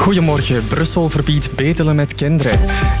Goedemorgen. Brussel verbiedt bedelen met kinderen.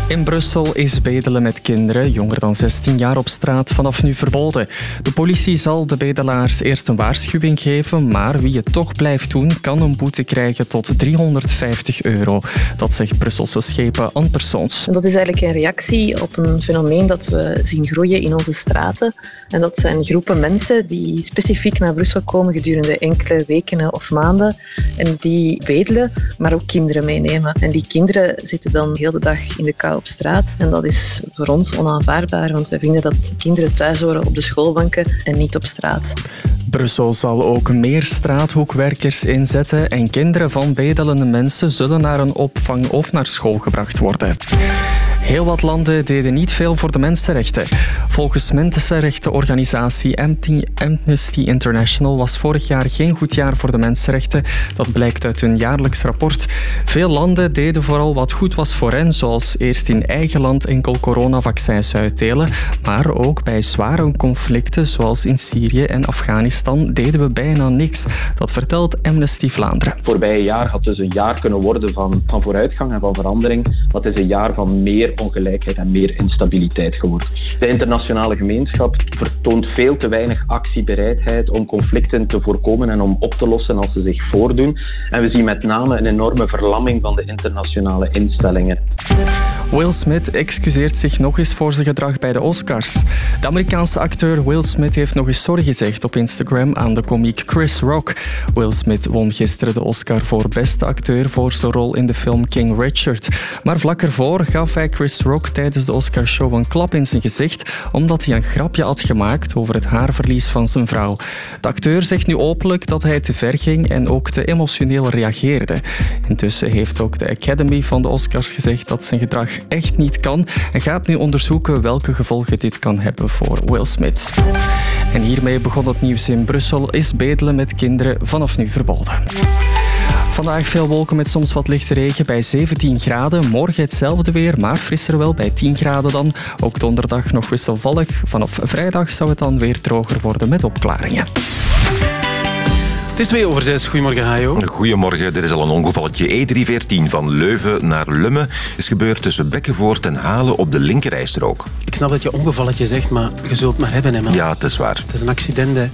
In Brussel is bedelen met kinderen jonger dan 16 jaar op straat vanaf nu verboden. De politie zal de bedelaars eerst een waarschuwing geven, maar wie het toch blijft doen, kan een boete krijgen tot 350 euro. Dat zegt Brusselse schepen aan persoons. Dat is eigenlijk een reactie op een fenomeen dat we zien groeien in onze straten. En dat zijn groepen mensen die specifiek naar Brussel komen gedurende enkele weken of maanden en die bedelen, maar ook kinderen meenemen. En die kinderen zitten dan heel de dag in de kou op straat. En dat is voor ons onaanvaardbaar, want wij vinden dat kinderen thuis horen op de schoolbanken en niet op straat. Brussel zal ook meer straathoekwerkers inzetten en kinderen van bedelende mensen zullen naar een opvang of naar school gebracht worden. Heel wat landen deden niet veel voor de mensenrechten. Volgens mensenrechtenorganisatie Amnesty International was vorig jaar geen goed jaar voor de mensenrechten. Dat blijkt uit hun jaarlijks rapport. Veel landen deden vooral wat goed was voor hen, zoals eerst in eigen land enkel coronavaccins uitdelen, maar ook bij zware conflicten zoals in Syrië en Afghanistan deden we bijna niks. Dat vertelt Amnesty Vlaanderen. Voorbije jaar had dus een jaar kunnen worden van, van vooruitgang en van verandering. Dat is een jaar van meer ongelijkheid en meer instabiliteit geworden. De internationale gemeenschap vertoont veel te weinig actiebereidheid om conflicten te voorkomen en om op te lossen als ze zich voordoen. En we zien met name een enorme verlamming van de internationale instellingen. Will Smith excuseert zich nog eens voor zijn gedrag bij de Oscars. De Amerikaanse acteur Will Smith heeft nog eens sorry gezegd op Instagram aan de komiek Chris Rock. Will Smith won gisteren de Oscar voor beste acteur voor zijn rol in de film King Richard. Maar vlak ervoor gaf hij Chris Rock tijdens de Oscarshow een klap in zijn gezicht omdat hij een grapje had gemaakt over het haarverlies van zijn vrouw. De acteur zegt nu openlijk dat hij te ver ging en ook te emotioneel reageerde. Intussen heeft ook de Academy van de Oscars gezegd dat zijn gedrag echt niet kan en gaat nu onderzoeken welke gevolgen dit kan hebben voor Will Smith. En hiermee begon het nieuws in Brussel. Is bedelen met kinderen vanaf nu verboden. Vandaag veel wolken met soms wat lichte regen bij 17 graden. Morgen hetzelfde weer, maar frisser wel bij 10 graden dan. Ook donderdag nog wisselvallig. Vanaf vrijdag zou het dan weer droger worden met opklaringen. Het is twee over zes. Goedemorgen, Hajo. Goedemorgen. Er is al een ongevalletje. E314 van Leuven naar Lummen is gebeurd tussen Bekkenvoort en Halen op de linkerrijstrook. Ik snap dat je ongevalletje zegt, maar je zult maar hebben, hè, man. Ja, het is waar. Het is een accident, hè.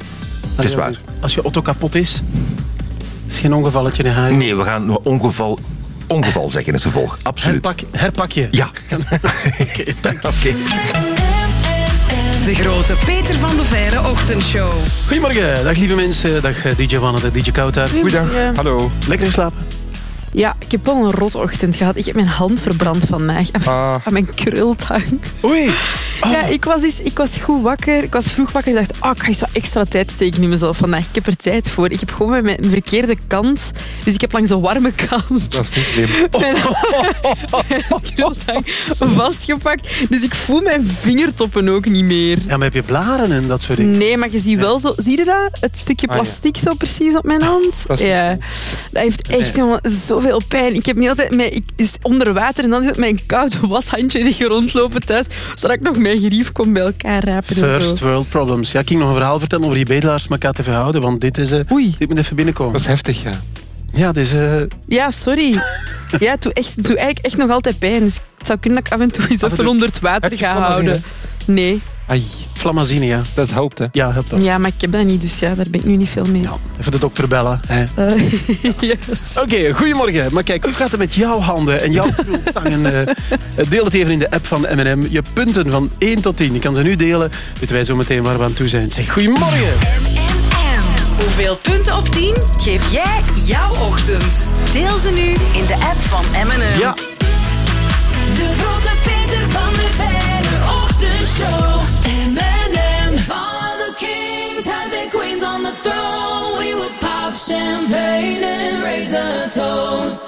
Het is waar. Als je auto kapot is, is geen ongevalletje, hè, Hajo. Nee, we gaan ongeval, ongeval zeggen in het vervolg. Absoluut. Herpak, herpak je. Ja. Oké, dank. Oké. De grote Peter van de Verre ochtendshow. Goedemorgen, dag lieve mensen. Dag eh, DJ Wanne, DJ Kouta. Goeiedag. Hallo. Lekker geslapen? Ja, ik heb wel een rotochtend gehad. Ik heb mijn hand verbrand vandaag aan, Ah. aan mijn krultang. Oei. Ja, ik was, eens, ik was goed wakker. Ik was vroeg wakker. Ik dacht, oh, ik ga eens wat extra tijd steken in mezelf vandaag. Ik heb er tijd voor. Ik heb gewoon met mijn verkeerde kant. Dus ik heb langs de warme kant Dat is niet slim. mijn, mijn krultang vastgepakt. Dus ik voel mijn vingertoppen ook niet meer. Ja, maar heb je blaren en dat soort dingen? Nee, maar je ziet wel zo... Zie je dat? Het stukje Ah, ja. plastic zo precies op mijn hand. Dat ja. Dat heeft echt jongen, zoveel pijn. Ik heb niet altijd mijn, ik, is onder water en dan is het mijn koude washandje rondlopen thuis, zodat ik nog mijn gerief kon bij elkaar rapen en First zo. world problems. Ja, ik ging nog een verhaal vertellen over die bedelaars, maar ik ga het even houden, want dit, is, eh, Oei. dit moet even binnenkomen. Dat is heftig, ja. Ja, dus... eh, Ja, sorry. Ja, het doet, echt, het doet eigenlijk echt nog altijd pijn. Dus het zou kunnen dat ik af en toe eens Af en even toe- onder het water ga houden. Nee. Ai, Flamazine, ja. dat helpt, hè. Ja, helpt dat. Ja, maar ik heb dat niet, dus ja, daar ben ik nu niet veel mee. Ja, even de dokter bellen. Hè. Eh, yes. Oké, goedemorgen. Maar kijk, hoe gaat het met jouw handen en jouw krultangen? Eh, deel het even in de app van M&M. Je punten van 1 tot 10. Je kan ze nu delen. Weten wij zo meteen waar we aan toe zijn. Zeg, goedemorgen. Hoeveel punten op 10 geef jij jouw ochtend? Deel ze nu in de app van M&M. Ja, De grote Peter van de Verre ochtendshow. Toast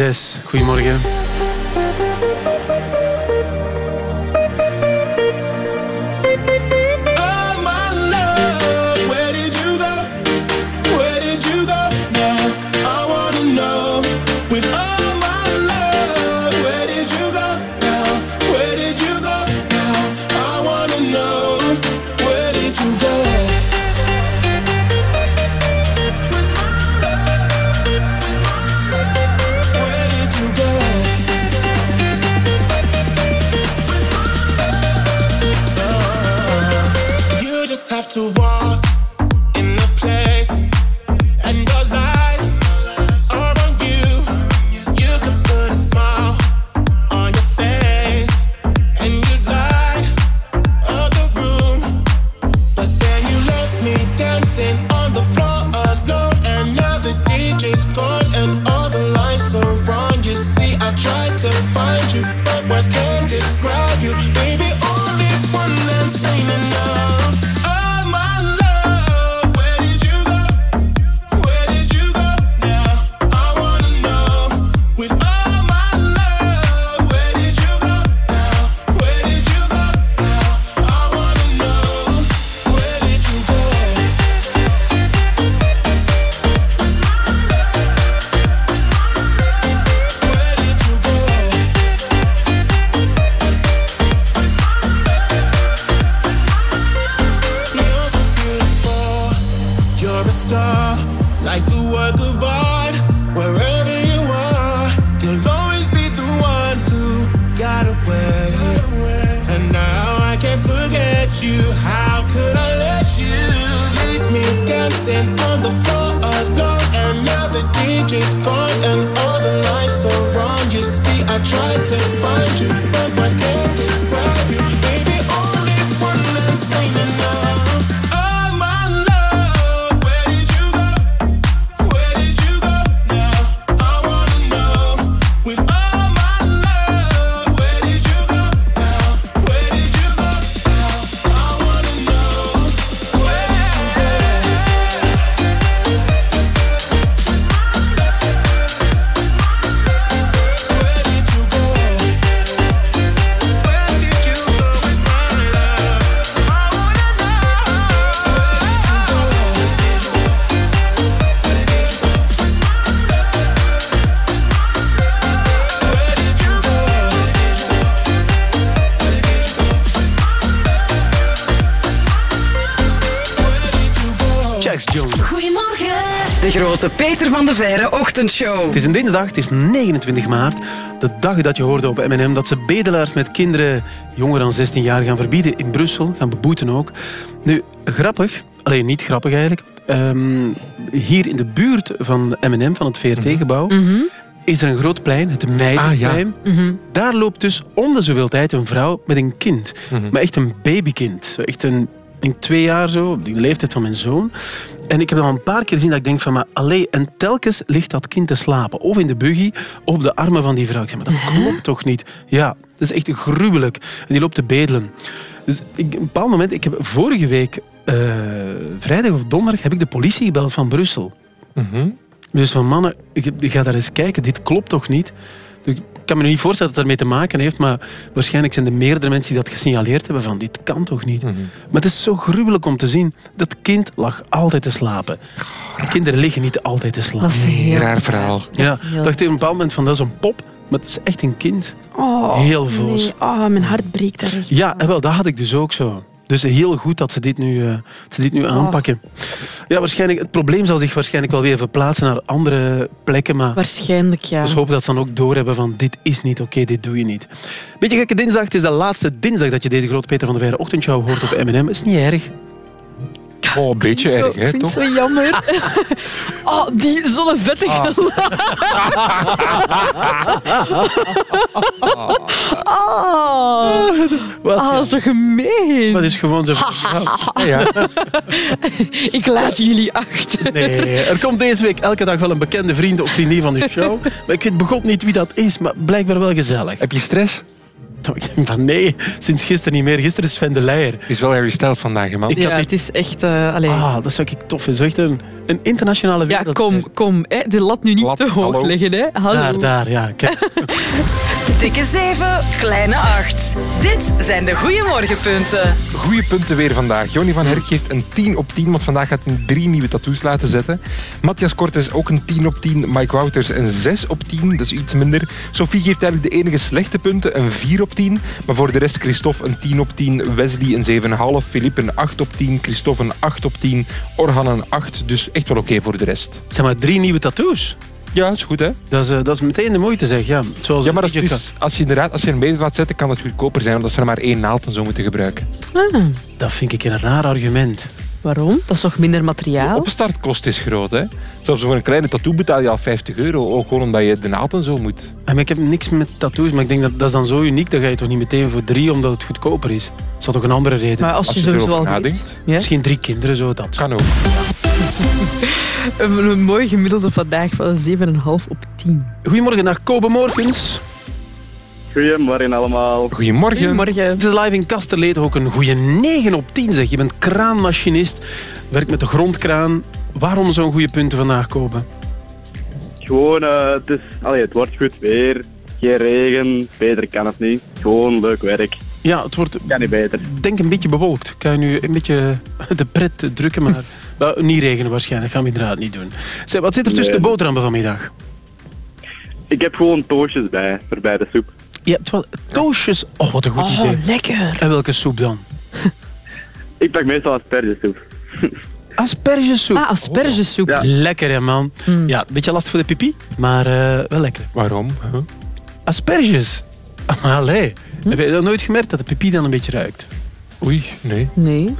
6. Goedemorgen. De Peter van de Verre ochtendshow. Het is een dinsdag, het is 29 maart. De dag dat je hoorde op M&M dat ze bedelaars met kinderen jonger dan 16 jaar gaan verbieden in Brussel. Gaan beboeten ook. Nu, grappig. Alleen niet grappig eigenlijk. Ehm, hier in de buurt van M&M, van het VRT-gebouw, is er een groot plein, het Meijzerplein. Daar loopt dus om de zoveel tijd een vrouw met een kind. Maar echt een babykind. Echt een, ik denk twee jaar zo, de leeftijd van mijn zoon. En ik heb al een paar keer gezien dat ik denk van, maar allee, en telkens ligt dat kind te slapen. Of in de buggy, of op de armen van die vrouw. Ik zeg, maar dat klopt toch niet? Ja, dat is echt gruwelijk. En die loopt te bedelen. Dus ik, op een bepaald moment, ik heb vorige week, eh, vrijdag of donderdag, heb ik de politie gebeld van Brussel. Dus van mannen, ik, ik ga daar eens kijken, dit klopt toch niet? Ik kan me niet voorstellen dat het daarmee te maken heeft, maar waarschijnlijk zijn er meerdere mensen die dat gesignaleerd hebben van dit kan toch niet? Maar het is zo gruwelijk om te zien. Dat kind lag altijd te slapen. Kinderen liggen niet altijd te slapen. Dat is heel Raar verhaal. Ja, ik dacht op een bepaald moment van dat is een pop, maar het is echt een kind. Oh, Heel voos. Nee. Oh, mijn hart breekt daar echt. Ja, en wel, dat had ik dus ook zo. Dus heel goed dat ze dit nu, eh, dat ze dit nu aanpakken. Ja, waarschijnlijk, het probleem zal zich waarschijnlijk wel weer verplaatsen naar andere plekken. Maar Waarschijnlijk, ja. dus hopen dat ze dan ook doorhebben van dit is niet oké, dit doe je niet. Beetje gekke dinsdag. Het is de laatste dinsdag dat je deze grote Peter van der Veijren ochtendshow hoort op M&M. Is niet erg. Oh, een beetje Zo, erg, ik hè, vind toch? het zo jammer. Oh, die zonnevettige Ah, Wat, ah, ja. zo gemeen. Dat is gewoon zo... Ja, ja. Ik laat jullie achter. Nee, er komt deze week elke dag wel een bekende vriend of vriendin van de show. Maar ik weet begot niet wie dat is, maar blijkbaar wel gezellig. Heb je stress? Ik denk van nee, sinds gisteren niet meer. Gisteren is Sven de Leijer. Het is wel Harry Styles vandaag, man. Ik Ja, het is echt... eh allee. Ah, dat zou ik tof vinden. Zo echt een, een internationale ja, wereld. kom, kom. Hè. De lat nu niet Lat, te hoog hallo. leggen. Hè. Hallo. Daar, daar, ja. Kijk. Dikke 7, kleine 8. Dit zijn de goeiemorgenpunten. Goeie punten weer vandaag. Jonny van Herk geeft een 10 op 10, want vandaag gaat hij drie nieuwe tattoos laten zetten. Matthias Cortes ook een 10 op 10. Mike Wouters een 6 op 10, dat is iets minder. Sophie geeft eigenlijk de enige slechte punten, een 4 op 10. Maar voor de rest Christophe een 10 op 10, Wesley een 7,5, Philippe een 8 op 10, Christophe een 8 op 10, Orhan een 8. Dus echt wel oké voor de rest. Zeg maar, drie nieuwe tattoos. Ja, dat is goed hè. Dat is, eh, dat is meteen de moeite, zeg. Ja, Zoals Ja, maar als je inderdaad, als je er mee laat zetten, kan het goedkoper zijn, omdat ze er maar één naald en zo moeten gebruiken. Ah, Dat vind ik een raar argument. Waarom? Dat is toch minder De materiaal? opstartkost is groot, hè. Zelfs voor een kleine tattoo betaal je al 50 euro. Ook gewoon omdat je de naald en zo moet. En maar ik heb niks met tattoos, maar ik denk dat dat is dan zo uniek. Dan ga je toch niet meteen voor drie, omdat het goedkoper is. Dat zou toch een andere reden Maar als, Als je je sowieso al nadenkt. Ja? Misschien drie kinderen, zo dat. Kan ook. Een, mooi gemiddelde vandaag van een 7,5 op 10. Goedemorgen, dag Kobe Morgens. Goedemorgen allemaal. Goedemorgen. Goedemorgen. Is live in Kasterleed ook een goede 9 op 10, zeg. Je bent kraanmachinist, werkt met de grondkraan. Waarom zo'n goede punten vandaag, Kobe? Gewoon, eh, het, is, allee, het wordt goed weer. Geen regen. Beter kan het niet. Gewoon leuk werk. Ja, het wordt Kan niet beter. denk een beetje bewolkt. Kan je nu een beetje de pret drukken, maar nou, niet regenen waarschijnlijk. Gaan we inderdaad niet doen. Zeg, wat zit er tussen Nee. de boterhammen vanmiddag? Ik heb gewoon toastjes bij, voor bij de soep. Je hebt wel toastjes. Oh, wat een goed Oh, idee. lekker. En welke soep dan? Ik pak meestal aspergesoep. Aspergesoep. Ah, aspergesoep. Ja. Lekker, hè, man. Mm. Ja, een beetje last voor de pipi, maar eh, wel lekker. Waarom? Huh? Asperges. Ah, Allee. Heb je dat nooit gemerkt dat de pipi dan een beetje ruikt? Oei, nee. Nee.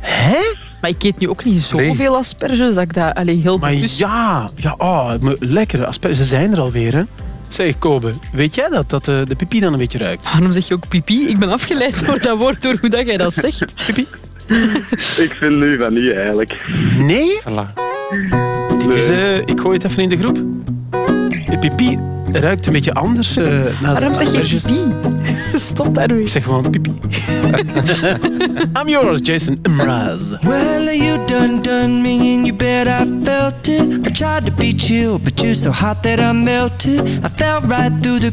Hè? Maar ik eet nu ook niet Nee. zoveel asperges dat ik dat allee, heel Maar bewust... ja, ja oh, lekkere asperges. Ze zijn er alweer, hè? Zeg, Kobe, weet jij dat, dat eh, de pipi dan een beetje ruikt? Waarom zeg je ook pipi? Ik ben afgeleid door dat woord, door hoe dat jij dat zegt. Pipi? Ik vind nu van niet eigenlijk. Nee? Voilà. Dit is, eh, ik gooi het even in de groep. De pipi ruikt een beetje anders. eh na Waarom de zeg je pipi? Stop daarmee. Ik zeg gewoon pipi. I'm yours, Jason Mraz. Well, you done done me and you bet I felt it. I tried to beat you, but you're so hot that I melted. I fell right through the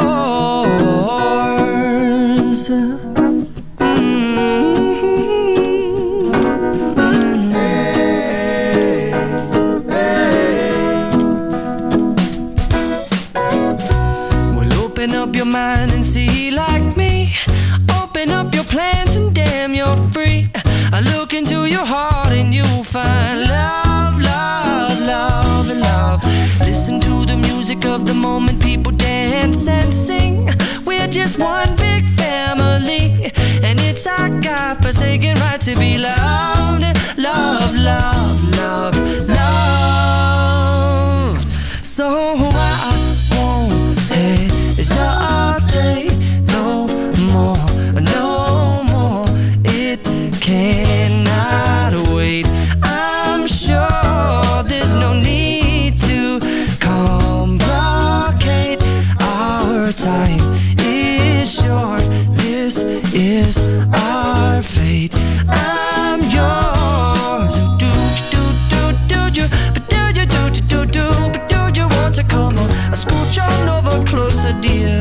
Well, open up your mind and see like me. Open up your plans and damn, you're free. I look into your heart and you'll find love, love, love, and love. Listen to the music of the moment, people dance and sing. We're just one it's our God forsaken right to be loved, love, love, love, loved. So I won't hesitate no more, no more. It cannot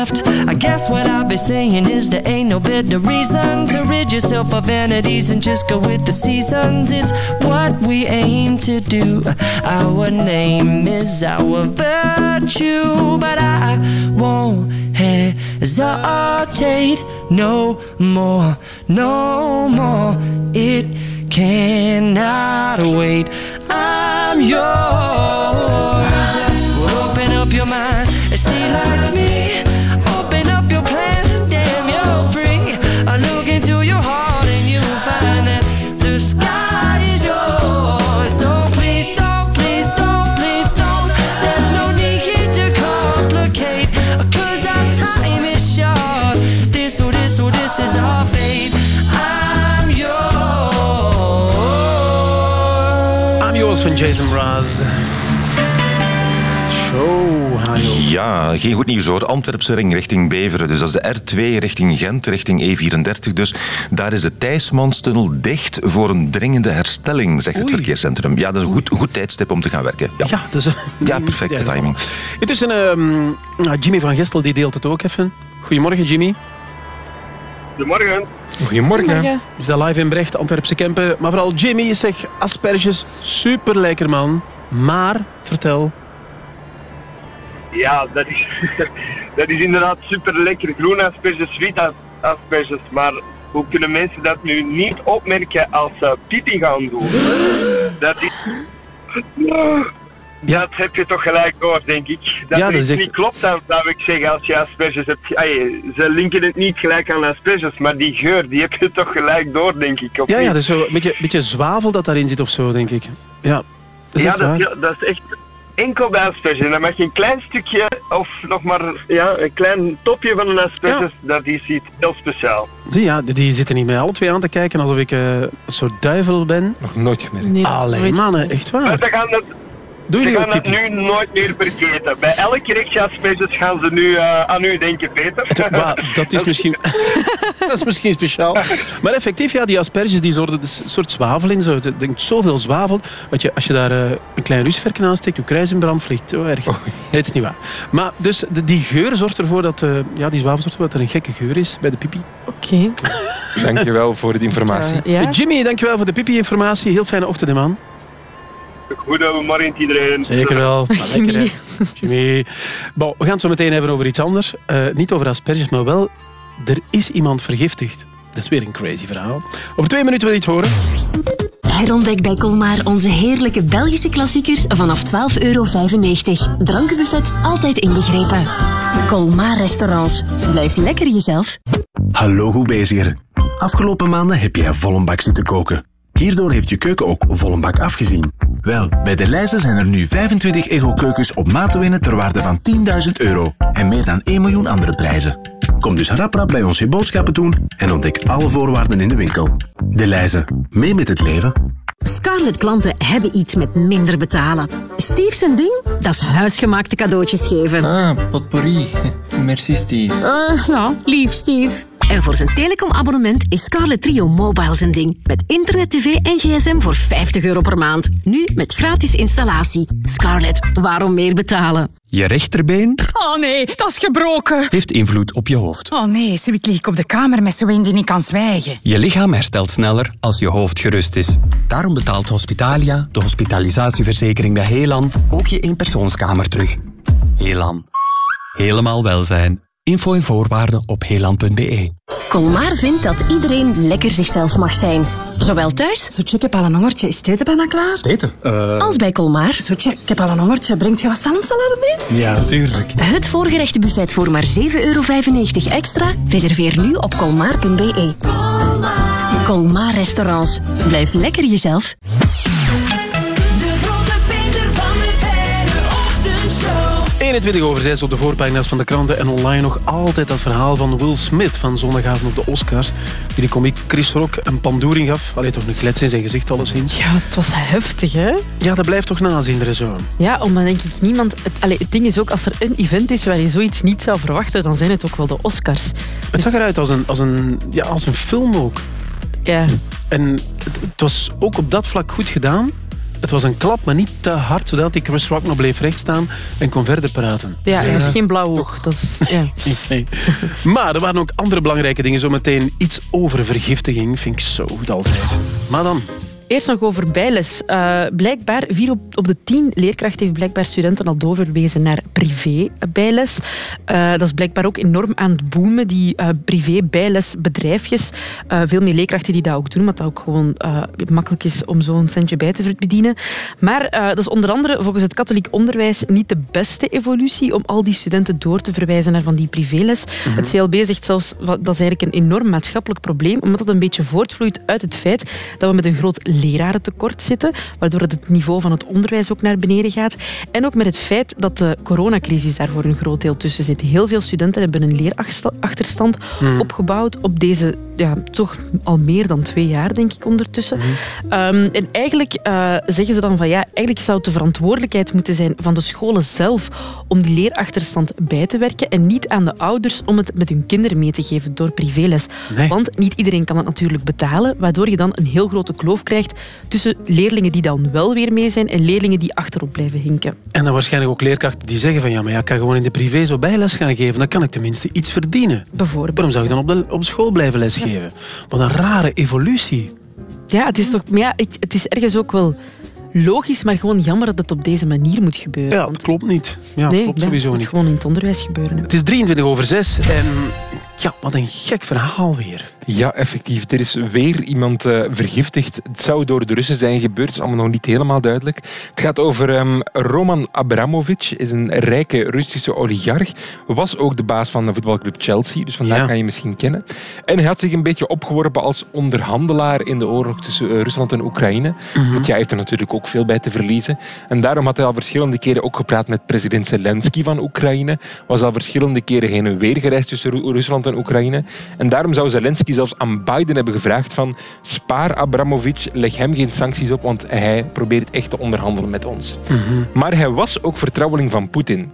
I guess what I'll be saying is there ain't no better reason to rid yourself of vanities and just go with the seasons. It's what we aim to do. Our name is our virtue, but I won't hesitate no more, no more. It cannot wait. I'm yours. Open up your mind and see like van Jason Mraz. Ja, geen goed nieuws hoor. Antwerpse ring richting Beveren. Dus dat is de R2 richting Gent, richting E34 dus. Daar is de Thijsmanstunnel dicht voor een dringende herstelling, zegt het verkeerscentrum. Ja, dat is een goed, goed tijdstip om te gaan werken. Ja, Ja, dus, ja perfecte timing. Intussen, ehm, nou, Jimmy van Gestel die deelt het ook even. Goedemorgen, Jimmy. Goedemorgen. Goedemorgen. We zijn live in Brecht, Antwerpse Kempen. Maar vooral Jimmy zegt asperges, super lekker man. Maar, vertel. Ja, dat is, dat is inderdaad super lekker. Groen asperges, wit asperges. Maar hoe kunnen mensen dat nu niet opmerken als ze pipi gaan doen? Dat is... Dat heb je toch gelijk door, denk ik. Dat Ja, dat is echt- niet klopt, dan zou ik zeggen als je asperges hebt. Ze linken het niet gelijk aan asperges, maar die geur, die heb je toch gelijk door, denk ik. of Ja, ja, dat is zo een beetje, beetje zwavel dat daarin zit of zo, denk ik. Ja, dat is ja, echt dat, ja, dat is echt enkel bij asperges. En dan mag je een klein stukje, of nog maar ja, een klein topje van een asperges, dat is iets heel speciaal. Die, ja, die- die zitten niet mij alle twee aan te kijken alsof ik eh, een soort duivel ben. Nog nooit gemerkt. Nee, Allee, nooit. mannen, echt Maar waar. ze gaan dat, Ze gaan ook dat pipi? nu nooit meer vergeten. Bij elk gerechtje asperges gaan ze nu eh, aan u denken, Peter. Dat is misschien... dat is misschien speciaal. Maar effectief, ja, die asperges die zorgen, dat is een soort zwaveling. Zo. Het denkt zoveel zwavel. Want je, als je daar eh, een klein luciferken aansteekt, je kruis in brand vliegt. Zo erg. Nee, het is niet waar. Maar dus de- die geur zorgt ervoor dat... eh, ja, die zwavel zorgt ervoor dat er een gekke geur is bij de pipi. Oké. Dankjewel voor de informatie. Ja? Jimmy, dankjewel voor de pipi-informatie. Heel fijne ochtend, hè, man. Goedemorgen iedereen. Zeker wel. Jimmy. Lekker, hè. Jimmy. Bon, we gaan het zo meteen hebben over iets anders. Eh, niet over asperges, maar wel... Er is iemand vergiftigd. Dat is weer een crazy verhaal. Over twee minuten wil je het horen. Herontdek bij Colmar onze heerlijke Belgische klassiekers vanaf 12,95 euro. Drankenbuffet altijd inbegrepen. Colmar Restaurants. Blijf lekker jezelf. Hallo goed beziger. Afgelopen maanden heb jij vol een bak zitten koken. Hierdoor heeft je keuken ook vol een bak afgezien. Wel, bij de Leijzen zijn er nu 25 Ego-keukens op maat te winnen ter waarde van 10.000 euro en meer dan 1 miljoen andere prijzen. Kom dus rap rap bij ons je boodschappen doen en ontdek alle voorwaarden in de winkel. De Leijzen, mee met het leven. Scarlett-klanten hebben iets met minder betalen. Steve zijn ding, dat is huisgemaakte cadeautjes geven. Ah, potpourri. Merci, Steve. Eh, ja, lief Steve. En voor zijn telecomabonnement is Scarlet Trio Mobile zijn ding. Met internet, tv en gsm voor 50 euro per maand. Nu met gratis installatie. Scarlett, waarom meer betalen? Je rechterbeen Oh nee, dat is gebroken. heeft invloed op je hoofd. Oh nee, zoiets lig ik op de kamer met zo'n die niet kan zwijgen. Je lichaam herstelt sneller als je hoofd gerust is. Daarom betaalt Hospitalia, de hospitalisatieverzekering bij Helan, ook je eenpersoonskamer terug. Helan. Helemaal welzijn. Info en voorwaarden op helan.be. Colmar vindt dat iedereen lekker zichzelf mag zijn. Zowel thuis Zoetje, ik heb al een hongertje. Is het eten bijna klaar? Eten? als bij Colmar. Zoetje, ik heb al een hongertje. Brengt je wat zalmsalade mee? Ja, natuurlijk. Het voorgerechte buffet voor maar 7,95 euro extra. Reserveer nu op colmar.be. Colmar Restaurants. Blijf lekker jezelf. 21 over 6 op de voorpagina's van de kranten en online nog altijd dat verhaal van Will Smith van zondagavond op de Oscars. Die de komiek Chris Rock een pandoering gaf. Allee, toch een klets in zijn gezicht alleszins. Ja, het was heftig, hè? Ja, dat blijft toch nazinderen zo. Ja, omdat denk ik niemand... Het, allee, het ding is ook, als er een event is waar je zoiets niet zou verwachten, dan zijn het ook wel de Oscars. Het zag eruit als een, als een, ja, als een film ook. Ja. En het, het was ook op dat vlak goed gedaan. Het was een klap, maar niet te hard, zodat die Chris Rock nog bleef rechtstaan en kon verder praten. Ja, hij is geen blauw oog. Dat is, ja. Nee. Maar er waren ook andere belangrijke dingen. Zometeen iets over vergiftiging. Vind ik zo goed altijd. Maar dan... Eerst nog over bijles. Eh, blijkbaar, vier op, op de tien leerkrachten heeft blijkbaar studenten al doorverwezen naar privé bijles. Eh, dat is blijkbaar ook enorm aan het boomen, die eh, privé bijlesbedrijfjes. Veel meer leerkrachten die dat ook doen, omdat dat ook gewoon makkelijk is om zo'n centje bij te verdienen. Maar dat is onder andere volgens het katholiek onderwijs niet de beste evolutie om al die studenten door te verwijzen naar van die privéles. Mhm. Het CLB zegt zelfs dat is eigenlijk een enorm maatschappelijk probleem, omdat het een beetje voortvloeit uit het feit dat we met een groot lerarentekort zitten, waardoor het niveau van het onderwijs ook naar beneden gaat. En ook met het feit dat de coronacrisis daar voor een groot deel tussen zit. Heel veel studenten hebben een leerachterstand Hmm. opgebouwd op deze ja, toch al meer dan twee jaar, denk ik, ondertussen. Ehm, en eigenlijk eh, zeggen ze dan van ja, eigenlijk zou het de verantwoordelijkheid moeten zijn van de scholen zelf om die leerachterstand bij te werken en niet aan de ouders om het met hun kinderen mee te geven door privéles. Nee. Want niet iedereen kan het natuurlijk betalen, waardoor je dan een heel grote kloof krijgt tussen leerlingen die dan wel weer mee zijn en leerlingen die achterop blijven hinken. En dan waarschijnlijk ook leerkrachten die zeggen van ja, maar ja, ik kan gewoon in de privé zo bijles gaan geven. Dan kan ik tenminste iets verdienen. Bijvoorbeeld. Waarom zou ik dan op, de, op school blijven lesgeven? Wat een rare evolutie. Ja, het is toch, maar ja, het, is ergens ook wel logisch, maar gewoon jammer dat het op deze manier moet gebeuren. Ja, dat klopt niet. Ja, nee, klopt ja, sowieso het moet niet. gewoon in het onderwijs gebeuren. hè. Het is 23 over 6 en ja, wat een gek verhaal weer. Ja, effectief. Er is weer iemand eh, vergiftigd. Het zou door de Russen zijn gebeurd. Is allemaal nog niet helemaal duidelijk. Het gaat over ehm, Roman Abramovich. is een rijke Russische oligarch. Was ook de baas van de voetbalclub Chelsea. Dus vandaar Ja. kan je misschien kennen. En hij had zich een beetje opgeworpen als onderhandelaar in de oorlog tussen eh, Rusland en Oekraïne. Mhm. Want ja, hij heeft er natuurlijk ook veel bij te verliezen. En daarom had hij al verschillende keren ook gepraat met president Zelensky van Oekraïne. Was al verschillende keren heen en weer gereisd tussen Ru- Rusland en Oekraïne. En daarom zou Zelensky zelfs aan Biden hebben gevraagd van spaar Abramovich, leg hem geen sancties op, want hij probeert echt te onderhandelen met ons. Maar hij was ook vertrouweling van Poetin.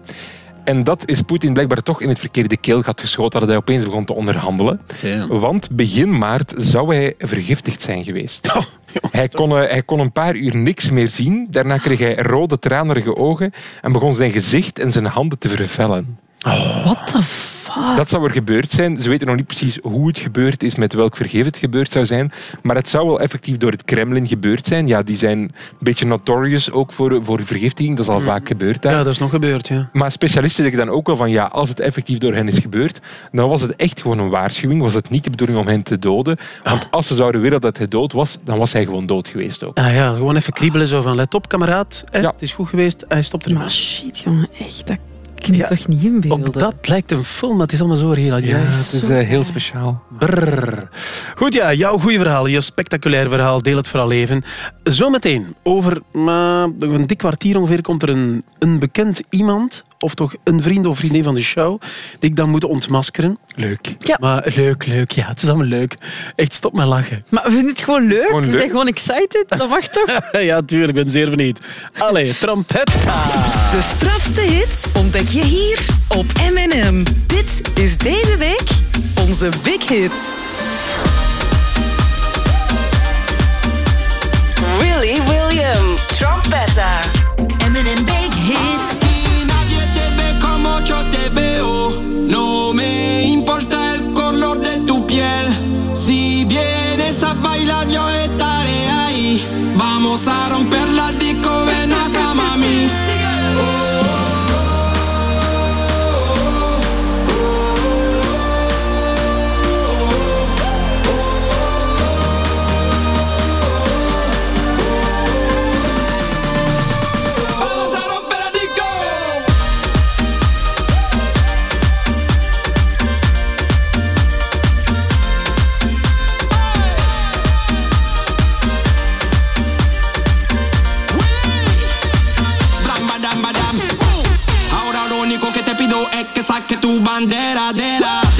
En dat is Poetin blijkbaar toch in het verkeerde keelgat geschoten dat hij opeens begon te onderhandelen. Want begin maart zou hij vergiftigd zijn geweest. hij, kon, eh, hij kon een paar uur niks meer zien. Daarna kreeg hij rode, tranerige ogen en begon zijn gezicht en zijn handen te vervellen. What the fuck? Dat zou er gebeurd zijn. Ze weten nog niet precies hoe het gebeurd is, met welk vergif het gebeurd zou zijn. Maar het zou wel effectief door het Kremlin gebeurd zijn. Ja, die zijn een beetje notorious ook voor, voor vergiftiging. Dat is al vaak gebeurd daar. Ja, dat is nog gebeurd, ja. Maar specialisten zeggen dan ook wel van ja, als het effectief door hen is gebeurd, dan was het echt gewoon een waarschuwing. Was het niet de bedoeling om hen te doden? Want als ze zouden willen dat hij dood was, dan was hij gewoon dood geweest ook. Ah ja, gewoon even kriebelen zo van let op, kameraad. Hè, Het is goed geweest, hij stopt er Maar shit, jongen, echt, dat kun je toch niet inbeelden? Ook dat lijkt een film, maar het is allemaal zo real. Ja, het is eh, heel speciaal. Brrr. Goed, ja, jouw goede verhaal, je spectaculair verhaal, deel het vooral even. Zometeen, over maar, een dik kwartier ongeveer, komt er een, een bekend iemand, of toch een vriend of vriendin van de show, die ik dan moet ontmaskeren. Leuk. Ja. Maar leuk, leuk, ja, het is allemaal leuk. Echt, stop met lachen. Maar we vinden het gewoon leuk. Gewoon we leuk. zijn gewoon excited. Dat mag toch? ja, tuurlijk, ik ben zeer benieuwd. Allee, trompetta! De strafste hits ontdek je hier op M&M. Dit is deze week onze Big Hit. Willy William, Trompetta. M&M saque tu bandera, dera.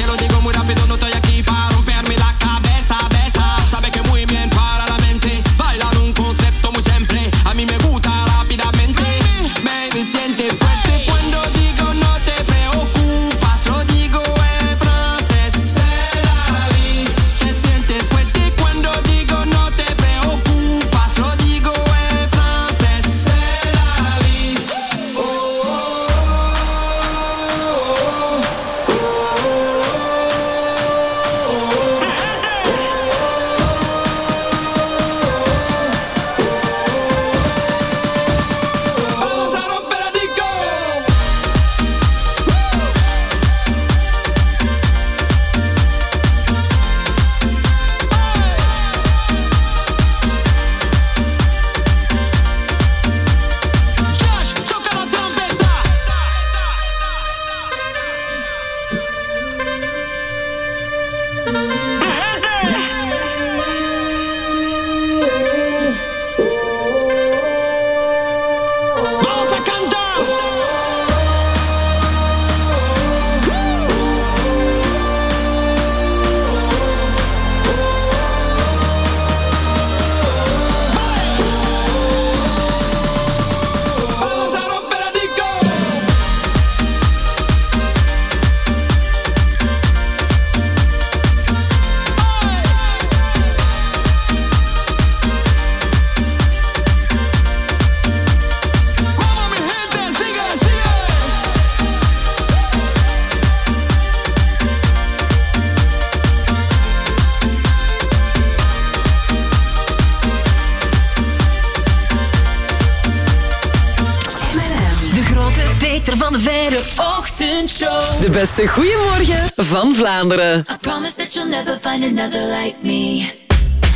Van de Verre Ochtendshow. De beste goeiemorgen van Vlaanderen. I promise that you'll never find another like me.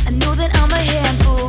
I know that I'm a handful,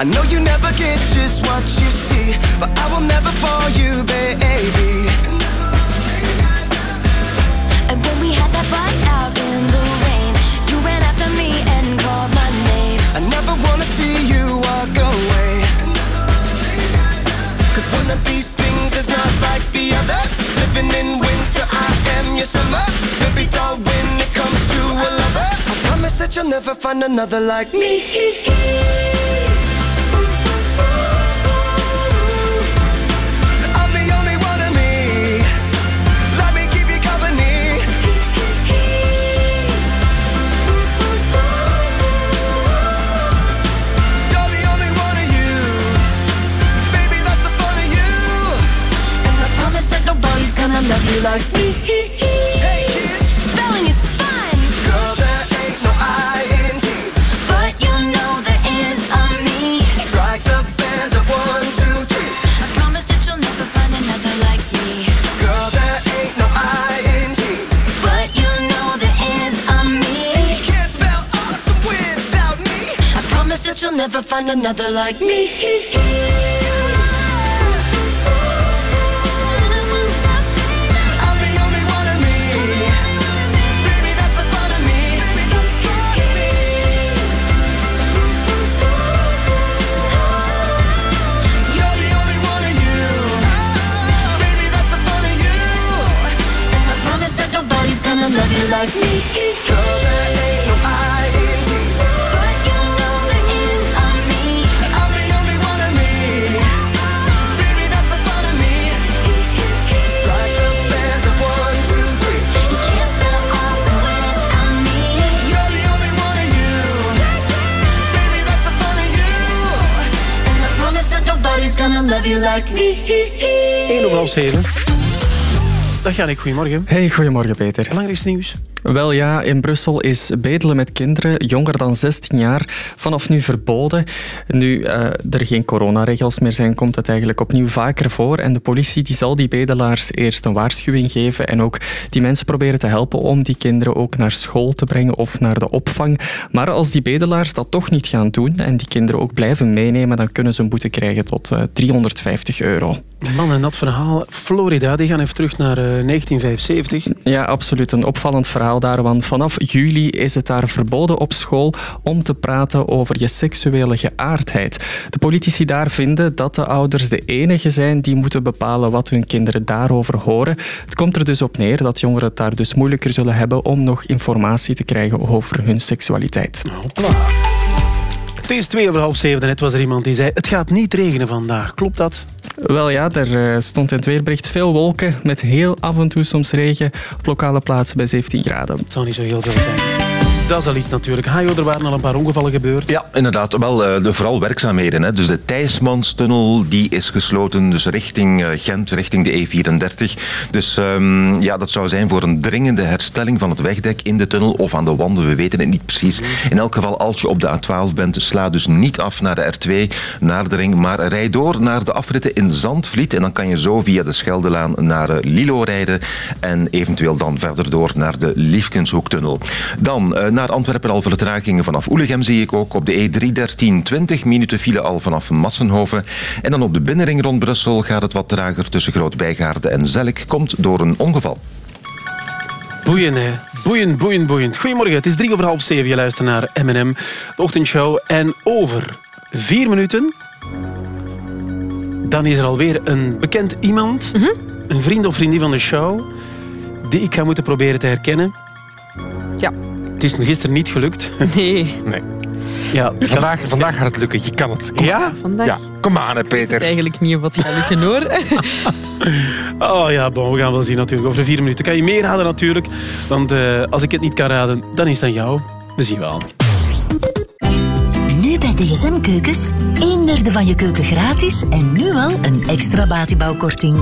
I know you never get just what you see, but I will never fall you, baby. And when we had that fight out in the rain, you ran after me and called my name. I never wanna see you walk away. Cause one of these things is not like the others. Living in winter, I am your summer. Baby doll, when it comes to a lover, I promise that you'll never find another like me. gonna love you like me. Hey kids, Spelling is fun, girl, there ain't no I in T. but you know there is a me. Strike the band of one, two, three. I promise that you'll never find another like me. Girl, there ain't no I in T. But you know there is a me. You can't spell awesome without me. I promise that you'll never find another like me. nobody like me. You're me. Strike the band one, two, three. You can't spell without me. You're the only one of you. Baby, that's the fun of you. And I promise that nobody's gonna love you like me. Ain't no Dag Janik, goedemorgen. Hey, goedemorgen Peter. Belangrijkste nieuws? Wel ja, in Brussel is bedelen met kinderen jonger dan 16 jaar vanaf nu verboden. Nu eh, er geen coronaregels meer zijn, komt het eigenlijk opnieuw vaker voor. En de politie die zal die bedelaars eerst een waarschuwing geven en ook die mensen proberen te helpen om die kinderen ook naar school te brengen of naar de opvang. Maar als die bedelaars dat toch niet gaan doen en die kinderen ook blijven meenemen, dan kunnen ze een boete krijgen tot eh, 350 euro. Man, en dat verhaal, Florida, die gaan even terug naar eh, 1975. Ja, absoluut. Een opvallend verhaal daar, want vanaf juli is het daar verboden op school om te praten over je seksuele geaardheid. De politici daar vinden dat de ouders de enige zijn die moeten bepalen wat hun kinderen daarover horen. Het komt er dus op neer dat jongeren het daar dus moeilijker zullen hebben om nog informatie te krijgen over hun seksualiteit. Het is twee over half zeven. Net was er iemand die zei: Het gaat niet regenen vandaag. Klopt dat? Wel ja, er eh, stond in het weerbericht veel wolken met heel af en toe soms regen op lokale plaatsen bij 17 graden. Het zou niet zo heel veel zijn. Dat is al iets natuurlijk. Hajo, er waren al een paar ongevallen gebeurd. Ja, inderdaad. Wel, eh, de, vooral werkzaamheden. Hè. Dus de Thijsmanstunnel die is gesloten, dus richting eh, Gent, richting de E34. Dus ehm, ja, dat zou zijn voor een dringende herstelling van het wegdek in de tunnel of aan de wanden. We weten het niet precies. In elk geval, als je op de A12 bent, sla dus niet af naar de R2, naar de ring, maar rijd door naar de afritten in Zandvliet. En dan kan je zo via de Scheldelaan naar eh, Lilo rijden en eventueel dan verder door naar de Liefkenshoektunnel. Dan eh, naar Antwerpen al vertragingen vanaf Oelegem zie ik ook. Op de E313 20 minuten file al vanaf Massenhoven. En dan op de binnenring rond Brussel gaat het wat trager tussen Groot-Bijgaarde en Zelk. Komt door een ongeval. Boeien, hè. Boeiend, boeiend, boeiend. Goedemorgen, het is drie over half zeven. Je luistert naar M&M, de ochtendshow. En over vier minuten... Dan is er alweer een bekend iemand. Een vriend of vriendin van de show. Die ik ga moeten proberen te herkennen. Ja. Het is me gisteren niet gelukt. Nee. Nee. Ja, Vandaag, vandaag gaat het lukken. Je kan het. Kom Ja? aan. Vandaag Ja, kom aan hè, Peter. eigenlijk niet of wat gaat lukken hoor. Oh ja, bon, we gaan wel zien natuurlijk. Over vier minuten kan je meer raden natuurlijk. Want eh, als ik het niet kan raden, dan is het aan jou. We zien wel. Nu bij DSM Keukens, een derde van je keuken gratis en nu al een extra batibouwkorting.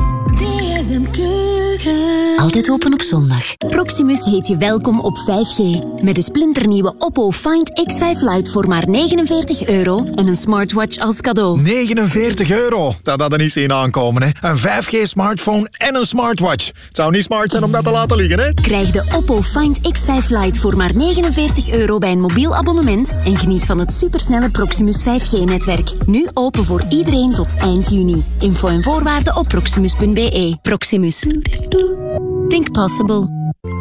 DSM Keuken. Altijd open op zondag. Proximus heet je welkom op 5G. Met de splinternieuwe Oppo Find X5 Lite voor maar 49 euro en een smartwatch als cadeau. 49 euro. Dat had er niet zien aankomen, hè. Een 5G-smartphone en een smartwatch. Het zou niet smart zijn om dat te laten liggen, hè. Krijg de Oppo Find X5 Lite voor maar 49 euro bij een mobiel abonnement en geniet van het supersnelle Proximus 5G-netwerk. Nu open voor iedereen tot eind juni. Info en voorwaarden op proximus.be. Proximus. Think possible.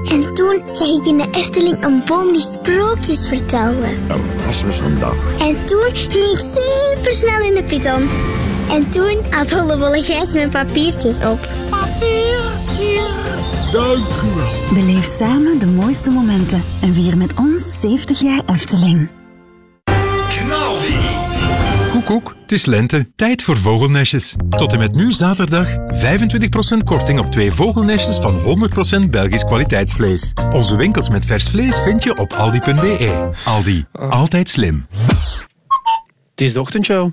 En toen zag ik in de Efteling een boom die sprookjes vertelde. Dat was dus een dag. En toen ging ik super snel in de piton. En toen had Hollebolle Gijs mijn papiertjes op. Dank u wel. Beleef samen de mooiste momenten en vier met ons 70 jaar Efteling. Koekoek, het is lente. Tijd voor vogelnestjes. Tot en met nu zaterdag 25% korting op twee vogelnestjes van 100% Belgisch kwaliteitsvlees. Onze winkels met vers vlees vind je op aldi.be. Aldi, altijd slim. Het is de ochtendshow.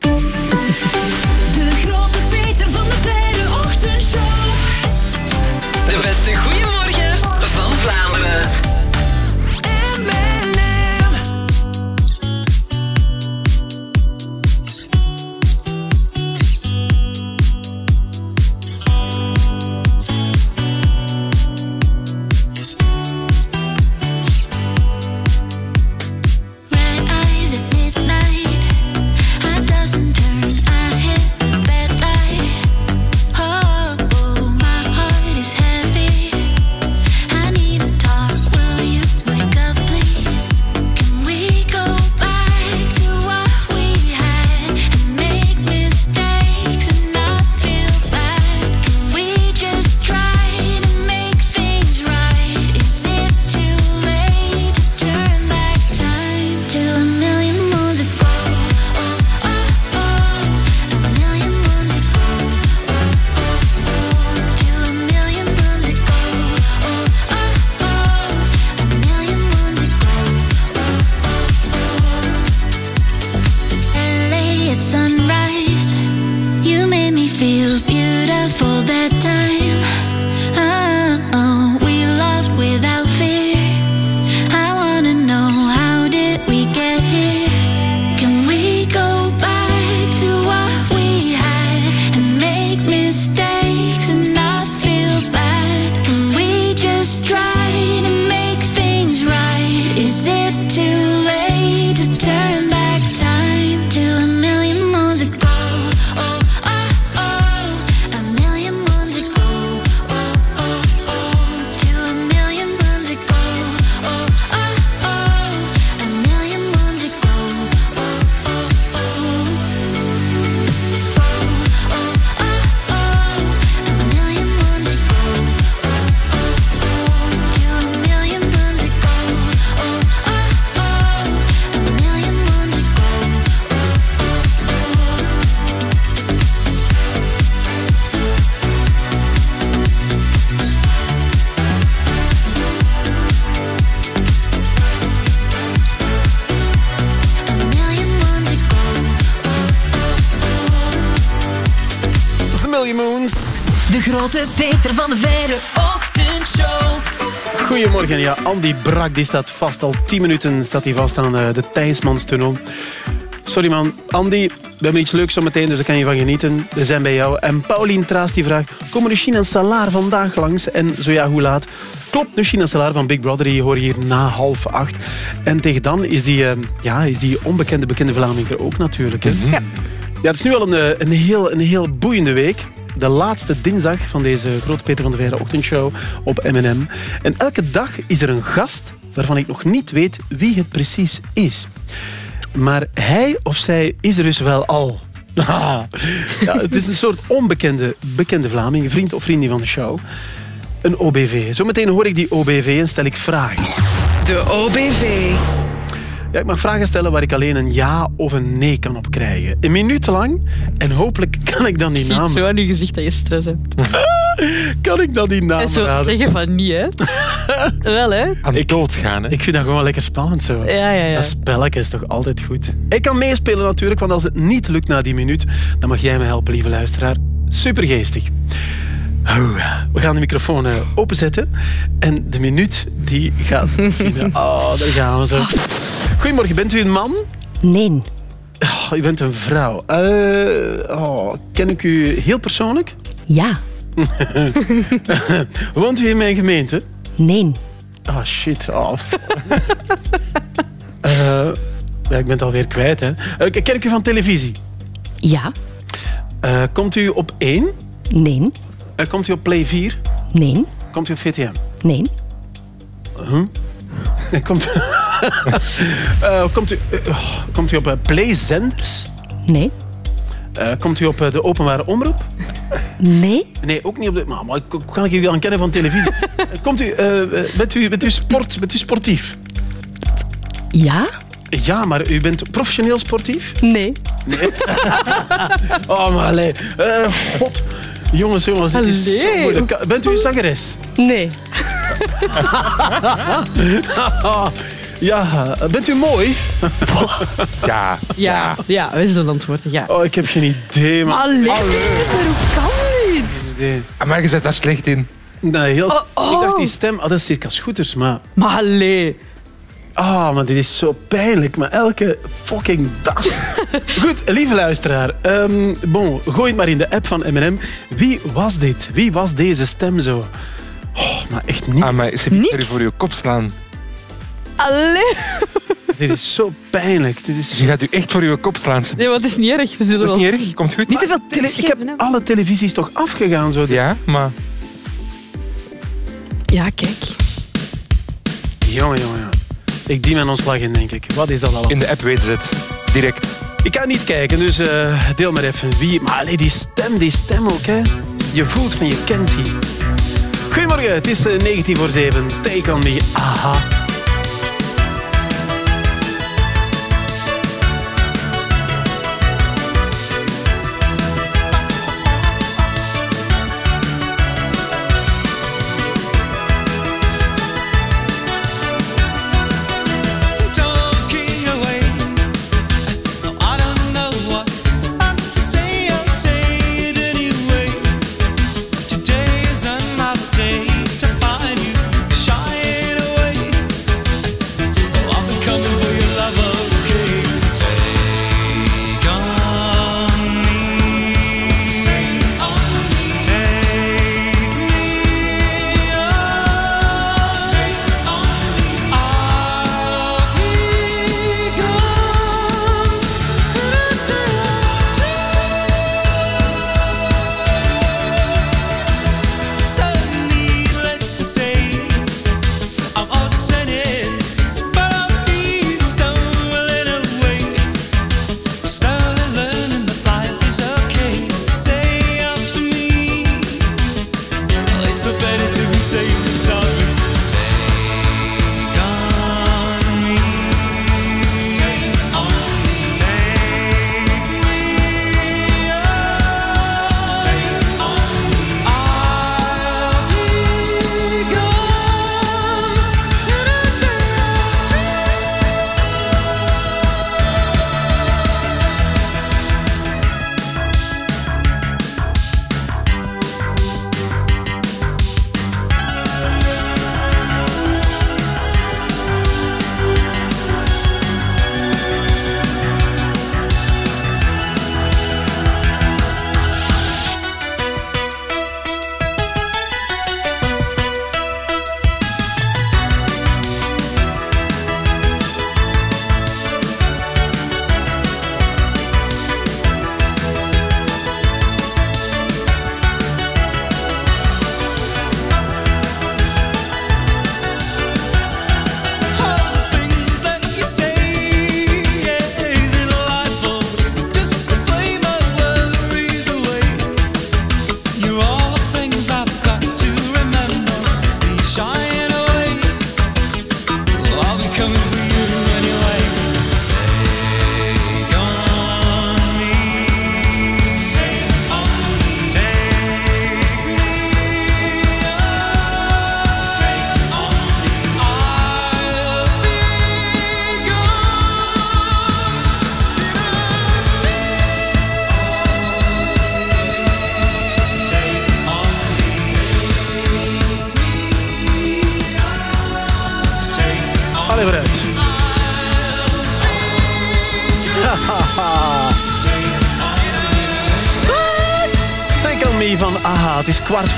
Andy Brak die staat vast. Al 10 minuten staat hij vast aan eh, de Thijsmanstunnel. Sorry man, Andy, we hebben iets leuks zometeen, dus daar kan je van genieten. We zijn bij jou. En Paulien Traas die vraagt, komen Nushine en Salaar vandaag langs? En zo ja, hoe laat? Klopt, Nushine en Salaar van Big Brother, die horen hier na half acht. En tegen dan is die, eh, ja, is die onbekende bekende Vlaming er ook natuurlijk. Hè? Ja. ja, het is nu al een, eh, een, heel, een heel boeiende week. De laatste dinsdag van deze Grote Peter van de Veire ochtendshow op M&M. En elke dag is er een gast waarvan ik nog niet weet wie het precies is. Maar hij of zij is er dus wel al. Ja, het is een soort onbekende bekende Vlaming, vriend of vriendin van de show. Een OBV. Zometeen hoor ik die OBV en stel ik vragen. De OBV. Ja, ik mag vragen stellen waar ik alleen een ja of een nee kan op krijgen. Een minuut lang. En hopelijk kan ik dan die Ik zie naam... het zo aan je gezicht dat je stress hebt. Kan ik dan die naam En zo raden? zeggen van niet, hè? Wel, hè? Aan het doodgaan, hè? Ik vind dat gewoon lekker spannend zo. Ja, ja, ja. Dat spelletje is toch altijd goed. Ik kan meespelen natuurlijk, want als het niet lukt na die minuut, dan mag jij me helpen, lieve luisteraar. Supergeestig. We gaan de microfoon eh, openzetten. En de minuut die gaat beginnen. Oh, daar gaan we zo. Goedemorgen, bent u een man? Nee. Oh, u bent een vrouw. Eh, oh, ken ik u heel persoonlijk? Ja. Woont u in mijn gemeente? Nee. Ah, shit. Oh, f- Eh, ja, ik ben het alweer kwijt, hè. Eh, ken ik u van televisie? Ja. Eh, komt u op 1? Nee. Komt u op Play 4? Nee. Komt u op VTM? Nee. Huh? Komt, Eh, komt, u, eh, oh, komt u op eh, Play Zenders? Nee. Komt u op de openbare omroep? Nee. Nee, ook niet op de... Maar, maar hoe kan ik u aan kennen van televisie? Komt u, bent, u, bent, u sport, bent u sportief? Ja. Ja, maar u bent professioneel sportief? Nee. Nee. oh, maar allee. God. Jongens, jongens, dit is zo moeilijk. Bent u zangeres? Nee. Ja, bent u mooi? Ja. Ja, ja, we zullen antwoorden, ja. Oh, ik heb geen idee, man. Allee, Peter, hoe kan dit? Nee, Ah, Maar je zit daar slecht in. nee heel... Oh, oh. Ik dacht die stem, ah, dat is circa scooters, maar... Maar allee. Ah, maar dit is zo pijnlijk, maar elke fucking dag. Goed, lieve luisteraar. ehm, bon, gooi het maar in de app van M&M. Wie was dit? Wie was deze stem zo? Oh, maar echt niet. Ah, maar ze Niks. er voor je kop slaan. Allee. Dit is zo pijnlijk. Dit is Je gaat u echt voor je kop slaan. Nee, wat is niet erg. We zullen Dat is niet erg, komt goed. Niet te veel Tele- tips ik heb alle televisies toch afgegaan. Zo. Ja, maar Ja, kijk. Jongen, jongen, jongen. Ik die mijn ontslag in, denk ik. Wat is dat allemaal? in de app weten ze het. Direct. Ik kan niet kijken, dus eh, deel maar even wie. Maar allee, die stem, die stem ook, hè. Je voelt van je kent die. Goedemorgen, het is eh, 19 voor 7. Take on me. Aha.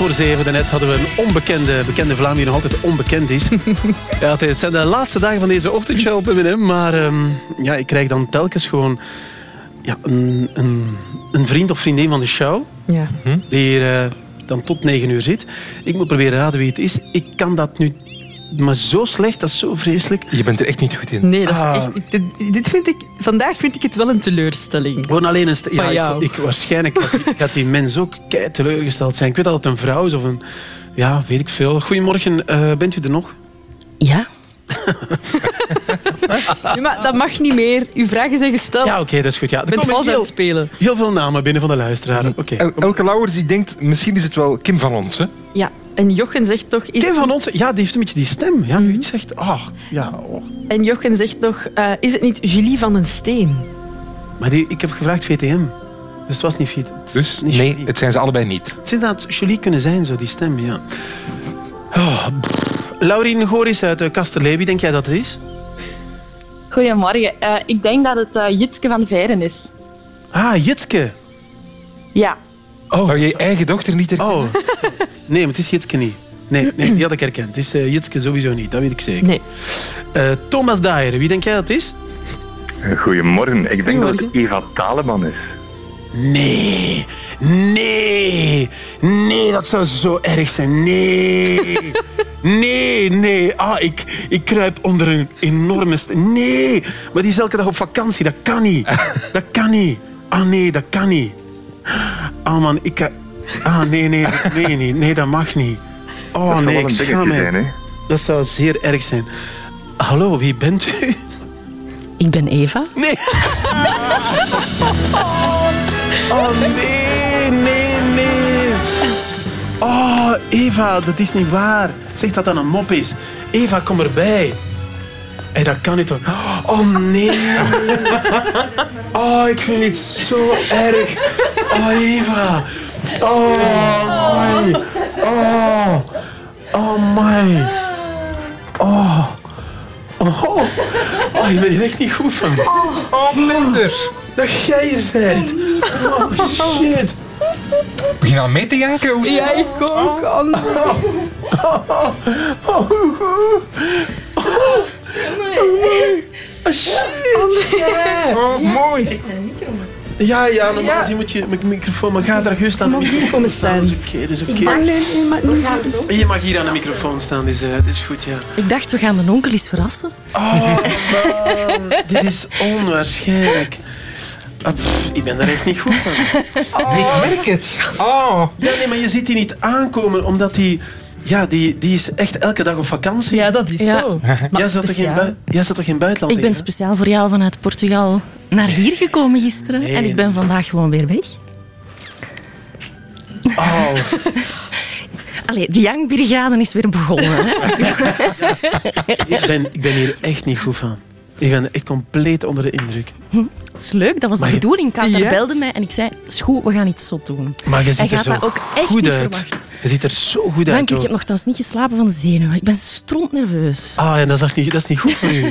Voor zeven. Daarnet hadden we een onbekende, bekende Vlaam die nog altijd onbekend is. ja, het zijn de laatste dagen van deze ochtendshow op M&M. Maar ehm, ja, ik krijg dan telkens gewoon ja, een, een, een vriend of vriendin van de show. Ja. Die hier eh, dan tot negen uur zit. Ik moet proberen raden wie het is. Ik kan dat nu... Maar zo slecht, dat is zo vreselijk. Je bent er echt niet goed in. Nee, dat is Ah. echt, dit, dit vind ik, vandaag vind ik het wel een teleurstelling. Gewoon alleen een... Ja, jou. ik, ik, waarschijnlijk gaat die, gaat die mens ook kei teleurgesteld zijn. Ik weet dat het een vrouw is of een... Ja, weet ik veel. Goedemorgen, eh, bent u er nog? Ja. Ja, maar dat mag niet meer. Uw vragen zijn gesteld. Ja, oké, dat is goed. Ja. Komen vals aan heel, het spelen. heel veel namen binnen van de luisteraar. Oké. El- Elke Lauwers die denkt, misschien is het wel Kim van ons. Hè? Ja, en Jochen zegt toch... Is van ons, ja, die heeft een beetje die stem. Ja, nu iets zegt... Ach, ja, oh. En Jochen zegt toch, eh, is het niet Julie van den Steen? Maar die, ik heb gevraagd VTM. Dus het was niet VTM. Dus nee, het zijn ze allebei niet. Het zou dat Julie kunnen zijn, zo, die stem, ja. Oh. Laurien Goris uit uh, Kasterlee, wie denk jij dat het is? Goedemorgen. Eh, ik denk dat het eh, Jitske van Veren is. Ah, Jitske. Ja. Oh. Zou je je eigen dochter niet herkennen? Oh, nee, maar het is Jitske niet. Nee, nee die had ik herkend. Het is eh, Jitske sowieso niet, dat weet ik zeker. Nee. Eh, Thomas Daer, wie denk jij dat het is? Goedemorgen. Ik denk dat het Eva Taleman is. Nee, nee, nee, dat zou zo erg zijn. Nee, nee, nee. Ah, ik, ik kruip onder een enorme... st- Nee, maar die is elke dag op vakantie. Dat kan niet. Dat kan niet. Ah, nee, dat kan niet. Ah, man, ik... kan- Ah, nee, nee, dat, nee, nee, nee, dat mag niet. Oh, Dat nee, ik schaam me. zijn? Dat zou zeer erg zijn. Hallo, wie bent u? Ik ben Eva. Nee. Oh nee, nee, nee. Oh, Eva, dat is niet waar. Zeg dat dat een mop is. Eva, kom erbij. Hé, dat kan niet toch? Oh nee. Oh, ik vind dit zo erg. Oh, Eva. Oh, my. Oh. Oh, my. Oh. Oh. Oh, ik ben hier echt niet goed van. Oh, Minder. Dat jij bent. Oh, shit. Begin al mee te janken? Hoe Ja, ik ook. Oh, nee. Oh, oh, oh. Oh, shit. Ja. Oh, mooi. Ja, ja, normaal Ja. gezien moet je met de microfoon, maar ga daar gerust aan de microfoon komen staan. Dat is oké, dat is oké. niet. Je mag hier aan de microfoon staan, dus, eh, dat is goed, ja. Ik dacht, we gaan mijn onkel eens verrassen. Oh, man. Dit is onwaarschijnlijk. Ah, pff, ik ben daar echt niet goed van. Ik merk het. Oh. Ja, nee, maar je ziet die niet aankomen, omdat die... Ja, die, die is echt elke dag op vakantie. Ja, dat is Ja. zo. Jij zat, toch in speciaal. bui- jij zat toch in buitenland? Ik ben speciaal voor jou vanuit Portugal naar hier gekomen gisteren. Nee. En ik ben vandaag gewoon weer weg. Oh, Allee, de Young is weer begonnen. Hè? ik ben, ik ben hier echt niet goed van. Ik ben echt compleet onder de indruk. Het is leuk, dat was de Maar bedoeling. Kater Ja? belde mij en ik zei, schoe, we gaan iets zot doen. Maar je ziet er gaat zo dat ook echt goed niet uit. verwachten. Je ziet er zo goed Dank uit. u, ik heb nogthans niet geslapen van de zenuwen. Ik ben strontnerveus. Ah, ja, dat, is echt niet, dat is niet goed voor u.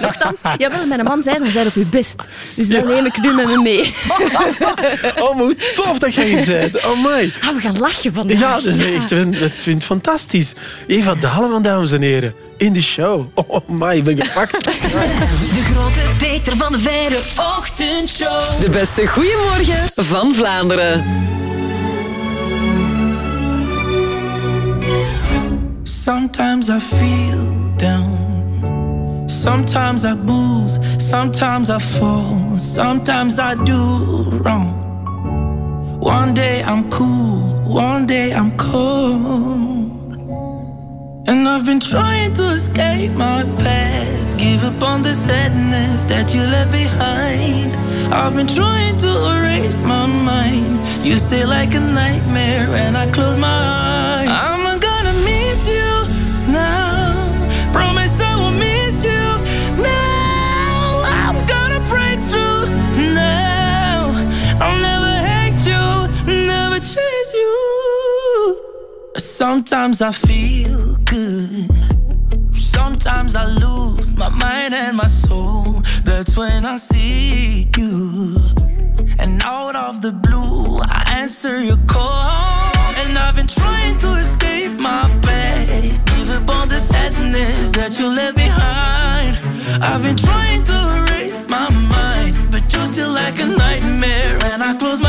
Nochtans, jawel, mijn man zei, dan zijn op uw best. Dus dat neem ik nu met me mee. Oh, maar hoe tof dat jij hier bent. Oh, my. Ah, we gaan lachen vandaag. Ja, dat is echt, dat vind ik fantastisch. Eva Daleman, dames en heren. In de show. Oh, my, ik ben gepakt. De grote Peter van de Verre ochtendshow. De beste goeiemorgen van Vlaanderen. Sometimes I feel down. Sometimes I booze. Sometimes I fall. Sometimes I do wrong. One day I'm cool. One day I'm cold. And I've been trying to escape my past. Give up on the sadness that you left behind. I've been trying to erase my mind. You stay like a nightmare when I close my eyes. I'm gonna miss you now. Promise I will miss you now. I'm gonna break through now. I'll never hate you, never chase you. Sometimes I feel good. Sometimes I lose my mind and my soul. That's when I see you. And out of the blue, I answer your call. And I've been trying to escape my past. Give up on the sadness that you left behind. I've been trying to erase my mind, but you're still like a nightmare. And I close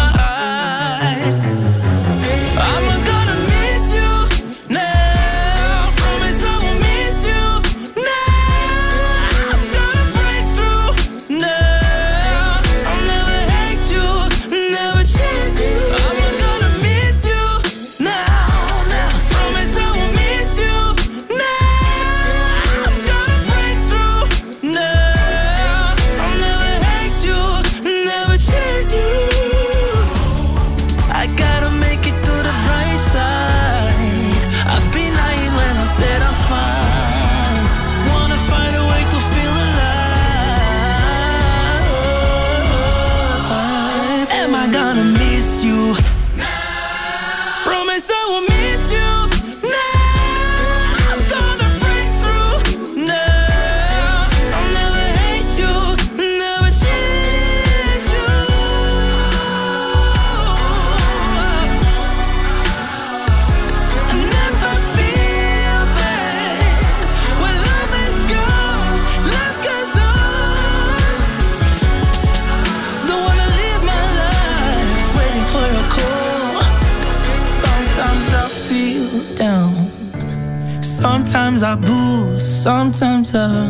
Sometimes I boost. Sometimes I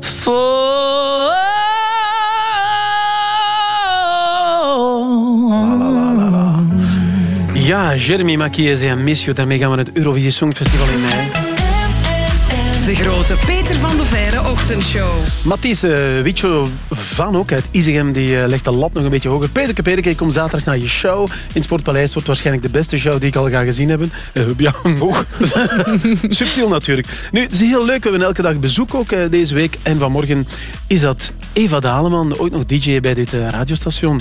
fall. Ja, Jeremy Makiese en Miss You. Daarmee gaan we het Eurovisie Songfestival in mei. De grote Peter Verre ochtendshow. Mathies uh, Wicho van ook uit Isegem, die eh, legt de lat nog een beetje hoger. Peterke, Peterke, ik kom zaterdag naar je show. In Sportpaleis wordt waarschijnlijk de beste show die ik al ga gezien hebben. Eh, ja, nog. Subtiel natuurlijk. Nu, het is heel leuk. We hebben elke dag bezoek ook eh, deze week. En vanmorgen is dat Eva Daleman, ooit nog DJ bij dit eh, radiostation.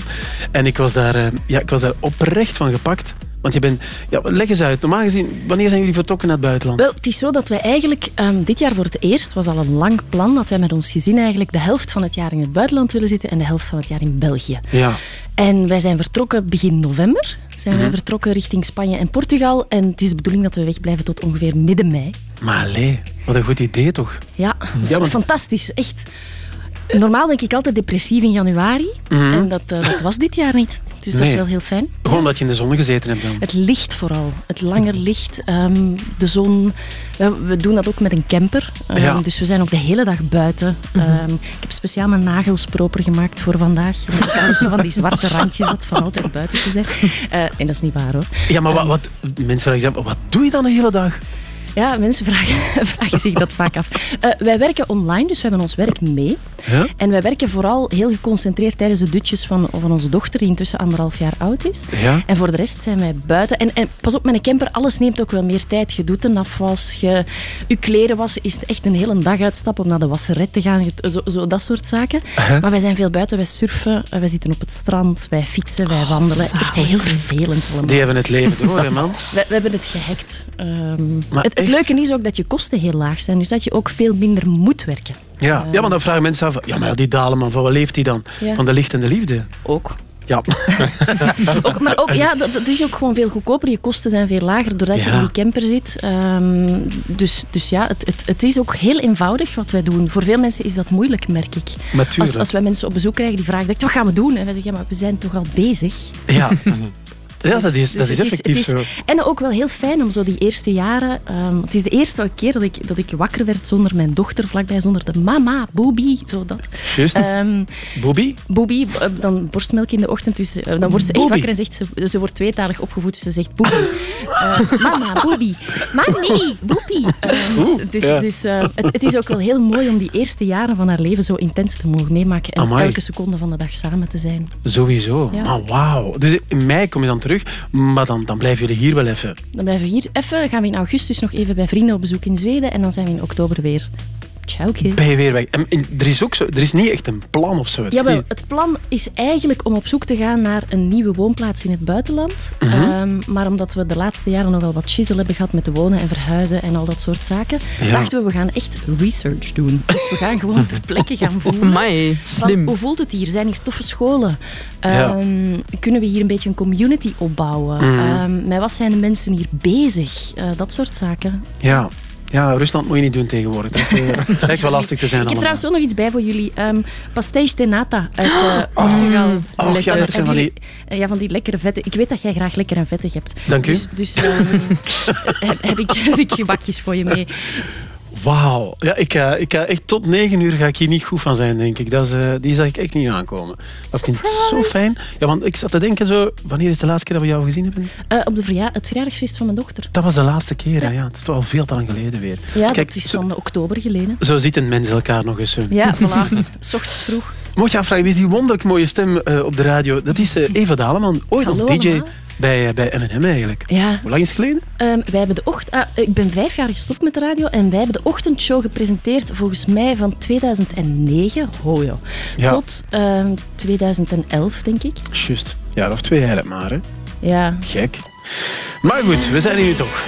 En ik was, daar, eh, ja, ik was daar oprecht van gepakt. Want je bent... Ja, leg eens uit. Normaal gezien, wanneer zijn jullie vertrokken naar het buitenland? Wel, het is zo dat wij eigenlijk ehm, dit jaar voor het eerst, was al een lang plan, dat wij met ons gezin eigenlijk de helft van het jaar in het buitenland willen zitten en de helft van het jaar in België. Ja. En wij zijn vertrokken begin november. Zijn wij Mhm. vertrokken richting Spanje en Portugal. En het is de bedoeling dat we wegblijven tot ongeveer midden mei. Maar allee, wat een goed idee toch? Ja, dat is Ja, fantastisch. Echt. Normaal ben ik altijd depressief in januari. Mhm. En dat, eh, dat was dit jaar niet. Dus dat is wel heel fijn. Gewoon omdat je in de zon gezeten hebt dan. Het licht vooral. Het langer licht, ehm, de zon. We, we doen dat ook met een camper. Ehm, Ja. Dus we zijn ook de hele dag buiten. Ehm, ik heb speciaal mijn nagels proper gemaakt voor vandaag. Ik zo van die zwarte randjes had van altijd buiten te zijn. Eh, en dat is niet waar hoor. Ja, maar wat, wat, mensen vragen wat doe je dan de hele dag? Ja, mensen vragen, vragen zich dat vaak af. Eh, wij werken online, dus we hebben ons werk mee. Ja? En wij werken vooral heel geconcentreerd tijdens de dutjes van, van onze dochter, die intussen anderhalf jaar oud is. Ja. En voor de rest zijn wij buiten. En, en pas op, met een camper, alles neemt ook wel meer tijd. Je doet een afwas, je, je kleren wassen is echt een hele dag uitstappen om naar de wasseret te gaan. Zo, zo dat soort zaken. Uh-huh. Maar wij zijn veel buiten, wij surfen, eh, wij zitten op het strand, wij fietsen, wij wandelen. Echt heel vervelend allemaal. Die hebben het leven door, hè, man. We, we hebben het gehackt. Ehm, Maar het, het leuke is ook dat je kosten heel laag zijn, dus dat je ook veel minder moet werken. Ja, ja, maar dan vragen mensen af, ja, maar die Daleman, van wat leeft hij dan? Ja. Van de licht en de liefde? Ook. Ja. Ook, maar ook, ja, dat, dat is ook gewoon veel goedkoper. Je kosten zijn veel lager doordat je in die camper zit. Ehm, dus, dus ja, het, het, het is ook heel eenvoudig wat wij doen. Voor veel mensen is dat moeilijk, merk ik. Natuurlijk. Als, als wij mensen op bezoek krijgen die vragen, wat gaan we doen? En wij zeggen, ja, maar we zijn toch al bezig. Ja. Ja, dat is, dat Dus is het effectief zo. En ook wel heel fijn om zo die eerste jaren... ehm, het is de eerste keer dat ik, dat ik wakker werd zonder mijn dochter vlakbij, zonder de mama, boobie, zo dat. Juist. Ehm, Bobby? Eh, dan borstmelk in de ochtend. Dus, eh, dan wordt ze echt wakker en zegt ze, ze wordt tweetalig opgevoed. Dus ze zegt boobie. Eh, mama, boobie. Mami, boobie. Eh, Oeh, dus ja. dus het, het is ook wel heel mooi om die eerste jaren van haar leven zo intens te mogen meemaken. En Amai. elke seconde van de dag samen te zijn. Sowieso. Ja. Maar wauw. Dus in mei kom je dan terug, maar dan, dan blijven jullie hier wel even. Dan blijven we hier even. Gaan we in augustus nog even bij vrienden op bezoek in Zweden. En dan zijn we in oktober weer Ben je weer weg. En, en er is ook zo, er is niet echt een plan of zo. Jawel, niet- het plan is eigenlijk om op zoek te gaan naar een nieuwe woonplaats in het buitenland. Mhm. Ehm, maar omdat we de laatste jaren nogal wat shizzle hebben gehad met wonen en verhuizen en al dat soort zaken, Ja. dachten we, we gaan echt research doen. Dus we gaan gewoon ter plekke gaan voelen. Slim. hoe voelt het hier? Zijn hier toffe scholen? Ja. Ehm, Kunnen we hier een beetje een community opbouwen? Ehm, met wat zijn de mensen hier bezig? Eh, dat soort zaken. Ja. Ja, Rusland moet je niet doen tegenwoordig. Dat is, eh, lijkt wel lastig te zijn Ik heb trouwens wel nog iets bij voor jullie. Ehm pastéis de nata uit eh, Portugal. Oh, Dus ja, dat zijn van die- eh, ja, van die lekkere vette. Ik weet dat jij graag lekker en vettig hebt. Dank u. Dus, dus ehm, heb, heb ik, heb ik gebakjes voor je mee. Wauw. Ja, ik, ga, ik ga echt tot negen uur ga ik hier niet goed van zijn, denk ik. Dat is, eh, die zag ik echt niet aankomen. Dat vind ik zo fijn. Ja, want ik zat te denken zo, wanneer is de laatste keer dat we jou gezien hebben? Eh, op de verja het verjaardagsfeest van mijn dochter. Dat was de laatste keer, ja. ja. Het is toch al veel te lang geleden weer. Ja, Kijk, dat is zo, van oktober geleden. zo ziet een mens elkaar nog eens. eh. Ja, voilà. S ochtends vroeg. Mocht je afvragen, wie is die wonderlijk mooie stem eh, op de radio? Dat is eh, Eva Daleman, ooit Hallo al DJ allemaal. Bij, eh, bij M&M eigenlijk. Ja. Hoe lang is het geleden? Ehm, wij hebben de ocht ah, ik ben vijf jaar gestopt met de radio en wij hebben de ochtendshow gepresenteerd volgens mij van 2009 ho, joh, Ja. tot ehm, 2011, denk ik. Juist. Ja, of twee jaar maar, hè. Ja. Gek. Maar goed, we zijn hier nu toch.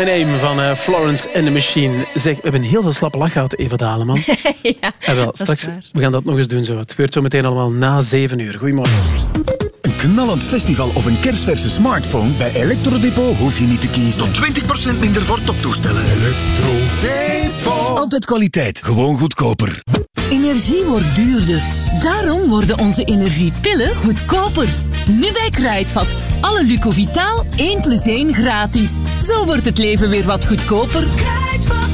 My Name van eh, Florence and the Machine. Zeg, we hebben heel veel slappe lach gehad, Eva Daleman. ja, En wel, dat is straks, waar. we gaan dat nog eens doen zo. Het gebeurt zo meteen allemaal na 7 uur. Goedemorgen. Een knallend festival of een kerstverse smartphone? Bij Electrodepot hoef je niet te kiezen. Tot 20% minder voor toptoestellen. Electrodepot. Altijd kwaliteit, gewoon goedkoper. Energie wordt duurder. Daarom worden onze energiepillen goedkoper. Nu bij Kruidvat. Alle Lucovitaal 1 plus 1 gratis. Zo wordt het leven weer wat goedkoper. Kruidvat,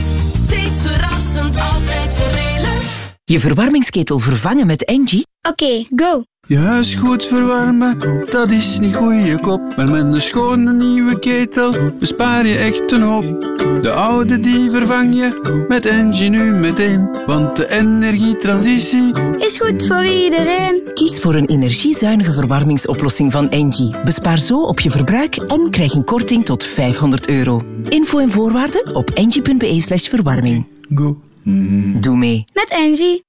steeds verrassend, altijd voordelig. Je verwarmingsketel vervangen met Engie? Oké, go. Je huis goed verwarmen, dat is niet goeie kop. Maar met een schone nieuwe ketel bespaar je echt een hoop. De oude die vervang je met Engie nu meteen. Want de energietransitie Is goed voor iedereen. Kies voor een energiezuinige verwarmingsoplossing van Engie. Bespaar zo op je verbruik en krijg een korting tot 500 euro. Info en voorwaarden op engie.be slash verwarming. Go. Doe mee. Met Angie.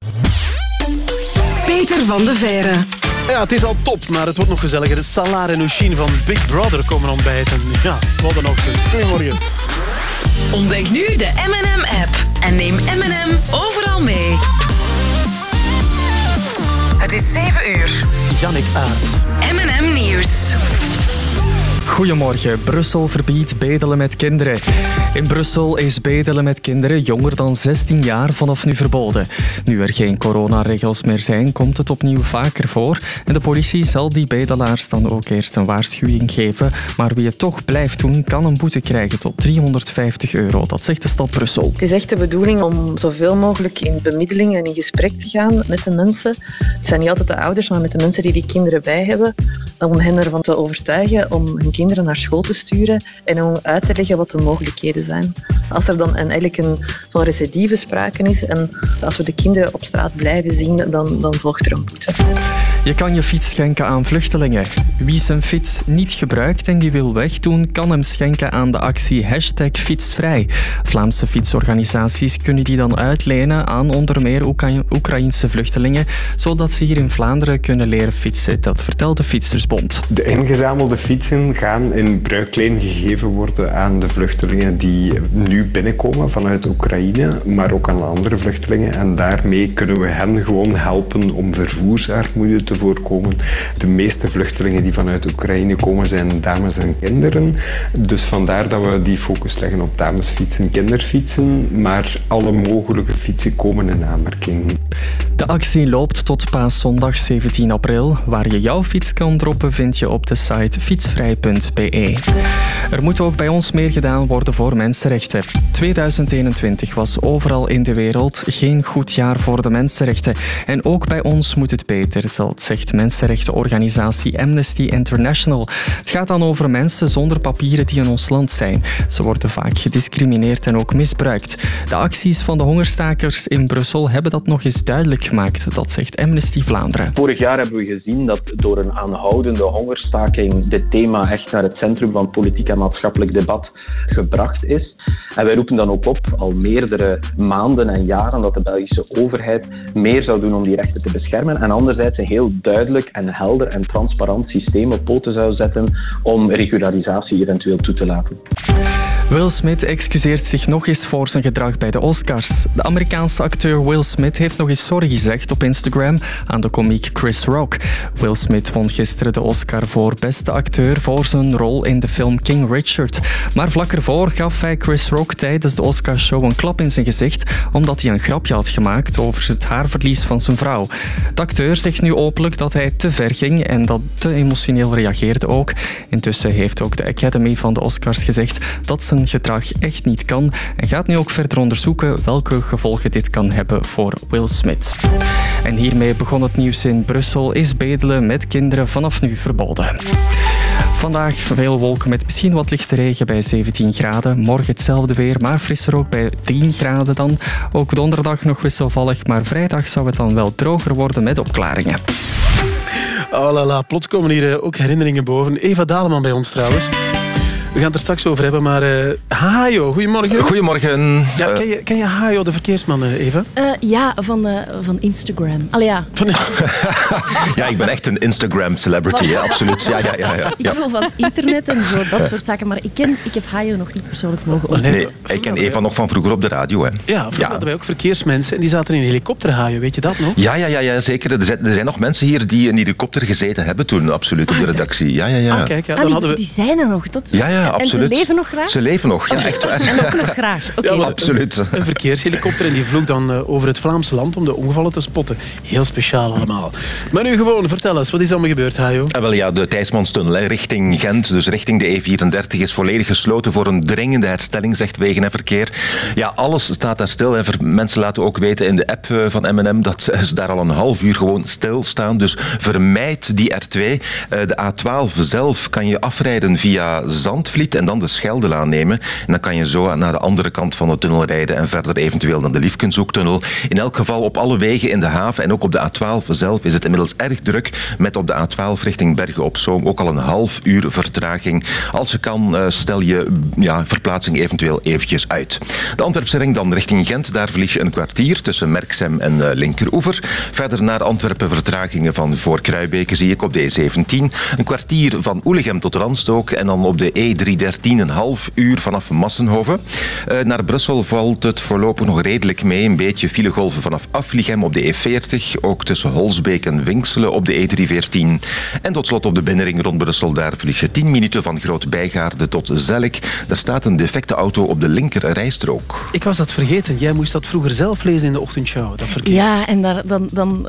Peter van de Verre. Ja, het is al top, maar het wordt nog gezelliger. Salar en van Big Brother komen ontbijten. Ja, wat een ochtend. Goedemorgen. Ontdek nu de M&M-app en neem M&M overal mee. Het is 7 uur. Jannik Aert. M&M Nieuws. Goedemorgen. Brussel verbiedt bedelen met kinderen. In Brussel is bedelen met kinderen jonger dan 16 jaar vanaf nu verboden. Nu er geen coronaregels meer zijn, komt het opnieuw vaker voor. En de politie zal die bedelaars dan ook eerst een waarschuwing geven. Maar wie het toch blijft doen, kan een boete krijgen tot 350 euro. Dat zegt de stad Brussel. Het is echt de bedoeling om zoveel mogelijk in bemiddeling en in gesprek te gaan met de mensen. Het zijn niet altijd de ouders, maar met de mensen die die kinderen bij hebben. Om hen ervan te overtuigen om hun kinderen naar school te sturen en om uit te leggen wat de mogelijkheden zijn. Als er dan een, eigenlijk een, van recidive sprake is en als we de kinderen op straat blijven zien, dan, dan volgt er een boete. Je kan je fiets schenken aan vluchtelingen. Wie zijn fiets niet gebruikt en die wil wegdoen, kan hem schenken aan de actie hashtag fietsvrij. Vlaamse fietsorganisaties kunnen die dan uitlenen aan onder meer Oekra- Oekraïnse vluchtelingen, zodat ze hier in Vlaanderen kunnen leren fietsen. Dat vertelt de Fietsersbond. De ingezamelde fietsen gaan in bruikleen gegeven worden aan de vluchtelingen die nu binnenkomen vanuit Oekraïne, maar ook aan andere vluchtelingen. En daarmee kunnen we hen gewoon helpen om vervoersarmoede te voorkomen. De meeste vluchtelingen die vanuit Oekraïne komen zijn dames en kinderen. Dus vandaar dat we die focus leggen op damesfietsen, kinderfietsen, maar alle mogelijke fietsen komen in aanmerking. De actie loopt tot paaszondag 17 april. Waar je jouw fiets kan droppen vind je op de site fietsvrij.be. Er moet ook bij ons meer gedaan worden voor mensenrechten. 2021 was overal in de wereld geen goed jaar voor de mensenrechten. En ook bij ons moet het beter, zegt mensenrechtenorganisatie Amnesty International. Het gaat dan over mensen zonder papieren die in ons land zijn. Ze worden vaak gediscrimineerd en ook misbruikt. De acties van de hongerstakers in Brussel hebben dat nog eens duidelijk gemaakt, dat zegt Amnesty Vlaanderen. Vorig jaar hebben we gezien dat door een aanhoudende hongerstaking dit thema echt naar het centrum van politiek en maatschappelijk debat gebracht is. En wij roepen dan ook op, al meerdere maanden en jaren, dat de Belgische overheid meer zou doen om die rechten te beschermen. En anderzijds een heel duidelijk en helder en transparant systeem op poten zou zetten om regularisatie eventueel toe te laten. Will Smith excuseert zich nog eens voor zijn gedrag bij de Oscars. De Amerikaanse acteur Will Smith heeft nog eens sorry gezegd op Instagram aan de komiek Chris Rock. Will Smith won gisteren de Oscar voor beste acteur voor zijn rol in de film King Richard. Maar vlak ervoor gaf hij Chris Rock tijdens de Oscarshow een klap in zijn gezicht omdat hij een grapje had gemaakt over het haarverlies van zijn vrouw. De acteur zegt nu openlijk dat hij te ver ging en dat te emotioneel reageerde ook. Intussen heeft ook de Academy van de Oscars gezegd dat zijn gedrag echt niet kan en gaat nu ook verder onderzoeken welke gevolgen dit kan hebben voor Will Smith. En hiermee begon het nieuws in Brussel. Is bedelen met kinderen vanaf nu verboden. Vandaag veel wolken met misschien wat lichte regen bij 17 graden. Morgen hetzelfde weer, maar frisser ook bij 10 graden dan. Ook donderdag nog wisselvallig, maar vrijdag zou het dan wel droger worden met opklaringen. Oh la la, plots komen hier eh, ook herinneringen boven. Eva Daleman bij ons trouwens. We gaan het er straks over hebben, maar... eh Hajo, goedemorgen. Goedemorgen. Ja, Eh, ken, je, ken je Hajo, de verkeersman, eh, Eva? Eh, ja, van, eh, van Instagram. Allee, ja. ja, ik ben echt een Instagram celebrity, hè, absoluut. Ja, ja, ja, ja, Ik ja. bedoel van het internet en zo, dat soort zaken. Maar ik, ken, ik heb Hajo nog niet persoonlijk mogen ontmoeten. Nee, ik ken Eva nog van vroeger op de radio. Hè. Ja, vroeger hadden wij ook verkeersmensen en die zaten in een helikopter Hajo, weet je dat nog? Ja, ja, ja, ja, zeker. Er zijn, er zijn nog mensen hier die in een helikopter gezeten hebben toen, absoluut, op de redactie. Ja, ja, ja. Ah, kijk, ja, Ah, dan die, hadden we... die zijn er nog. Dat... Ja, ja, absoluut. En ze leven nog graag? Ze leven nog, ja, echt waar. En ook nog graag. Oké. Ja, maar Absoluut. Een, een verkeershelikopter en die vloog dan eh, over het Vlaamse land om de ongevallen te spotten. Heel speciaal allemaal. Maar nu gewoon, vertel eens, wat is allemaal gebeurd, Hajo? Eh, wel ja, de Thijsmanstunnel hè, richting Gent, dus richting de E34, is volledig gesloten voor een dringende herstelling, zegt Wegen en Verkeer. Ja, alles staat daar stil. En mensen laten ook weten in de app eh, van M&M dat ze daar al een half uur gewoon stilstaan. Dus vermijd die R2. Eh, De A12 zelf kan je afrijden via En dan de Scheldelaan nemen. En dan kan je zo naar de andere kant van de tunnel rijden en verder eventueel naar de Liefkenzoektunnel. In elk geval op alle wegen in de haven en ook op de A12 zelf is het inmiddels erg druk met op de A12 richting Bergen op Zoom ook al een half uur vertraging. Als je kan, eh, stel je ja, verplaatsing eventueel eventjes uit. De Antwerpse ring dan richting Gent, daar verlies je een kwartier tussen Merksem en eh, Linkeroever. Verder naar Antwerpen vertragingen van voor Kruibeke zie ik op de E17. Een kwartier van Oelegem tot Randstook en dan op de E313 een half uur vanaf Massenhoven. Eh, naar Brussel valt het voorlopig nog redelijk mee. Een beetje filegolven vanaf Aflichem op de E40. Ook tussen Holsbeek en Winkselen op de E314. En tot slot op de binnenring rond Brussel. Daar verlies je 10 minuten van Groot Bijgaarde tot Zelk. Daar staat een defecte auto op de linker rijstrook. Ik was dat vergeten. Jij moest dat vroeger zelf lezen in de ochtendshow, dat verkeer. Ja, en daar, dan, dan,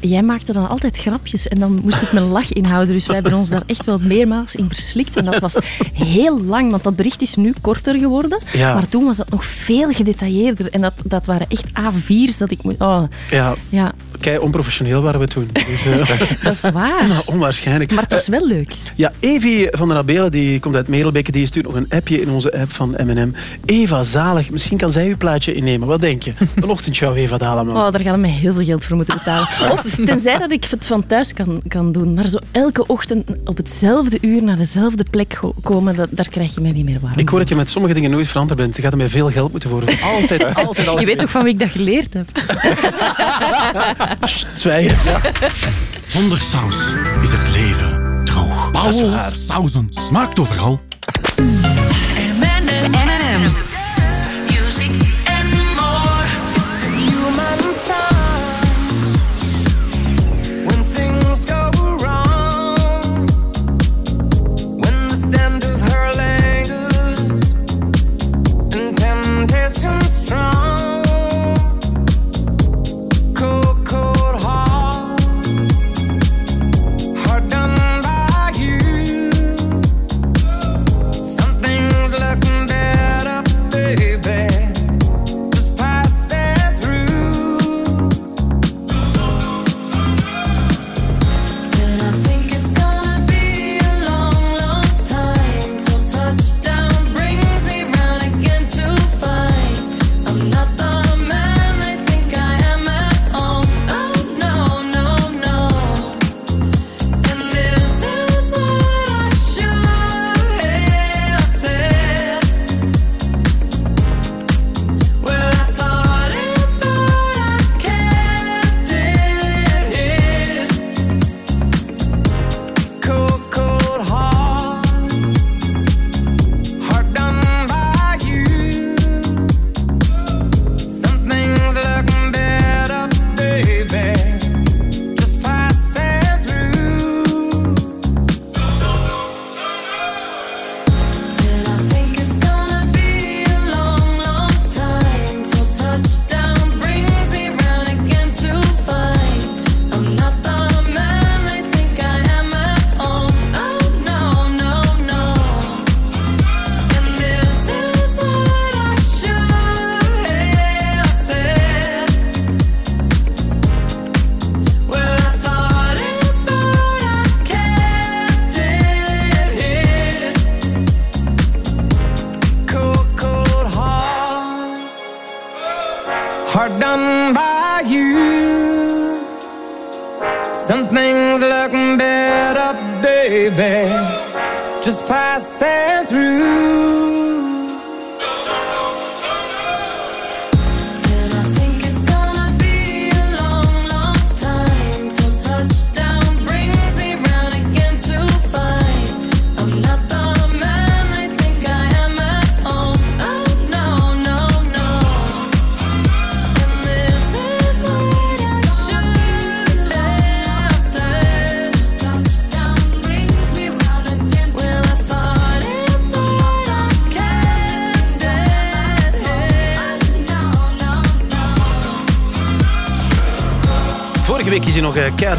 jij maakte dan altijd grapjes en dan moest ik mijn lach inhouden. Dus wij hebben ons daar echt wel meermaals in verslikt. En dat was heel lang, want dat bericht is nu korter geworden. Ja. Maar toen was dat nog veel gedetailleerder. En dat, dat waren echt A4's dat ik moet... Oh, Ja, ja, kei onprofessioneel waren we toen. Dus, eh, dat is waar. nou, onwaarschijnlijk. Maar het was wel leuk. Ja, Evie van der Abelen, die komt uit Merelbeke, die stuurt nog een appje in onze app van M&M. Eva, zalig. Misschien kan zij uw plaatje innemen. Wat denk je? Een ochtendshow, Eva Daleman. Oh, daar gaan we mij heel veel geld voor moeten betalen. Of tenzij dat ik het van thuis kan, kan doen. Maar zo elke ochtend op hetzelfde uur naar dezelfde plek komen, dat, daar krijg je mij niet meer warm. Ik hoor dat je met sommige dingen nooit veranderd bent. Je gaat er mij veel geld moeten voor. Altijd, altijd al. Je weet toch van wie ik dat geleerd heb? Zwijgen. Ja. Zonder saus is het leven droog. Waar. Sauzen smaakt overal.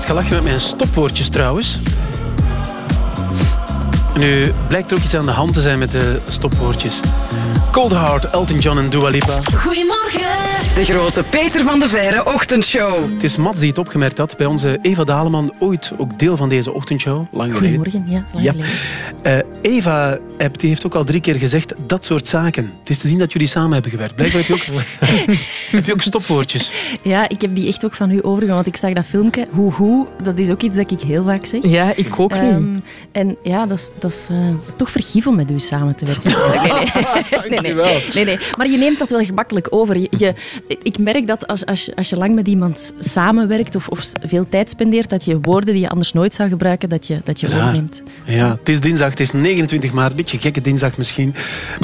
Gelachen met mijn stopwoordjes trouwens. Nu blijkt er ook iets aan de hand te zijn met de stopwoordjes. Cold Heart, Elton John en Dua Lipa. Goedemorgen. De grote Peter van de Verre ochtendshow. Het is Mats die het opgemerkt had bij onze Eva Daleman, ooit ook deel van deze ochtendshow. Lang geleden. Goedemorgen, ja. lang Ja. geleden. Eh, Eva die heeft ook al drie keer gezegd dat soort zaken. Het is te zien dat jullie samen hebben gewerkt. Blijkbaar heb je ook, heb je ook stopwoordjes. Ja, ik heb die echt ook van u overgenomen, want ik zag dat filmpje. Hoe hoe, dat is ook iets dat ik heel vaak zeg. Ja, ik ook nu. Ehm, en ja, dat is, dat, is, eh, dat is toch vergif om met u samen te werken. Nee, nee. nee, nee, nee, nee. Maar je neemt dat wel gemakkelijk over. Je, je- ik merk dat als, als, je, als je lang met iemand samenwerkt of, of veel tijd spendeert, dat je woorden die je anders nooit zou gebruiken, dat je, dat je Raar. overneemt. Ja, het is dinsdag, het is 29 maart. Beetje gekke dinsdag misschien.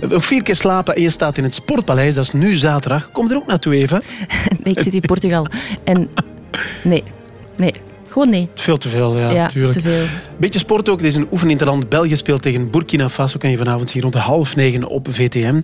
Nog vier keer slapen en je staat in het Sportpaleis. Dat is nu zaterdag. Kom er ook naartoe Nee, ik zit in Portugal. En nee, nee. Gewoon nee. Veel te veel, ja, Ja, tuurlijk. te veel. Beetje sport ook. Dit is een oefeninterland. België speelt tegen Burkina Faso. Kan je vanavond zien rond de half negen op VTM.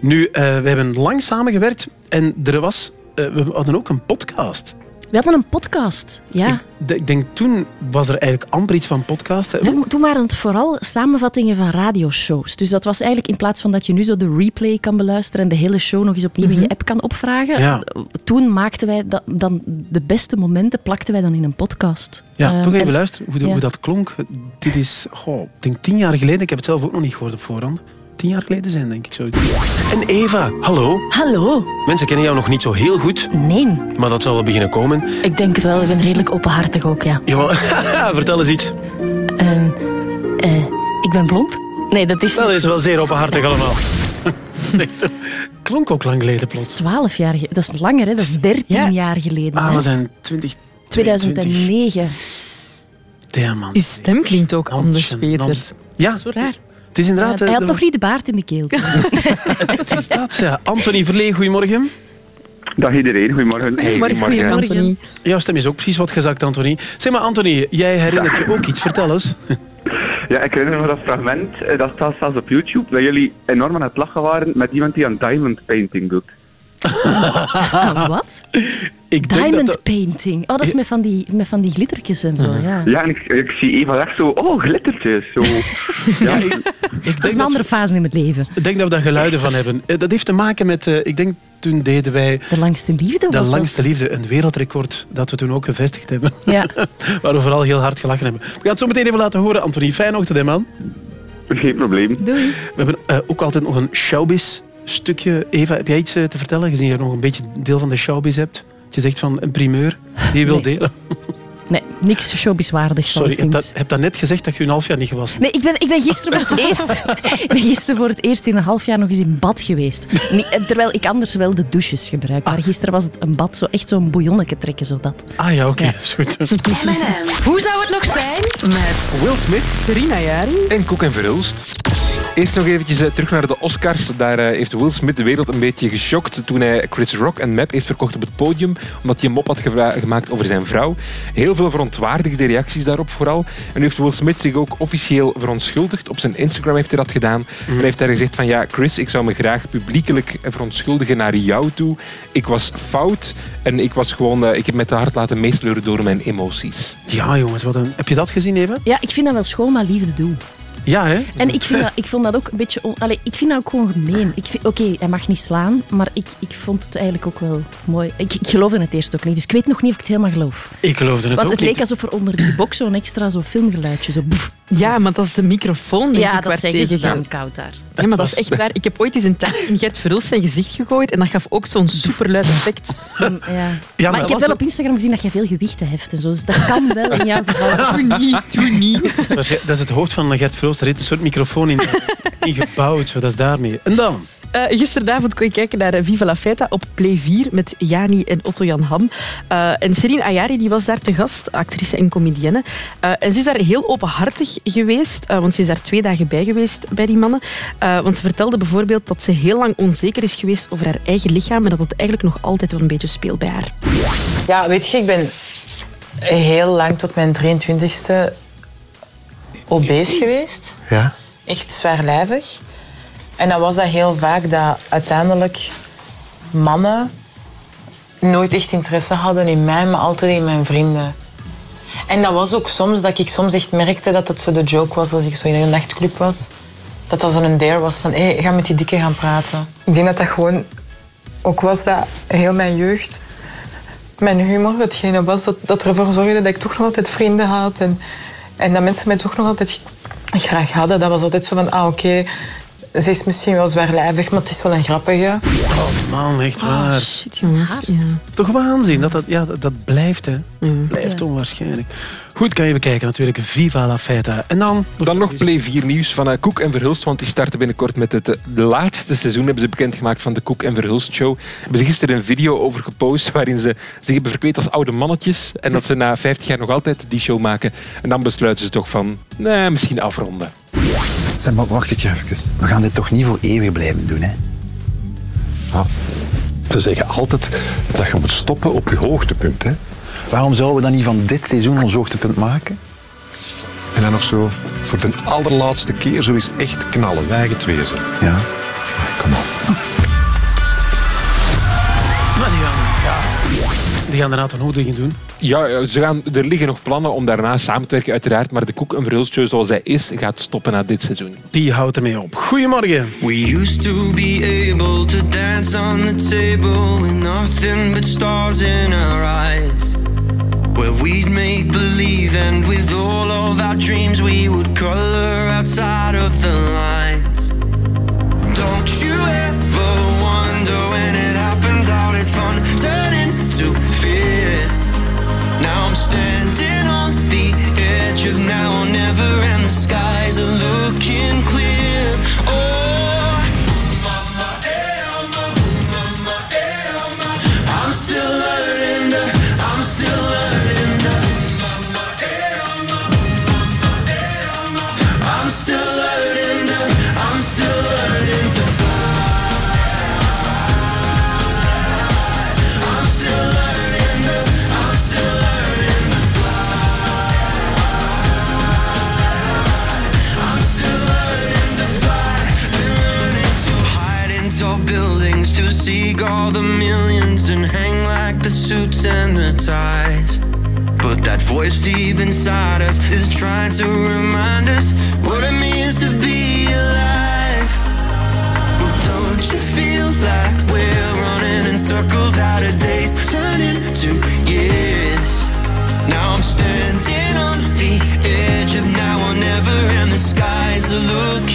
Nu, eh, we hebben lang samengewerkt. En er was... eh, we hadden ook een podcast. We hadden een podcast, ja. Ik, ik denk, toen was er eigenlijk amper iets van podcast. hè. Toen, toen waren het vooral samenvattingen van radioshows. Dus dat was eigenlijk in plaats van dat je nu zo de replay kan beluisteren en de hele show nog eens opnieuw in je app kan opvragen. Mhm. Ja. Toen maakten wij dat, dan de beste momenten plakten wij dan in een podcast. Ja, Eh, toch even en- luisteren hoe, de- ja. hoe dat klonk. Dit is, ik denk tien jaar geleden. Ik heb het zelf ook nog niet gehoord op voorhand. Tien jaar geleden zijn, denk ik zo. En Eva, hallo. Hallo. Mensen kennen jou nog niet zo heel goed. Nee. Maar dat zal wel beginnen komen. Ik denk het wel. Ik ben redelijk openhartig ook, ja. Jawel, vertel eens iets. Ehm, eh, ik ben blond. Nee, dat is... Dat is wel zeer openhartig allemaal. Klonk ook lang geleden Dat is plots. 12 jaar geleden. Dat is langer, hè? Dat is 13 jaar geleden. Ah, hè. we zijn 20... 2009. Damn, man. Uw stem klinkt ook anders, Peter. Ja. Zo raar. Het is inderdaad... hij eh, had de- toch niet de baard in de keel. Het is dat, ja. Anthony Verlee, goedemorgen. Dag iedereen, goedemorgen. Hey, goedemorgen, Anthony. Jouw stem is ook precies wat gezakt, Anthony. Zeg maar, Anthony, jij herinnert je ook iets. Vertel eens. Ja, ik herinner me dat fragment, eh, dat staat zelfs op YouTube, dat jullie enorm aan het lachen waren met iemand die een diamond painting doet. Ah, wat? Ik Diamond painting. Oh, dat is met van die, met van die glittertjes en zo, ja. Ja, en ik, ik zie Eva echt zo, oh, glittertjes. Zo. ja, ik, Dat is een andere fase in mijn leven. Ik denk dat we daar geluiden van hebben. Eh, Dat heeft te maken met... eh, ik denk, toen deden wij... De langste liefde De was dat. langste liefde. Een wereldrecord dat we toen ook gevestigd hebben. Ja. Waar we vooral heel hard gelachen hebben. We gaan het zo meteen even laten horen, Anthony. Fijne ochtend, hè, man. Geen probleem. Doei. We hebben eh, ook altijd nog een showbiz stukje. Eva, heb jij iets eh, te vertellen? Gezien je nog een beetje deel van de showbiz hebt. Je zegt van een primeur die je wilt Nee. delen. Nee, niks showbizwaardig, Sorry, je hebt alleszins. dat, net gezegd dat je een half jaar niet gewassen Nee, ik ben, ik ben gisteren voor het eerst... ik ben gisteren voor het eerst in een half jaar nog eens in bad geweest. Eh, terwijl ik anders wel de douches gebruik. Maar gisteren was het een bad, zo echt zo'n bouillonnetje trekken, zo dat. Ah ja, oké, is goed. Hoe zou het nog zijn met Will Smith, Serena Jaring en Koek en Verhulst. Eerst nog eventjes eh, terug naar de Oscars. Daar eh, heeft Will Smith de wereld een beetje geschokt toen hij Chris Rock een map heeft verkocht op het podium, omdat hij een mop had gemaakt over zijn vrouw. Heel veel verontwaardigde reacties daarop vooral. En nu heeft Will Smith zich ook officieel verontschuldigd. Op zijn Instagram heeft hij dat gedaan. En hij heeft daar gezegd van ja, Chris, ik zou me graag publiekelijk verontschuldigen naar jou toe. Ik was fout en ik was gewoon, eh, ik heb me te hard laten meesleuren door mijn emoties. Ja, jongens, wat een... heb je dat gezien, even? Ja, ik vind dat wel schoon, maar liefde doen. Ja, hè? En ik, vind dat, ik vond dat ook een beetje... On... Allee, ik vind dat ook gewoon gemeen. Ik vind- Oké, hij mag niet slaan, maar ik, ik vond het eigenlijk ook wel mooi. Ik, ik geloofde het eerst ook niet, dus ik weet nog niet of ik het helemaal geloof. Ik geloofde het Want ook het niet. leek alsof er onder die box zo'n extra zo filmgeluidje, zo boef, Ja, maar dat is de microfoon, denk Ja, ik, dat waar zeggen ze tegen dan gaat. koud daar. Ja, maar dat is echt waar. Ik heb ooit eens een tijd in Gert Verhulst zijn gezicht gegooid en dat gaf ook zo'n superluid effect. Ja. Ja, maar ik heb wel op Instagram gezien dat je veel gewichten heft en zo. Dus dat kan wel in jouw geval. Doe niet, doe niet. Dat is- Dat is het hoofd van Gert Verhulst. Er zit een soort microfoon in, in gebouwd. Zo, dat is daarmee. En dan? Eh, gisteravond kon je kijken naar eh, Viva la Feta op Play 4 met Jani en Otto Jan Ham. Eh, en Serine Ayari die was daar te gast, actrice en comedienne. Eh, en ze is daar heel openhartig geweest, want ze is daar twee dagen bij geweest bij die mannen. Eh, want ze vertelde bijvoorbeeld dat ze heel lang onzeker is geweest over haar eigen lichaam en dat het eigenlijk nog altijd wel een beetje speelt bij haar. Ja, weet je, ik ben heel lang tot mijn 23e obese geweest. Ja? Echt zwaarlijvig. En dan was dat heel vaak dat uiteindelijk mannen nooit echt interesse hadden in mij, maar altijd in mijn vrienden. En dat was ook soms dat ik soms echt merkte dat het zo de joke was als ik zo in een nachtclub was. Dat dat zo'n dare was van, hé, ga met die dikke gaan praten. Ik denk dat dat gewoon ook was dat heel mijn jeugd mijn humor hetgene was dat, dat ervoor zorgde dat ik toch nog altijd vrienden had. En, en dat mensen mij toch nog altijd graag hadden. Dat was altijd zo van, ah oké, ze is misschien wel zwaarlijvig, maar het is wel een grappige. Oh man, echt waar. shit, jongens. Ja. Het is toch waanzin dat dat, ja, dat, dat blijft, hè. Blijft Ja. onwaarschijnlijk. Goed, kan je bekijken natuurlijk. Viva la Feta. En dan? Dan nog Play 4 nieuws van eh, Koek en Verhulst, want die starten binnenkort met het eh, laatste seizoen, hebben ze bekendgemaakt van de Koek en Verhulst show. Hebben ze gisteren een video over gepost waarin ze zich hebben verkleed als oude mannetjes en dat ze na 50 jaar nog altijd die show maken. En dan besluiten ze toch van, nee, misschien afronden. Zeg maar, wacht ik even. We gaan dit toch niet voor eeuwig blijven doen, hè? Ja. Ze zeggen altijd dat je moet stoppen op je hoogtepunt, hè? Waarom zouden we dan niet van dit seizoen ons hoogtepunt maken? En dan nog zo voor de allerlaatste keer zo eens echt knallen, twee zo. Ja. Kom op. Die gaan daarna toch nog dingen doen? Ja, ja, ze gaan, er liggen nog plannen om daarna samen te werken, uiteraard. Maar de Koek en Verhulst show zoals hij is, gaat stoppen na dit seizoen. Die houdt ermee op. Goedemorgen. We used to be able to dance on the table with nothing but stars in our eyes. Where we'd make believe, and with all of our dreams, we would color outside of the lines. Don't you of now or never, and the skies are looking ties. But that voice deep inside us is trying to remind us what it means to be alive. Well, don't you feel like we're running in circles out of days, turning to years? Now I'm standing on the edge of now or never, and the are looking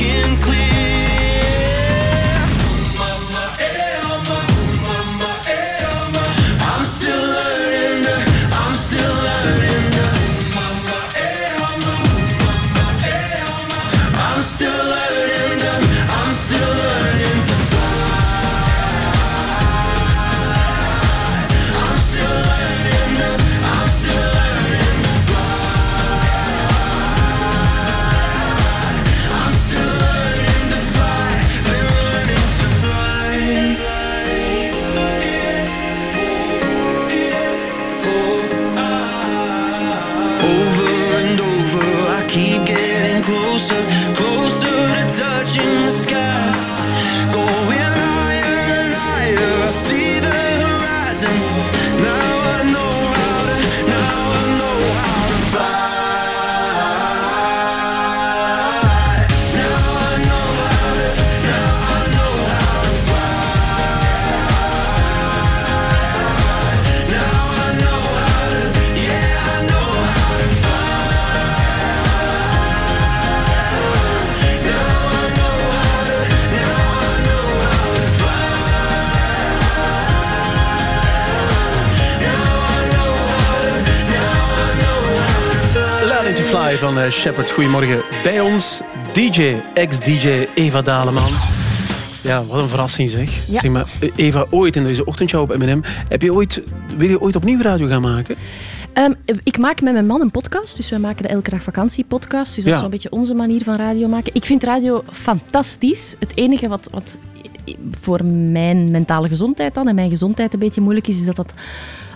Van eh, Shepard. Goedemorgen. Bij ons DJ, ex-DJ Eva Daleman. Ja, wat een verrassing zeg. Ja. zeg maar, eh, Eva, ooit in deze ochtendshow op M&M, heb je ooit, wil je ooit opnieuw radio gaan maken? Ehm, ik maak met mijn man een podcast, dus wij maken de Elke Dag Vakantie podcast. Dus dat is zo'n beetje onze manier van radio maken. Ik vind radio fantastisch. Het enige wat, wat voor mijn mentale gezondheid dan en mijn gezondheid een beetje moeilijk is, is dat dat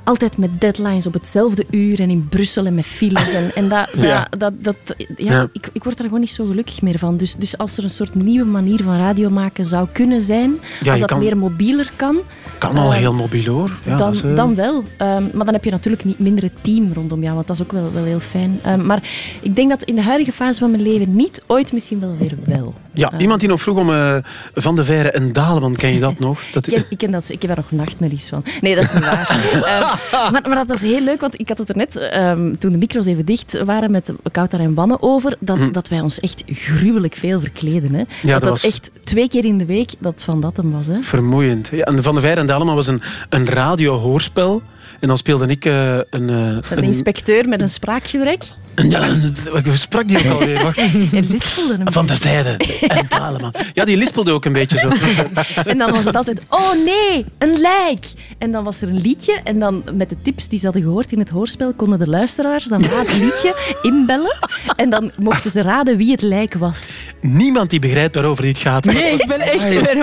altijd met deadlines op hetzelfde uur en in Brussel en met files. En, en dat, dat, Ja. dat, dat, ja, Ja. Ik, ik word er gewoon niet zo gelukkig meer van. Dus, dus als er een soort nieuwe manier van radio maken zou kunnen zijn, Ja, als dat kan- meer mobieler kan, Kan al Eh, heel mobiel hoor. Ja, dan, is, eh, dan wel. Ehm, maar dan heb je natuurlijk niet minder het team rondom jou, want dat is ook wel, wel heel fijn. Ehm, maar ik denk dat in de huidige fase van mijn leven niet, ooit misschien wel weer wel. Ja, iemand die nog vroeg om eh, Van de Veire en Daleman, ken je dat nog? Dat, Ik ken, ik ken dat, ik heb daar nog nachtmerries van. Nee, dat is niet waar. Maar, maar dat is heel leuk, want ik had het er net, ehm, toen de micro's even dicht waren, met Kouter en Wanne over, dat, Hm. dat wij ons echt gruwelijk veel verkleden. Hè? Ja, dat dat dat was- echt twee keer in de week dat van dat hem was. Hè? Vermoeiend. Ja, en Van de Veire en Daleman was een, een radiohoorspel. En dan speelde ik eh, een... eh, Een inspecteur met een spraakgebrek. Ja, welke sprak die ook alweer? Wacht. En lispelde hem. Van der Veire en Daleman. Ja, die lispelde ook een beetje zo. En dan was het altijd, oh nee, een lijk. En dan was er een liedje. En dan met de tips die ze hadden gehoord in het hoorspel, konden de luisteraars dan na het liedje inbellen. En dan mochten ze raden wie het lijk was. Niemand die begrijpt waarover dit gaat. Nee, ik ben echt in mijn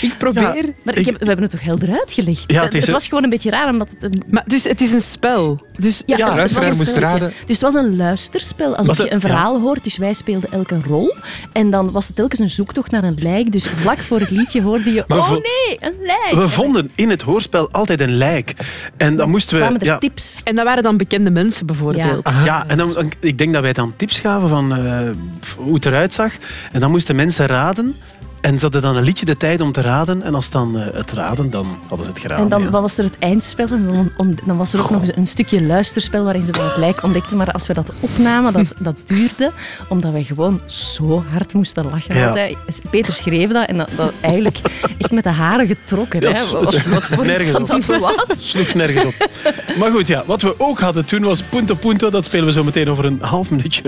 Ik probeer. Ja, maar ik heb, we hebben het toch helder uitgelegd? Ja, het het, is het een- was gewoon een beetje raar, omdat het een... Maar dus het is een spel. Dus Ja, ja, het- het was een spelletje. Dus het was een luisterspel. Alsof je een verhaal hoort, dus wij speelden elk een rol. En dan was het telkens een zoektocht naar een lijk. Dus vlak voor het liedje hoorde je, Maar oh nee, een lijk. We vonden in het hoorspel altijd een lijk. En dan moesten we... kwamen er ja, tips. En dat waren dan bekende mensen bijvoorbeeld. Ja, en dan, dan- ik denk dat wij dan tips gaven van eh, hoe het eruit zag. En dan moesten mensen raden. En ze hadden dan een liedje de tijd om te raden. En als dan eh, het raden, dan hadden ze het geraden. En dan ja. was er het eindspel en dan, was er ook nog een stukje luisterspel waarin ze dan het lijk ontdekten. Maar als we dat opnamen, dat, dat duurde, omdat wij gewoon zo hard moesten lachen. Ja. Hij- Peter schreef dat en dat, dat eigenlijk echt met de haren getrokken. Ja, hè, het- wat, wat voor iets nergens dat op. dat was. Het sloeg nergens op. Maar goed, ja, wat we ook hadden toen was Punto Punto. Dat spelen we zo meteen over een half minuutje.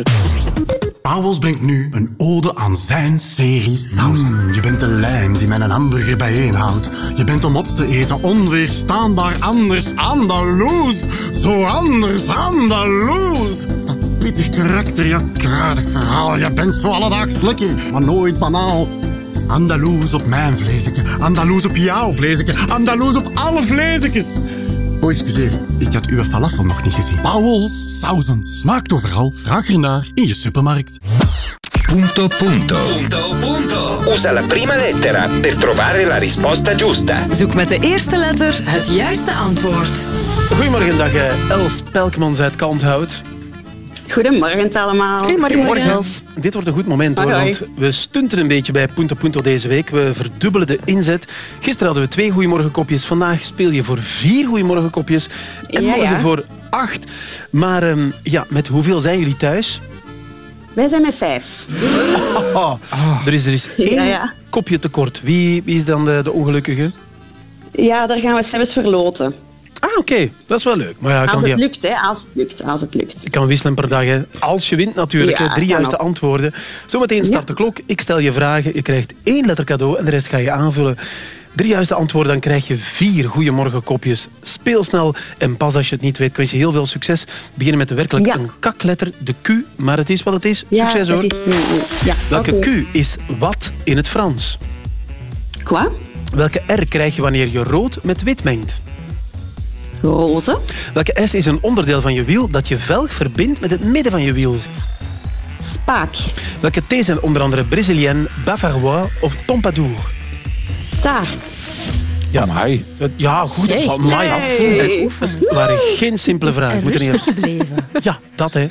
Pauwels brengt nu een ode aan zijn serie sauzen. Mm, je bent de lijm die mijn hamburger bijeenhoudt. Je bent om op te eten onweerstaanbaar anders Andaloes. Zo anders Andaloes. Dat pittig karakter, ja kruidig verhaal. Je bent zo alledaags lekker, maar nooit banaal. Andaloes op mijn vleesje, Andaloes op jouw vleesje, Andaloes op alle vleesjes. Oh, excuseer, ik had uw falafel nog niet gezien. Pauwels, sauzen, smaakt overal. Vraag ernaar in je supermarkt. Punto punto. Punto punto. Usa la prima lettera per trovare la risposta giusta. Zoek met de eerste letter het juiste antwoord. Goedemorgen, dag eh, Els Pelkmans uit Kalmthout. Goedemorgen allemaal. Dit wordt een goed moment hoor, want we stunten een beetje bij Punto Punto deze week. We verdubbelen de inzet. Gisteren hadden we twee Goeiemorgenkopjes. Vandaag speel je voor vier Goeiemorgenkopjes. En Ja, morgen ja. voor acht. Maar ehm, ja, met hoeveel zijn jullie thuis? Wij zijn met vijf. Oh, Er is, er is één Ja, ja. kopje tekort. Wie, wie is dan de, de ongelukkige? Ja, daar gaan we zelfs verloten. Ah, oké. Dat is wel leuk. Maar ja, als kan, het die, lukt, hè. Als het lukt, als het lukt. ik kan wisselen per dag. Hè. Als je wint natuurlijk. Ja. Drie juiste ook. antwoorden. Zometeen start de klok. Ik stel je vragen. Je krijgt één letter cadeau en de rest ga je aanvullen. Drie juiste antwoorden, dan krijg je vier Goeiemorgenkopjes. Speel snel en pas als je het niet weet. Ik wens je heel veel succes. Beginnen met de werkelijk een kakletter, de Q. Maar het is wat het is. Ja, Succes hoor. is- Welke. Q is wat in het Frans? Quoi? Welke R krijg je wanneer je rood met wit mengt? Roze. Welke S is een onderdeel van je wiel dat je velg verbindt met het midden van je wiel? Spaak. Welke T zijn onder andere Brazilienne, Bavarois of Pompadour? Taart. Ja, dat- ja goed. Zeg, Amai. nee. Het het waren geen simpele vragen. En er niet rustig gebleven. Ja, dat hè.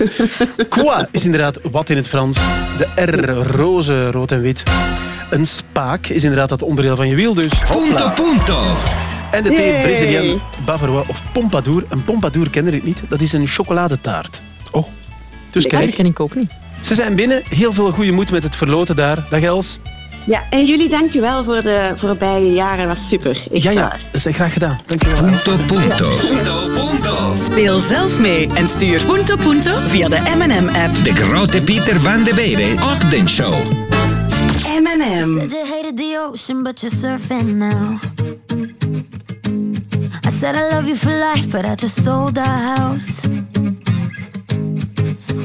Quoi is inderdaad wat in het Frans. De R, roze, rood en wit. Een spaak is inderdaad dat onderdeel van je wiel, dus... Punto, punto. En de T, Yay. Brazilienne, Bavarois of Pompadour. Een Pompadour kende ik niet. Dat is een chocoladetaart. Oh. Dus Dat kijk. ken ik ook niet. Ze zijn binnen. Heel veel goede moed met het verloten daar. Dag Els. Ja, en jullie dankjewel voor de voorbije jaren. was super. Echt Ja, ja, waar. dat is graag gedaan. Dankjewel. Punto, punto. Speel zelf mee en stuur Punto Punto via de M&M-app. De grote Pieter van de Beren Ochtendshow. M&M. Said you hated the ocean, but you're surfing now. I said I love you for life, but I just sold our house.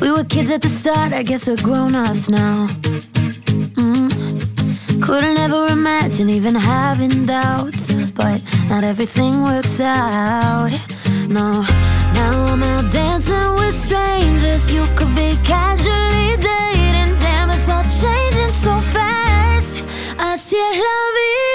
We were kids at the start, I guess we're grown-ups now. Couldn't ever imagine even having doubts, but not everything works out. No, now I'm out dancing with strangers. You could be casually dating, damn, it's all changing so fast. I see la vida,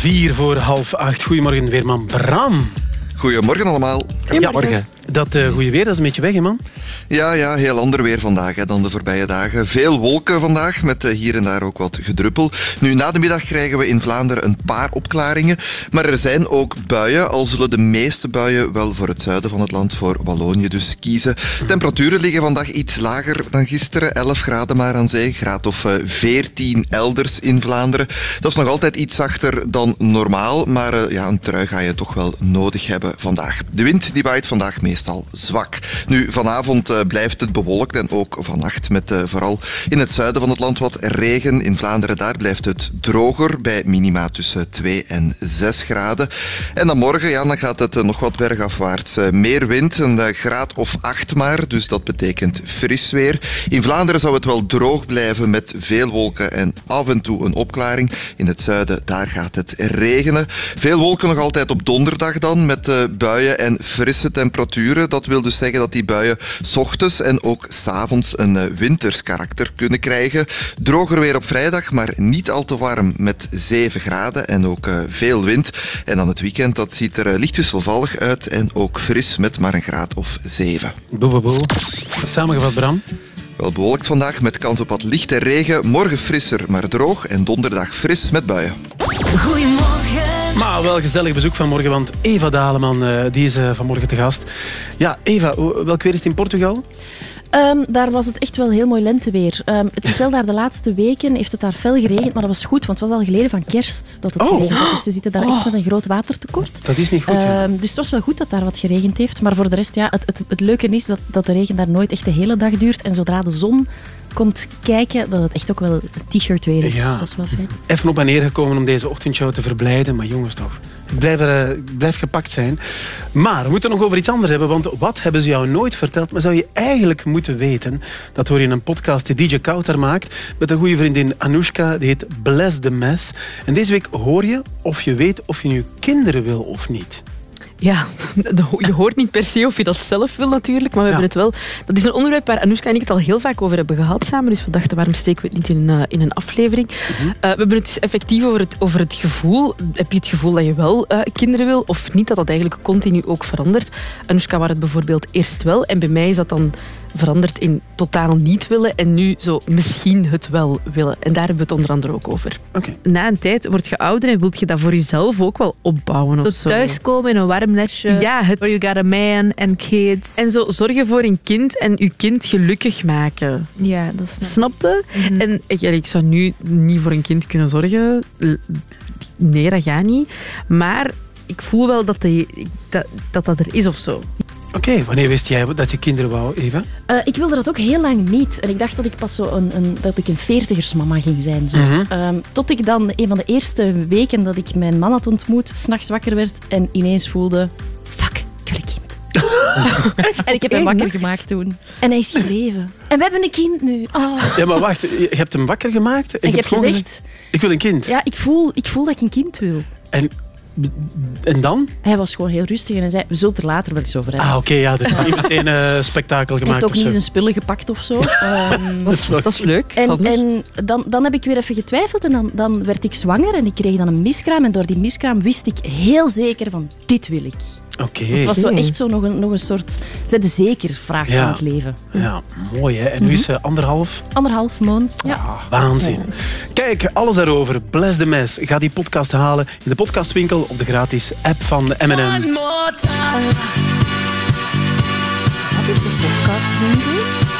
Vier voor half acht. Goedemorgen, Weerman Bram. Goedemorgen allemaal. Goedemorgen. Dat uh, goede weer, dat is een beetje weg, hè, man? Ja, ja, heel ander weer vandaag hè, dan de voorbije dagen. Veel wolken vandaag, met eh, hier en daar ook wat gedruppel. Nu, na de middag krijgen we in Vlaanderen een paar opklaringen. Maar er zijn ook buien, al zullen de meeste buien wel voor het zuiden van het land, voor Wallonië dus kiezen. Temperaturen liggen vandaag iets lager dan gisteren. 11 graden maar aan zee, graad of eh, 14 elders in Vlaanderen. Dat is nog altijd iets zachter dan normaal, maar eh, ja, een trui ga je toch wel nodig hebben vandaag. De wind die waait vandaag meestal zwak. Nu, vanavond eh, blijft het bewolkt en ook vannacht met eh, vooral in het zuiden van het land wat regen. In Vlaanderen daar blijft het droger bij minima tussen 2 en 6 graden. En dan morgen ja, dan gaat het eh, nog wat bergafwaarts. Eh, meer wind, een eh, graad of 8 maar, dus dat betekent fris weer. In Vlaanderen zou het wel droog blijven met veel wolken en af en toe een opklaring. In het zuiden daar gaat het regenen. Veel wolken nog altijd op donderdag dan met eh, buien en frisse temperaturen. Dat wil dus zeggen dat die buien ochtends en ook 's avonds een eh, winters karakter kunnen krijgen. Droger weer op vrijdag, maar niet al te warm met 7 graden en ook eh, veel wind. En dan het weekend, dat ziet er eh, licht wisselvallig uit en ook fris met maar een graad of 7. Boe, boe, boe. Samengevat, Bram. Wel bewolkt vandaag met kans op wat lichte regen. Morgen frisser, maar droog. En donderdag fris met buien. Maar wel gezellig bezoek vanmorgen, want Eva Daleman eh, die is eh, vanmorgen te gast. Ja, Eva, welk weer is het in Portugal? Ehm, daar was het echt wel heel mooi lenteweer. Ehm, het is wel daar de laatste weken, heeft het daar fel geregend, maar dat was goed, want het was al geleden van kerst dat het Oh. geregend had. Dus ze zitten daar echt Oh. met een groot watertekort. Dat is niet goed. ja. Ehm, dus het was wel goed dat daar wat geregend heeft. Maar voor de rest, ja, het, het, het leuke is dat, dat de regen daar nooit echt de hele dag duurt. En zodra de zon komt kijken, dat het echt ook wel een t-shirt weer is. Ja. Dus dat is wel fijn. Even op en neer gekomen om deze ochtendshow te verblijden. Maar jongens toch, ik blijf, er, eh, ik blijf gepakt zijn. Maar we moeten nog over iets anders hebben. Want wat hebben ze jou nooit verteld? Maar zou je eigenlijk moeten weten. Dat hoor je in een podcast die DJ Kouter maakt. Met een goede vriendin Anoushka. Die heet Bless the Mess. En deze week hoor je of je weet of je nu kinderen wil of niet. Ja, je hoort niet per se of je dat zelf wil natuurlijk, maar we hebben het wel. Dat is een onderwerp waar Anoushka en ik het al heel vaak over hebben gehad samen. Dus we dachten, waarom steken we het niet in een, eh, in een aflevering? Mhm. Eh, we hebben het dus effectief over het, over het gevoel. Heb je het gevoel dat je wel eh, kinderen wil of niet? Dat dat eigenlijk continu ook verandert. Anoushka was het bijvoorbeeld eerst wel. En bij mij is dat dan veranderd in totaal niet willen en nu zo misschien het wel willen. En daar hebben we het onder andere ook over. Na een tijd word je ouder en wilt je dat voor jezelf ook wel opbouwen. Zo Of zo. thuiskomen in een warm nestje. Ja, het... Where you got a man and kids. En zo zorgen voor een kind en je kind gelukkig maken. Ja, dat snap Snapte? Mhm. En ik, ik zou nu niet voor een kind kunnen zorgen. Nee, dat gaat niet. Maar ik voel wel dat die- dat, dat, dat er is of zo. Oké, wanneer wist jij dat je kinderen wou, Eva? Eh, ik wilde dat ook heel lang niet. En ik dacht dat ik pas zo een, een, dat ik een veertigersmama ging zijn. Zo. Mhm. Ehm, tot ik dan een van de eerste weken dat ik mijn man had ontmoet, s'nachts wakker werd en ineens voelde... Fuck, ik wil een kind. en ik heb hem wakker gemaakt toen. En hij is gebleven. En we hebben een kind nu. Ah. Ja, maar wacht, je hebt hem wakker gemaakt? Ik je heb hebt gewoon gezegd... Ik wil een kind. Ja, ik voel, ik voel dat ik een kind wil. En, en dan? Hij was gewoon heel rustig en hij zei, we zullen het er later wel eens over hebben. Ah, oké, ja, dat is niet meteen een spektakel Hij gemaakt heeft ook niet zijn spullen gepakt of zo. Ehm, Dat is wel- dat is leuk, En, en dan, dan heb ik weer even getwijfeld en dan, dan werd ik zwanger en ik kreeg dan een miskraam. En door die miskraam wist ik heel zeker van, dit wil ik. Oké. Het was zo echt zo nog een, nog een soort zet zeker vraag Ja. van het leven. Ja, mooi hè. En nu is ze anderhalf. Anderhalf maand. Ja. Waanzin. Kijk, alles daarover. Bless the Mess. Ga die podcast halen in de podcastwinkel op de gratis app van de M&M. One more time. Wat is de podcast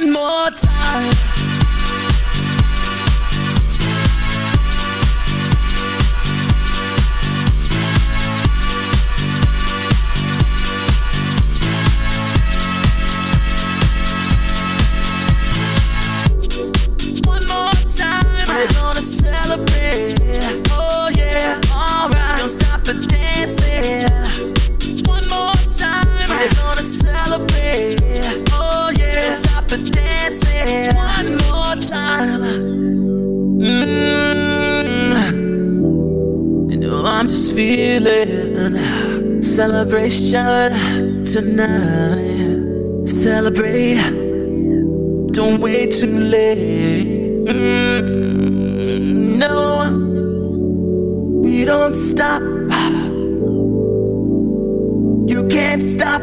One more time. One more time, we're gonna celebrate. Oh yeah, alright. Don't stop the dancing. One more time, we're gonna celebrate. Oh yeah, the dancing. One more time. Mm. You know I'm just feeling celebration tonight. Celebrate. Don't wait too late. Mm, no, we don't stop. You can't stop.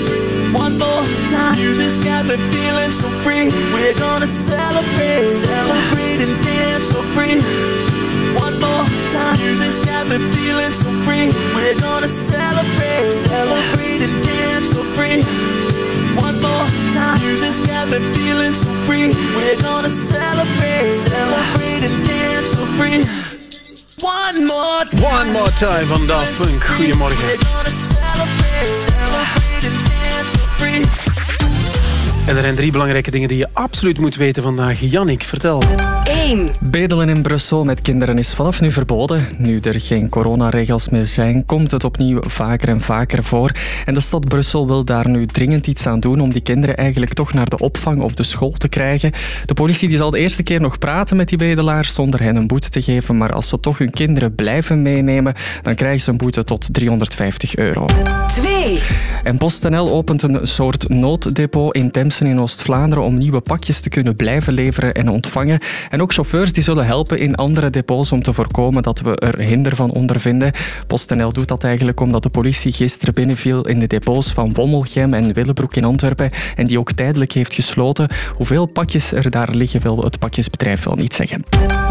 One more time. Music's got me feeling so free. We're gonna celebrate, celebrate and dance so free. One more time. Music's got me feeling so free. We're gonna celebrate, celebrate and dance so free. One more time. Music's got me feeling so free. We're gonna celebrate, celebrate and dance so free. One more time. One more time van Daft Punk. Goedemorgen. En er zijn drie belangrijke dingen die je absoluut moet weten vandaag. Jannik, vertel. 1. Bedelen in Brussel met kinderen is vanaf nu verboden. Nu er geen coronaregels meer zijn, komt het opnieuw vaker en vaker voor. En de stad Brussel wil daar nu dringend iets aan doen om die kinderen eigenlijk toch naar de opvang op de school te krijgen. De politie die zal de eerste keer nog praten met die bedelaars zonder hen een boete te geven. Maar als ze toch hun kinderen blijven meenemen, dan krijgen ze een boete tot 350 euro. 2. En PostNL opent een soort nooddepot in Temsen in Oost-Vlaanderen om nieuwe pakjes te kunnen blijven leveren en ontvangen. En ook chauffeurs die zullen helpen in andere depots om te voorkomen dat we er hinder van ondervinden. PostNL doet dat eigenlijk omdat de politie gisteren binnenviel in de depots van Wommelgem en Willebroek in Antwerpen en die ook tijdelijk heeft gesloten. Hoeveel pakjes er daar liggen wil het pakjesbedrijf wel niet zeggen.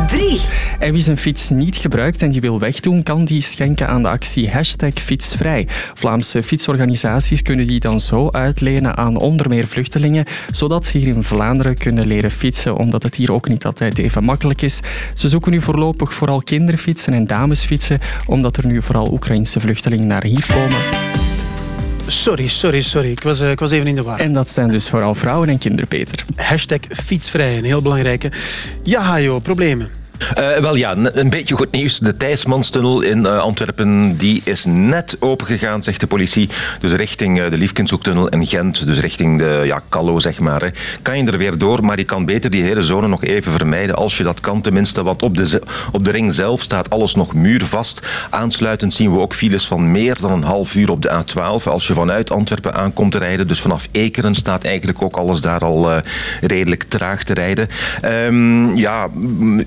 3. En wie zijn fiets niet gebruikt en die wil wegdoen, kan die schenken aan de actie hashtag fietsvrij. Vlaamse fietsorganisaties kunnen die dan zo uitlenen aan onder meer vluchtelingen, zodat ze hier in Vlaanderen kunnen leren fietsen, omdat het hier ook niet altijd even makkelijk is. Ze zoeken nu voorlopig vooral kinderfietsen en damesfietsen, omdat er nu vooral Oekraïnse vluchtelingen naar hier komen. Sorry, sorry, sorry. Ik was, eh, ik was even in de war. En dat zijn dus vooral vrouwen en kinderen, Peter. Hashtag fietsvrij, een heel belangrijke. Ja, joh, problemen. Eh, wel ja, een beetje goed nieuws. De Thijsmanstunnel in eh, Antwerpen die is net opengegaan, zegt de politie. Dus richting eh, de Liefkenshoektunnel in Gent, dus richting de ja, Callo, zeg maar. Hè. Kan je er weer door, maar je kan beter die hele zone nog even vermijden als je dat kan tenminste. Want op de, op de ring zelf staat alles nog muurvast. Aansluitend zien we ook files van meer dan een half uur op de A12 als je vanuit Antwerpen aankomt te rijden. Dus vanaf Ekeren staat eigenlijk ook alles daar al redelijk traag te rijden. Ehm, ja, m-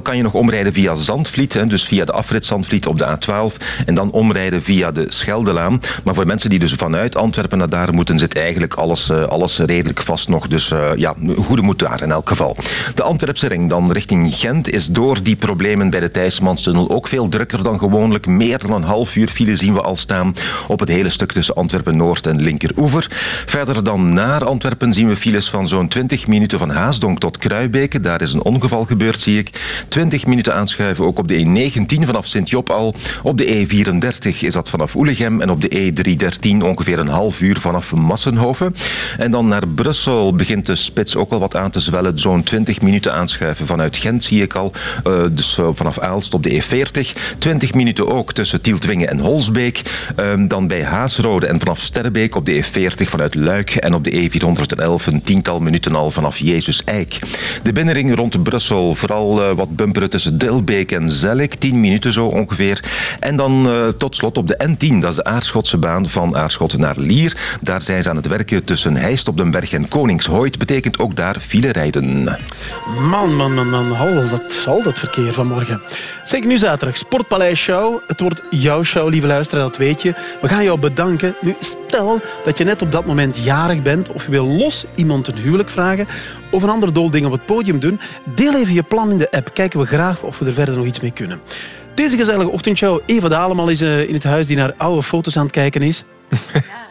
kan je nog omrijden via Zandvliet, hè, dus via de afrit Zandvliet op de A12 en dan omrijden via de Scheldelaan. Maar voor mensen die dus vanuit Antwerpen naar daar moeten, zit eigenlijk alles, eh, alles redelijk vast nog. Dus eh, ja, goede moed daar in elk geval. De Antwerpse ring dan richting Gent is door die problemen bij de Thijsmanstunnel ook veel drukker dan gewoonlijk. Meer dan een half uur file zien we al staan op het hele stuk tussen Antwerpen-Noord en Linkeroever. Verder dan naar Antwerpen zien we files van zo'n 20 minuten van Haasdonk tot Kruibeke. Daar is een ongeval gebeurd, zie ik. 20 minuten aanschuiven ook op de E19 vanaf Sint-Job al. Op de E34 is dat vanaf Oelegem en op de E313 ongeveer een half uur vanaf Massenhoven. En dan naar Brussel begint de spits ook al wat aan te zwellen. Zo'n 20 minuten aanschuiven vanuit Gent zie ik al. Eh, dus eh, vanaf Aalst op de E40. 20 minuten ook tussen Tieltwingen en Holsbeek. Ehm, dan bij Haasrode en vanaf Sterrebeek op de E40 vanuit Luik. En op de E411 een tiental minuten al vanaf Jezus Eik. De binnenring rond Brussel, vooral eh, wat bumperen tussen Dilbeek en Zellik. 10 minuten zo ongeveer. En dan eh, tot slot op de N10, dat is de Aarschotse baan van Aarschot naar Lier. Daar zijn ze aan het werken tussen Heist op den Berg en Koningshooit. Betekent ook daar file rijden. Man, man, man, man. Hol dat, al dat verkeer vanmorgen. Zeker nu zaterdag, Sportpaleis Show. Het wordt jouw show, lieve luisteraar, dat weet je. We gaan jou bedanken. Nu, stel dat je net op dat moment jarig bent of je wil los iemand een huwelijk vragen of een ander dol ding op het podium doen, deel even je plan in de app. Kijken we graag of we er verder nog iets mee kunnen. Deze gezellige ochtendshow. Eva Dalemal is eh, in het huis die naar oude foto's aan het kijken is.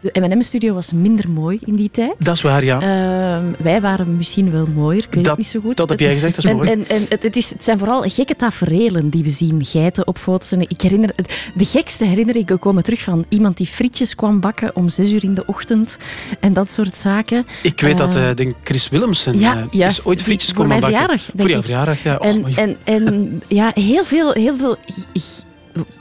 De M&M-studio was minder mooi in die tijd. Dat is waar, ja. Ehm, wij waren misschien wel mooier, ik weet Dat- het niet zo goed. dat heb jij gezegd, dat is en, mooi. En, en het, het, is, het zijn vooral gekke taferelen die we zien. Geiten op foto's. En ik herinner, de gekste herinneringen komen terug van iemand die frietjes kwam bakken om zes uur in de ochtend. En dat soort zaken. Ik weet dat, Eh, eh, denk Chris Willemsen ja, eh, juist. is ooit frietjes komen mijn bakken. verjaardag, Voor jouw verjaardag, ja. Och, en, en, en ja, heel veel, heel veel.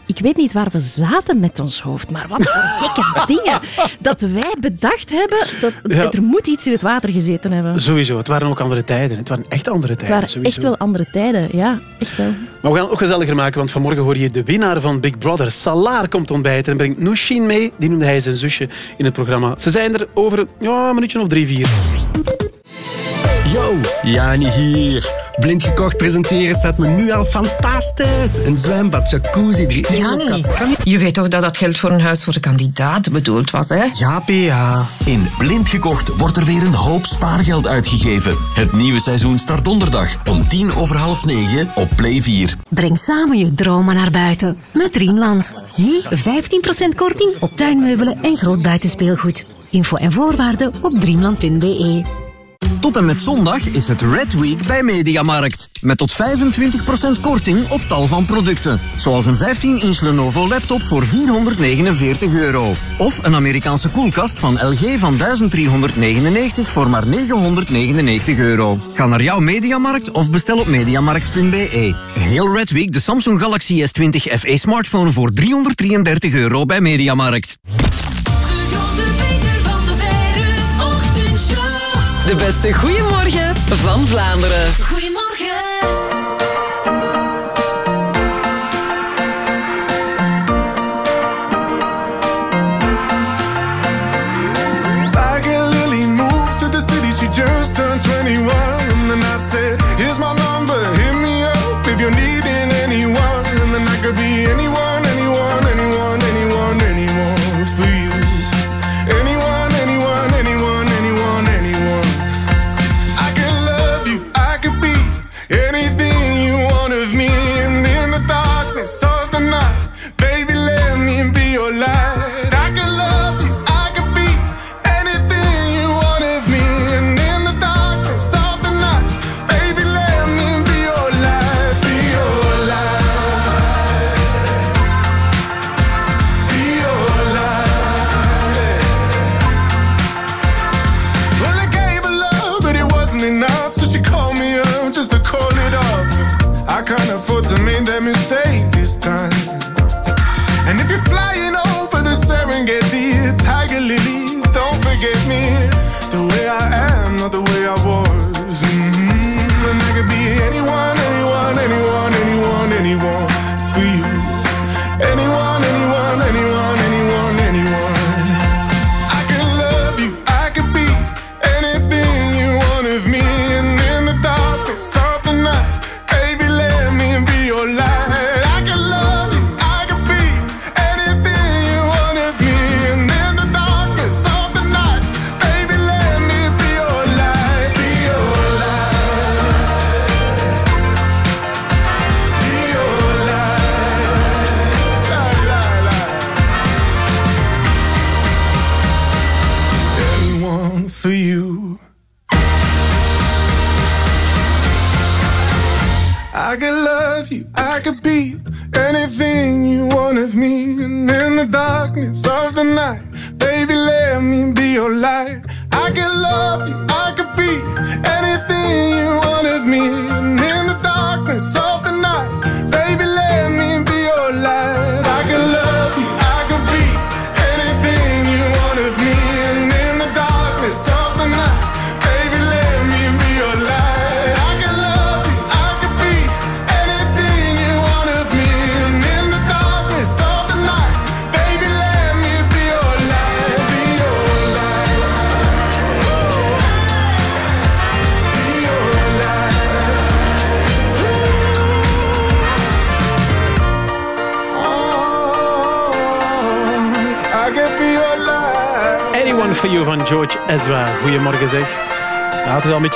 Ik- weet niet waar we zaten met ons hoofd, maar wat voor gekke dingen dat wij bedacht hebben. Dat, Ja. Er moet iets in het water gezeten hebben. Sowieso, het waren ook andere tijden. Het waren echt andere Het tijden. waren sowieso. echt wel andere tijden, ja, echt wel. Maar we gaan het ook gezelliger maken, want vanmorgen hoor je de winnaar van Big Brother. Salaar komt ontbijten en brengt Nushin mee. Die noemde hij zijn zusje in het programma. Ze zijn er over ja, een minuutje of drie, vier. Yo, Jani hier. Blind gekocht presenteren staat me nu al fantastisch. Een zwembad, jacuzzi, drie Jani, je weet toch dat dat geld voor een huis voor de kandidaat bedoeld was, hè? Ja, PA. In Blind gekocht wordt er weer een hoop spaargeld uitgegeven. Het nieuwe seizoen start donderdag om tien over half negen op Play 4. Breng samen je dromen naar buiten met Dreamland. Nu 15% korting op tuinmeubelen en groot buitenspeelgoed. Info en voorwaarden op dreamland.be. Tot en met zondag is het Red Week bij Mediamarkt. Met tot 25% korting op tal van producten. Zoals een 15-inch Lenovo laptop voor 449 euro. Of een Amerikaanse koelkast van LG van 1399 voor maar 999 euro. Ga naar jouw Mediamarkt of bestel op mediamarkt.be. Heel Red Week de Samsung Galaxy S20 FE smartphone voor 333 euro bij Mediamarkt. De beste goeiemorgen van Vlaanderen.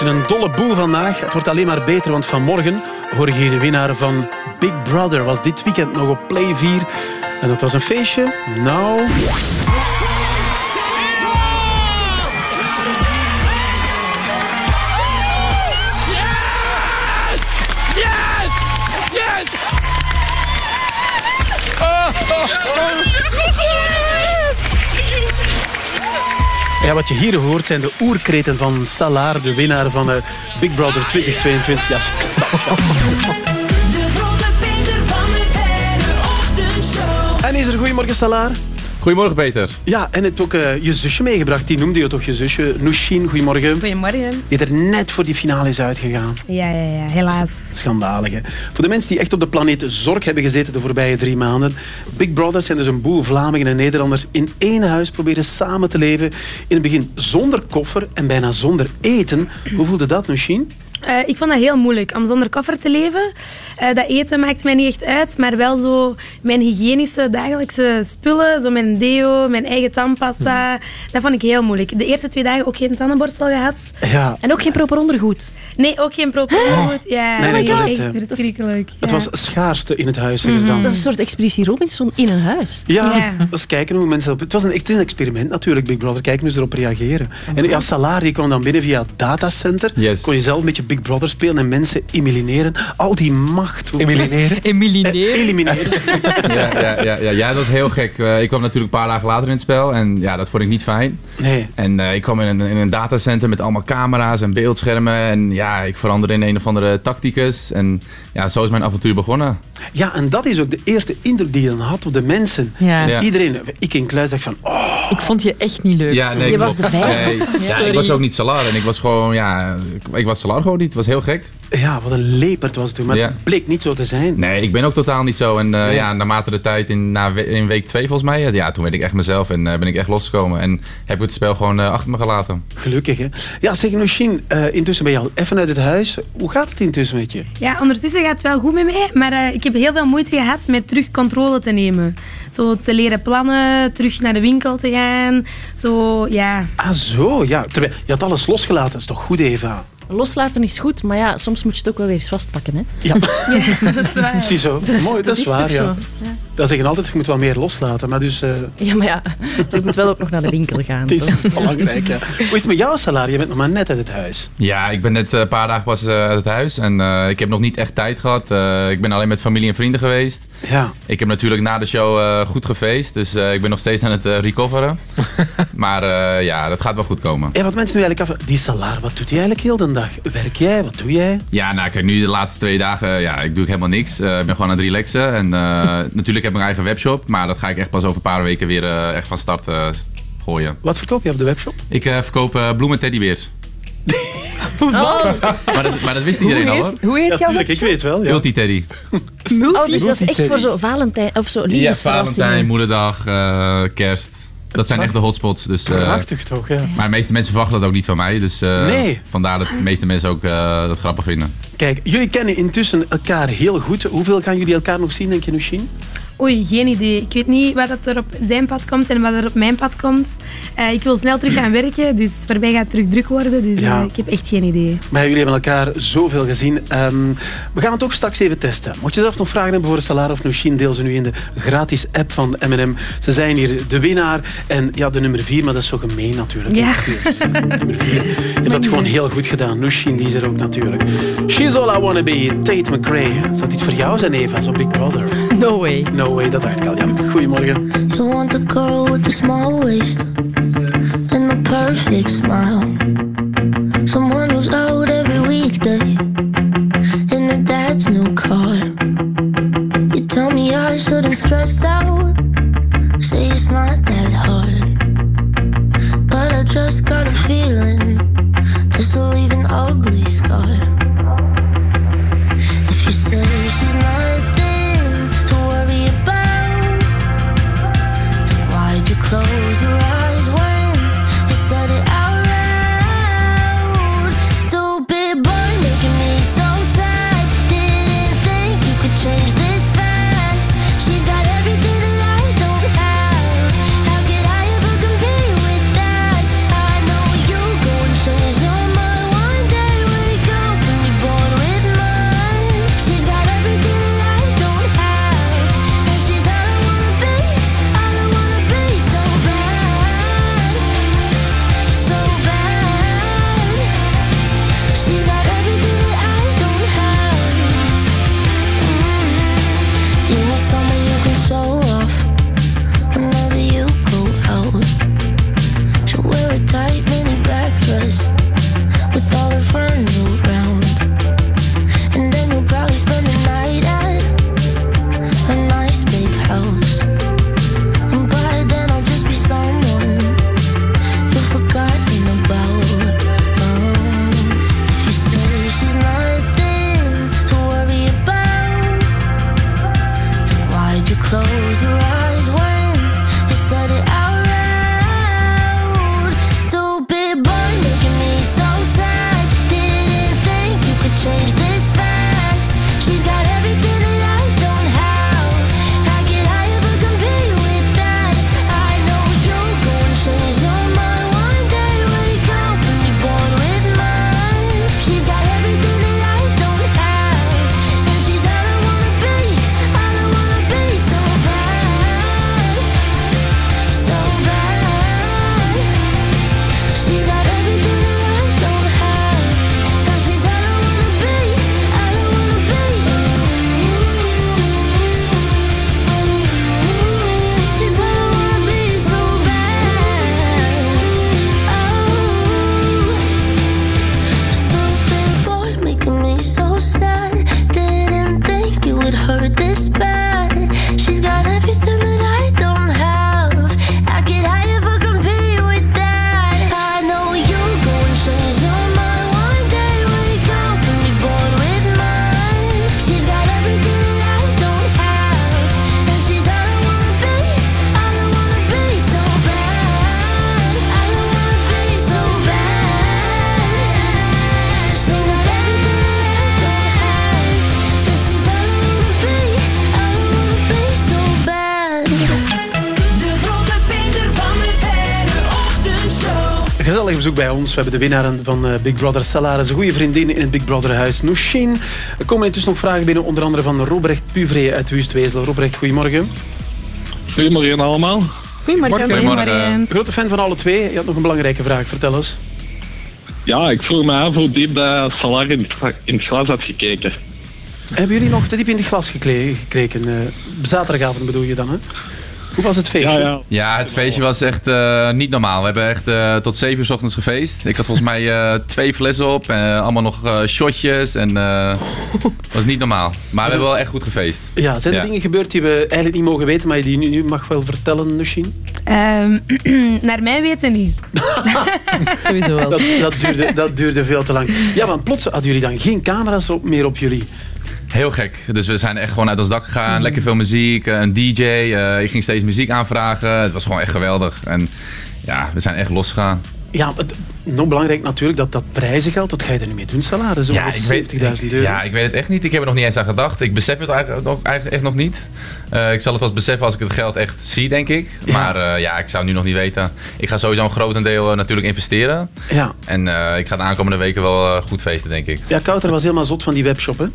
Een dolle boel vandaag. Het wordt alleen maar beter, want vanmorgen hoor je hier de winnaar van Big Brother. Was dit weekend nog op Play 4. En dat was een feestje. Nou... Ja, wat je hier hoort zijn de oerkreten van Salar, de winnaar van eh, Big Brother 2022. Ja, De grote Peter van de Verre Ochtendshow. En is er goedemorgen, Salar? Goedemorgen, Peter. Ja, en het ook eh, je zusje meegebracht. Die noemde je toch je zusje? Noushin, goedemorgen. Goedemorgen. Die er net voor die finale is uitgegaan. Ja, ja, ja, helaas. Schandalig, hè? Voor de mensen die echt op de planeet Zorg hebben gezeten de voorbije drie maanden. Big Brothers zijn dus een boel Vlamingen en Nederlanders in één huis proberen samen te leven. In het begin zonder koffer en bijna zonder eten. Hoe voelde dat, Noushin? Eh, ik vond dat heel moeilijk om zonder koffer te leven. Eh, dat eten maakt mij niet echt uit, maar wel zo mijn hygiënische dagelijkse spullen, zo mijn deo, mijn eigen tandpasta, dat vond ik heel moeilijk. De eerste twee dagen ook geen tandenborstel gehad. Ja. En ook geen proper ondergoed. Nee, ook geen proper ondergoed. Ja, Nee, nee, dat is echt het, verschrikkelijk. Het ja. was schaarste in het huis, zeggen ze dan. Dat is een soort expeditie Robinson in een huis. Ja, Ja. dat is kijken hoe mensen... op- Het was een, echt een experiment natuurlijk, Big Brother. Kijken hoe ze erop reageren. En ja, Salar die kwam dan binnen via het datacenter. Yes. Kon je zelf een beetje Big Brother spelen en mensen elimineren. Al die macht. Elimineren? Elimineren. elimineren. Ja, ja, ja, ja, ja, dat was heel gek. Eh, ik kwam natuurlijk een paar dagen later in het spel en ja, dat vond ik niet fijn. Nee. En eh, ik kwam in een, in een datacenter met allemaal camera's en beeldschermen. En ja, ik veranderde in een of andere tacticus. En ja, zo is mijn avontuur begonnen. Ja, en dat is ook de eerste indruk die je dan had op de mensen. Ja. Ja. Iedereen, ik in kluis dacht van... Oh, Ik vond je echt niet leuk. Ja, nee, Je was de vijand. Nee, ja, ik was ook niet Salar en ik was gewoon, ja, ik, ik was Salar gewoon niet. Het was heel gek. ja, wat een leperd was het toen. Maar Ja. het bleek niet zo te zijn. Nee, ik ben ook totaal niet zo. En eh, Nee. ja, naarmate de tijd, in, na in week twee volgens mij, ja, toen werd ik echt mezelf en eh, ben ik echt losgekomen. En heb ik het spel gewoon eh, achter me gelaten. Gelukkig, hè. Ja, zeg Noushin, eh intussen ben je al even uit het huis. Hoe gaat het intussen met je? Ja, ondertussen gaat het wel goed met mij, maar eh, ik heb heel veel moeite gehad met terug controle te nemen. Zo te leren plannen, terug naar de winkel te gaan. Zo, ja. Ah, zo, ja. Terwijl, je had alles losgelaten. Dat is toch goed, Eva? Loslaten is goed, maar ja, soms moet je het ook wel weer eens vastpakken. Hè? Ja, ja dat is waar. Ziezo. Dat is- Mooi, dat, dat is is waar, ja. zo, ja. Dat zeggen altijd, je moet wel meer loslaten. Maar dus, eh, Ja, maar ja, ik moet wel ook nog naar de winkel gaan. het is toch? belangrijk, ja. Hoe is het met jouw salaris? Je bent nog maar net uit het huis. Ja, ik ben net eh, een paar dagen pas eh, uit het huis en eh, ik heb nog niet echt tijd gehad. Eh, ik ben alleen met familie en vrienden geweest. Ja. Ik heb natuurlijk na de show eh, goed gefeest, dus eh, ik ben nog steeds aan het eh, recoveren. maar ja, dat gaat wel goed komen. Ja, wat mensen nu eigenlijk af... Die Salar, wat doet hij eigenlijk heel de dag? Werk jij? Wat doe jij? Ja, nou kijk, nu de laatste twee dagen, ja, ik doe helemaal niks. Ik ben gewoon aan het relaxen. En natuurlijk heb ik mijn eigen webshop, maar dat ga ik echt pas over een paar weken weer echt van start gooien. Wat verkoop je op de webshop? Ik verkoop bloemen teddybeers. Oh, Maar dat, maar dat wist iedereen al, hoor. Hoe heet Ja, jouw ik weet wel. Ja. Ulti Teddy. oh, dus dat is echt voor zo Valentijn of zo Ja, liefdesverrassingen. Valentijn, moederdag, eh, kerst. Dat zijn echt de hotspots. Dus, eh, Prachtig toch, ja. maar de meeste mensen verwachten dat ook niet van mij. Dus eh, Nee. vandaar dat de meeste mensen ook eh, dat grappig vinden. Kijk, jullie kennen intussen elkaar heel goed. Hoeveel gaan jullie elkaar nog zien, denk je, Nushin? Oei, geen idee. Ik weet niet wat er op zijn pad komt en wat er op mijn pad komt. Eh, ik wil snel terug gaan werken, dus voor mij gaat het terug druk worden. Dus Ja. eh, ik heb echt geen idee. Maar jullie hebben elkaar zoveel gezien. Ehm, we gaan het ook straks even testen. Mocht je zelf nog vragen hebben voor Salar of Nushin, deel ze nu in de gratis app van M&M. Ze zijn hier de winnaar en ja, de nummer vier, maar dat is zo gemeen natuurlijk. Ja. nummer vier. Je hebt dat gewoon heel goed gedaan. Nushin, die is er ook natuurlijk. She's All I Wanna Be, Tate McRae. Zou dat iets voor jou zijn, Eva, zo Big Brother? No way. No way, dat dacht ik al. Goedemorgen. You want the girl with the small waist and the perfect smile. Someone who's out every weekday in her dad's new car. You tell me I shouldn't stress out. Ons. We hebben de winnaar van eh, Big Brother Salaris, een goede vriendin in het Big Brother huis, Noushin. Er komen intussen nog vragen binnen, onder andere van Robrecht Puvree uit Wustwezel. Robrecht, goedemorgen. Goedemorgen allemaal. Goedemorgen. Grote fan van alle twee. Je had nog een belangrijke vraag, vertel eens. Ja, ik vroeg me af hoe diep dat Salar in het, glas had gekeken. Hebben jullie nog te diep in het glas gekregen? eh, zaterdagavond bedoel je dan, hè? Hoe was het feestje? Ja, het feestje was echt eh, niet normaal. We hebben echt eh, tot 7 uur 's ochtends gefeest. Ik had volgens mij eh, twee flessen op. en allemaal nog eh, shotjes. En eh was niet normaal. Maar we hebben wel echt goed gefeest. Ja, zijn er dingen gebeurd die we eigenlijk niet mogen weten, maar die nu, nu mag wel vertellen, Nushin? Ehm, naar mijn weten niet. Sowieso wel. Dat, dat, duurde, dat duurde veel te lang. Ja, want plots hadden jullie dan geen camera's op- meer op jullie. Heel gek. Dus we zijn echt gewoon uit ons dak gegaan. Lekker veel muziek. eh, Een DJ. eh, ik ging steeds muziek aanvragen. Het was gewoon echt geweldig. En ja, we zijn echt losgegaan. Ja, nog belangrijk natuurlijk, dat dat prijzengeld, wat ga je er nu mee doen, salaris? Ja, over ik weet, 70.000 euro. ja, ik weet het echt niet. Ik heb er nog niet eens aan gedacht. Ik besef het eigenlijk, nog, eigenlijk echt nog niet. Eh, ik zal het pas beseffen als ik het geld echt zie, denk ik. Maar ja, ik zou nu nog niet weten. Ik ga sowieso een grotendeel eh, natuurlijk investeren. Ja. En ik ga de aankomende weken wel goed feesten, denk ik. Ja, Kouter was helemaal zot van die webshop, hè?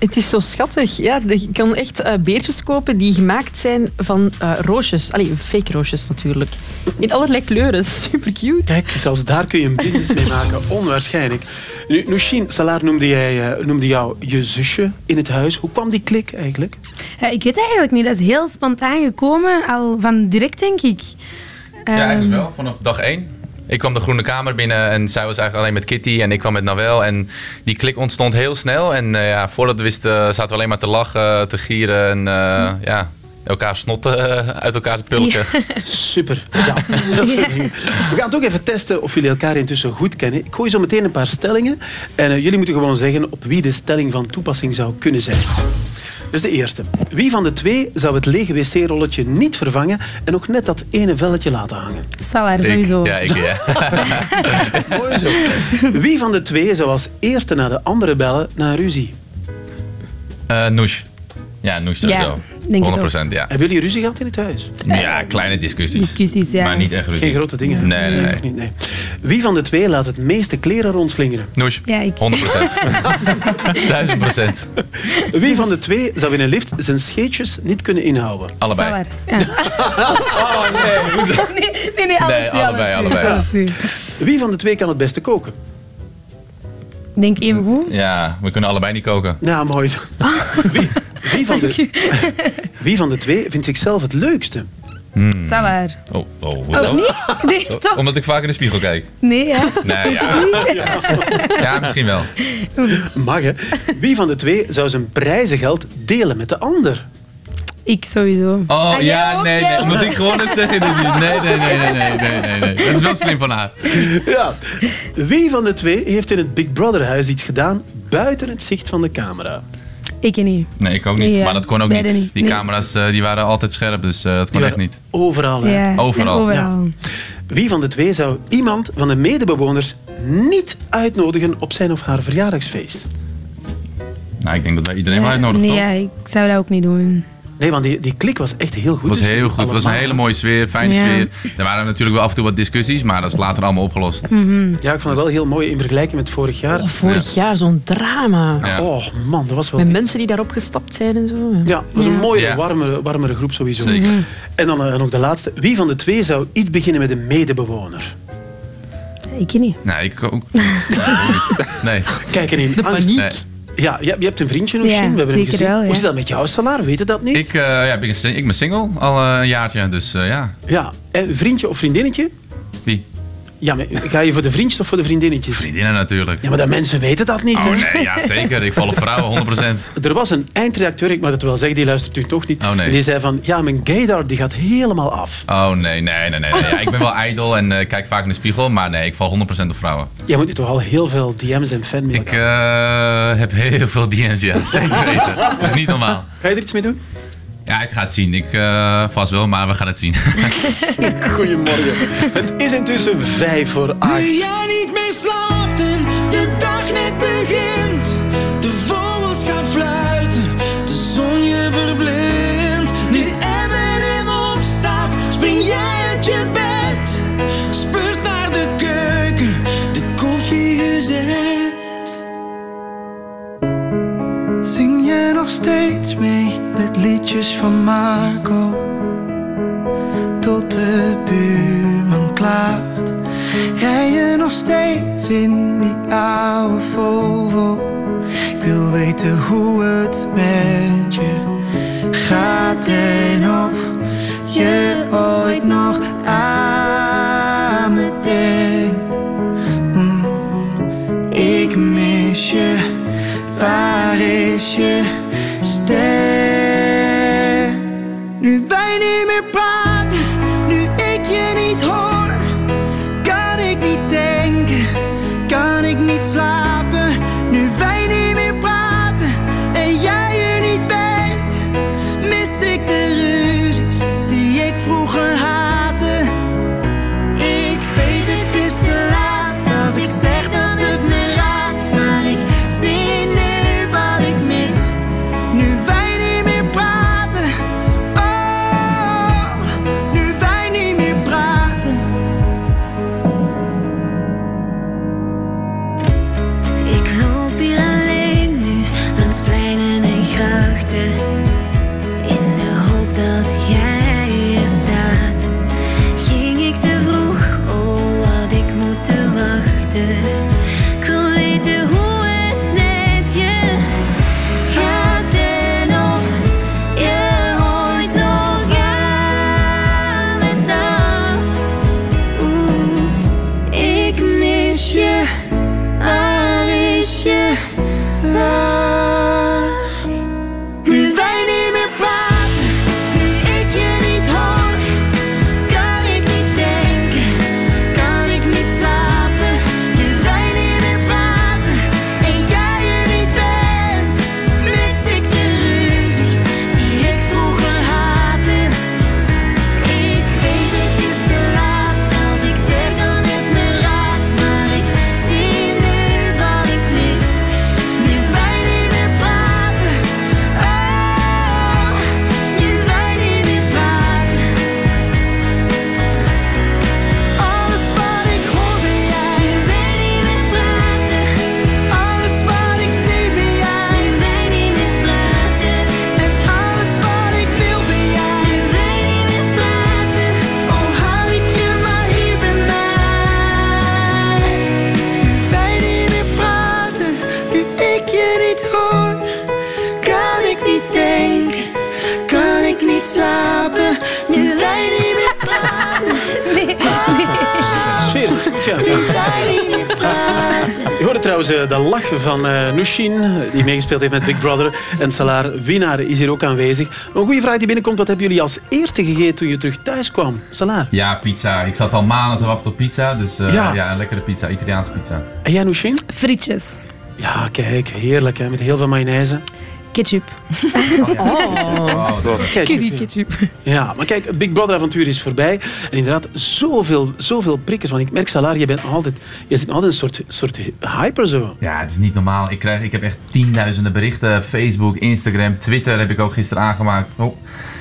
Het is zo schattig. Ja, je kan echt eh, beertjes kopen die gemaakt zijn van eh, roosjes. Allee, fake roosjes natuurlijk. In allerlei kleuren. Super cute. Kijk, zelfs daar kun je een business mee maken. Onwaarschijnlijk. Nu, Nushin, Salar noemde, jij, eh, noemde jou je zusje in het huis. Hoe kwam die klik eigenlijk? Ja, ik weet eigenlijk niet. Dat is heel spontaan gekomen. Al van direct, denk ik. Ja, Ehm, eigenlijk wel. Vanaf dag één. Ik kwam de Groene Kamer binnen en zij was eigenlijk alleen met Kitty en ik kwam met Nawel. En die klik ontstond heel snel. En eh, ja, voordat we wisten zaten we alleen maar te lachen, te gieren en eh, ja, elkaar snotten eh, uit elkaar te pulken. Super. Ja, dat. We gaan het ook even testen of jullie elkaar intussen goed kennen. Ik gooi zo meteen een paar stellingen. En eh, jullie moeten gewoon zeggen op wie de stelling van toepassing zou kunnen zijn. Dus de eerste. Wie van de twee zou het lege wc-rolletje niet vervangen en nog net dat ene velletje laten hangen? Salar, sowieso. Ja, ik ja. Mooi zo. Wie van de twee zou als eerste naar de andere bellen na een ruzie? Eh Noes. Ja, Noes sowieso. Ja, denk het 100% ook. ja. Hebben jullie ruzie gehad in het huis? Ja, kleine discussies. Discussies, ja. Maar niet echt ruzie. Geen grote dingen. Nee, nee, nee. Niet, nee. Wie van de twee laat het meeste kleren rondslingeren? Noes. Ja, ik. 100%. 1000%. Wie van de twee zou in een lift zijn scheetjes niet kunnen inhouden? Allebei. Ja. Oh nee, hoezo? Nee, nee, nee, alle Nee, twee, alle allebei, twee, allebei. alle twee. Wie van de twee kan het beste koken? Ik denk even goed. Ja, we kunnen allebei niet koken. Ja, mooi zo. Wie, wie, van de, wie van de twee vindt zichzelf het leukste? Hmm. Oh, oh? Nee, Oh, toch? Omdat ik vaak in de spiegel kijk. Nee, ja. Nee, ja. Ja, misschien wel. Mag hè? Wie van de twee zou zijn prijzengeld delen met de ander? Ik sowieso. Oh, ja, ook? nee, nee. Moet ik gewoon het zeggen? Nee, nee, nee, nee, nee, nee, nee, nee. Dat is wel slim van haar. Ja. Wie van de twee heeft in het Big Brother huis iets gedaan buiten het zicht van de camera? Ik niet. Nee, ik ook niet. Ja, maar dat kon ook niet. Die Nee. camera's eh, die waren altijd scherp, dus eh, dat kon echt niet. Overal. hè? Ja, Overal. overal. Wie van de twee zou iemand van de medebewoners niet uitnodigen op zijn of haar verjaardagsfeest? Nou, ik denk dat wij iedereen wel Ja, uitnodigen, nee, toch? ja, ik zou dat ook niet doen. Nee, want die, die klik was echt heel goed. Het was Dus heel goed. Het was een hele mooie sfeer, fijne Ja. sfeer. Er waren natuurlijk wel af en toe wat discussies, maar dat is later allemaal opgelost. Ja, ik vond het wel heel mooi in vergelijking met vorig jaar. Oh, vorig jaar zo'n drama. Ja. Oh man, dat was wel... Met mensen die daarop gestapt zijn en zo. Ja, het was een mooie, Ja. warmere, warmere groep sowieso. Zeker. En dan eh, nog de laatste. Wie van de twee zou iets beginnen met een medebewoner? Ik niet. Nee, ik ook. Nee. Kijk, en in angst. Nee. Ja, je, je hebt een vriendje nog, Ja, Shin. We hebben hem gezien. wel, ja. Hoe zit dat met jou, Salar? Weet je dat niet? Ik, eh, ja, ben, ik ben single al een jaartje, dus eh, ja. Ja. En vriendje of vriendinnetje? Ja, maar ga je voor de vriendjes of voor de vriendinnetjes? Vriendinnen natuurlijk. Ja, maar de mensen weten dat niet. Oh hè? nee, ja zeker. Ik val op vrouwen, 100%. Er was een eindredacteur, ik mag het wel zeggen, die luistert u toch niet. Oh, nee. Die zei van, ja, mijn gaydar die gaat helemaal af. Oh nee, nee, nee, nee. nee. Ja, ik ben wel ijdel en eh, kijk vaak in de spiegel, maar nee, ik val 100% op vrouwen. Jij moet nu toch al heel veel DM's en fanmail Ik eh, heb heel veel DM's, ja. Zeker weten. Dat is niet normaal. Ga je er iets mee doen? Ja, ik ga het zien. Ik uh, vast wel, maar we gaan het zien. Goedemorgen. Het is intussen vijf voor acht. Nu jij niet meer slaapt en de dag net begint. De vogels gaan fluiten, de zon je verblindt. Nu Emmen in opstaat, spring jij uit je bed. Spurt naar de keuken, de koffie is gezet. Zing jij nog steeds mee? Liedjes van Marco. Tot de buurman klaagt. Jij je nog steeds in die oude Volvo. Ik wil weten hoe het met je gaat en of je ooit nog trouwens eh, de lach van eh Nushin, die meegespeeld heeft met Big Brother. En Salar Winnaar is hier ook aanwezig. Een goede vraag die binnenkomt. Wat hebben jullie als eerste gegeten toen je terug thuis kwam? Salar. Ja, pizza. Ik zat al maanden te wachten op pizza. Dus eh, Ja. ja. een lekkere pizza, Italiaanse pizza. En jij, Nushin? Frietjes. Ja, kijk, heerlijk hè, met heel veel mayonaise. Ketchup. Oh, Kijk, Curry ketchup. Ja, maar kijk, Big Brother avontuur is voorbij. En inderdaad, zoveel, zoveel prikkers. Want ik merk, Salar, je bent altijd, je zit altijd een soort, soort hyper zo. Ja, het is niet normaal. Ik, krijg, ik heb echt tienduizenden berichten. Facebook, Instagram, Twitter heb ik ook gisteren aangemaakt. Oh.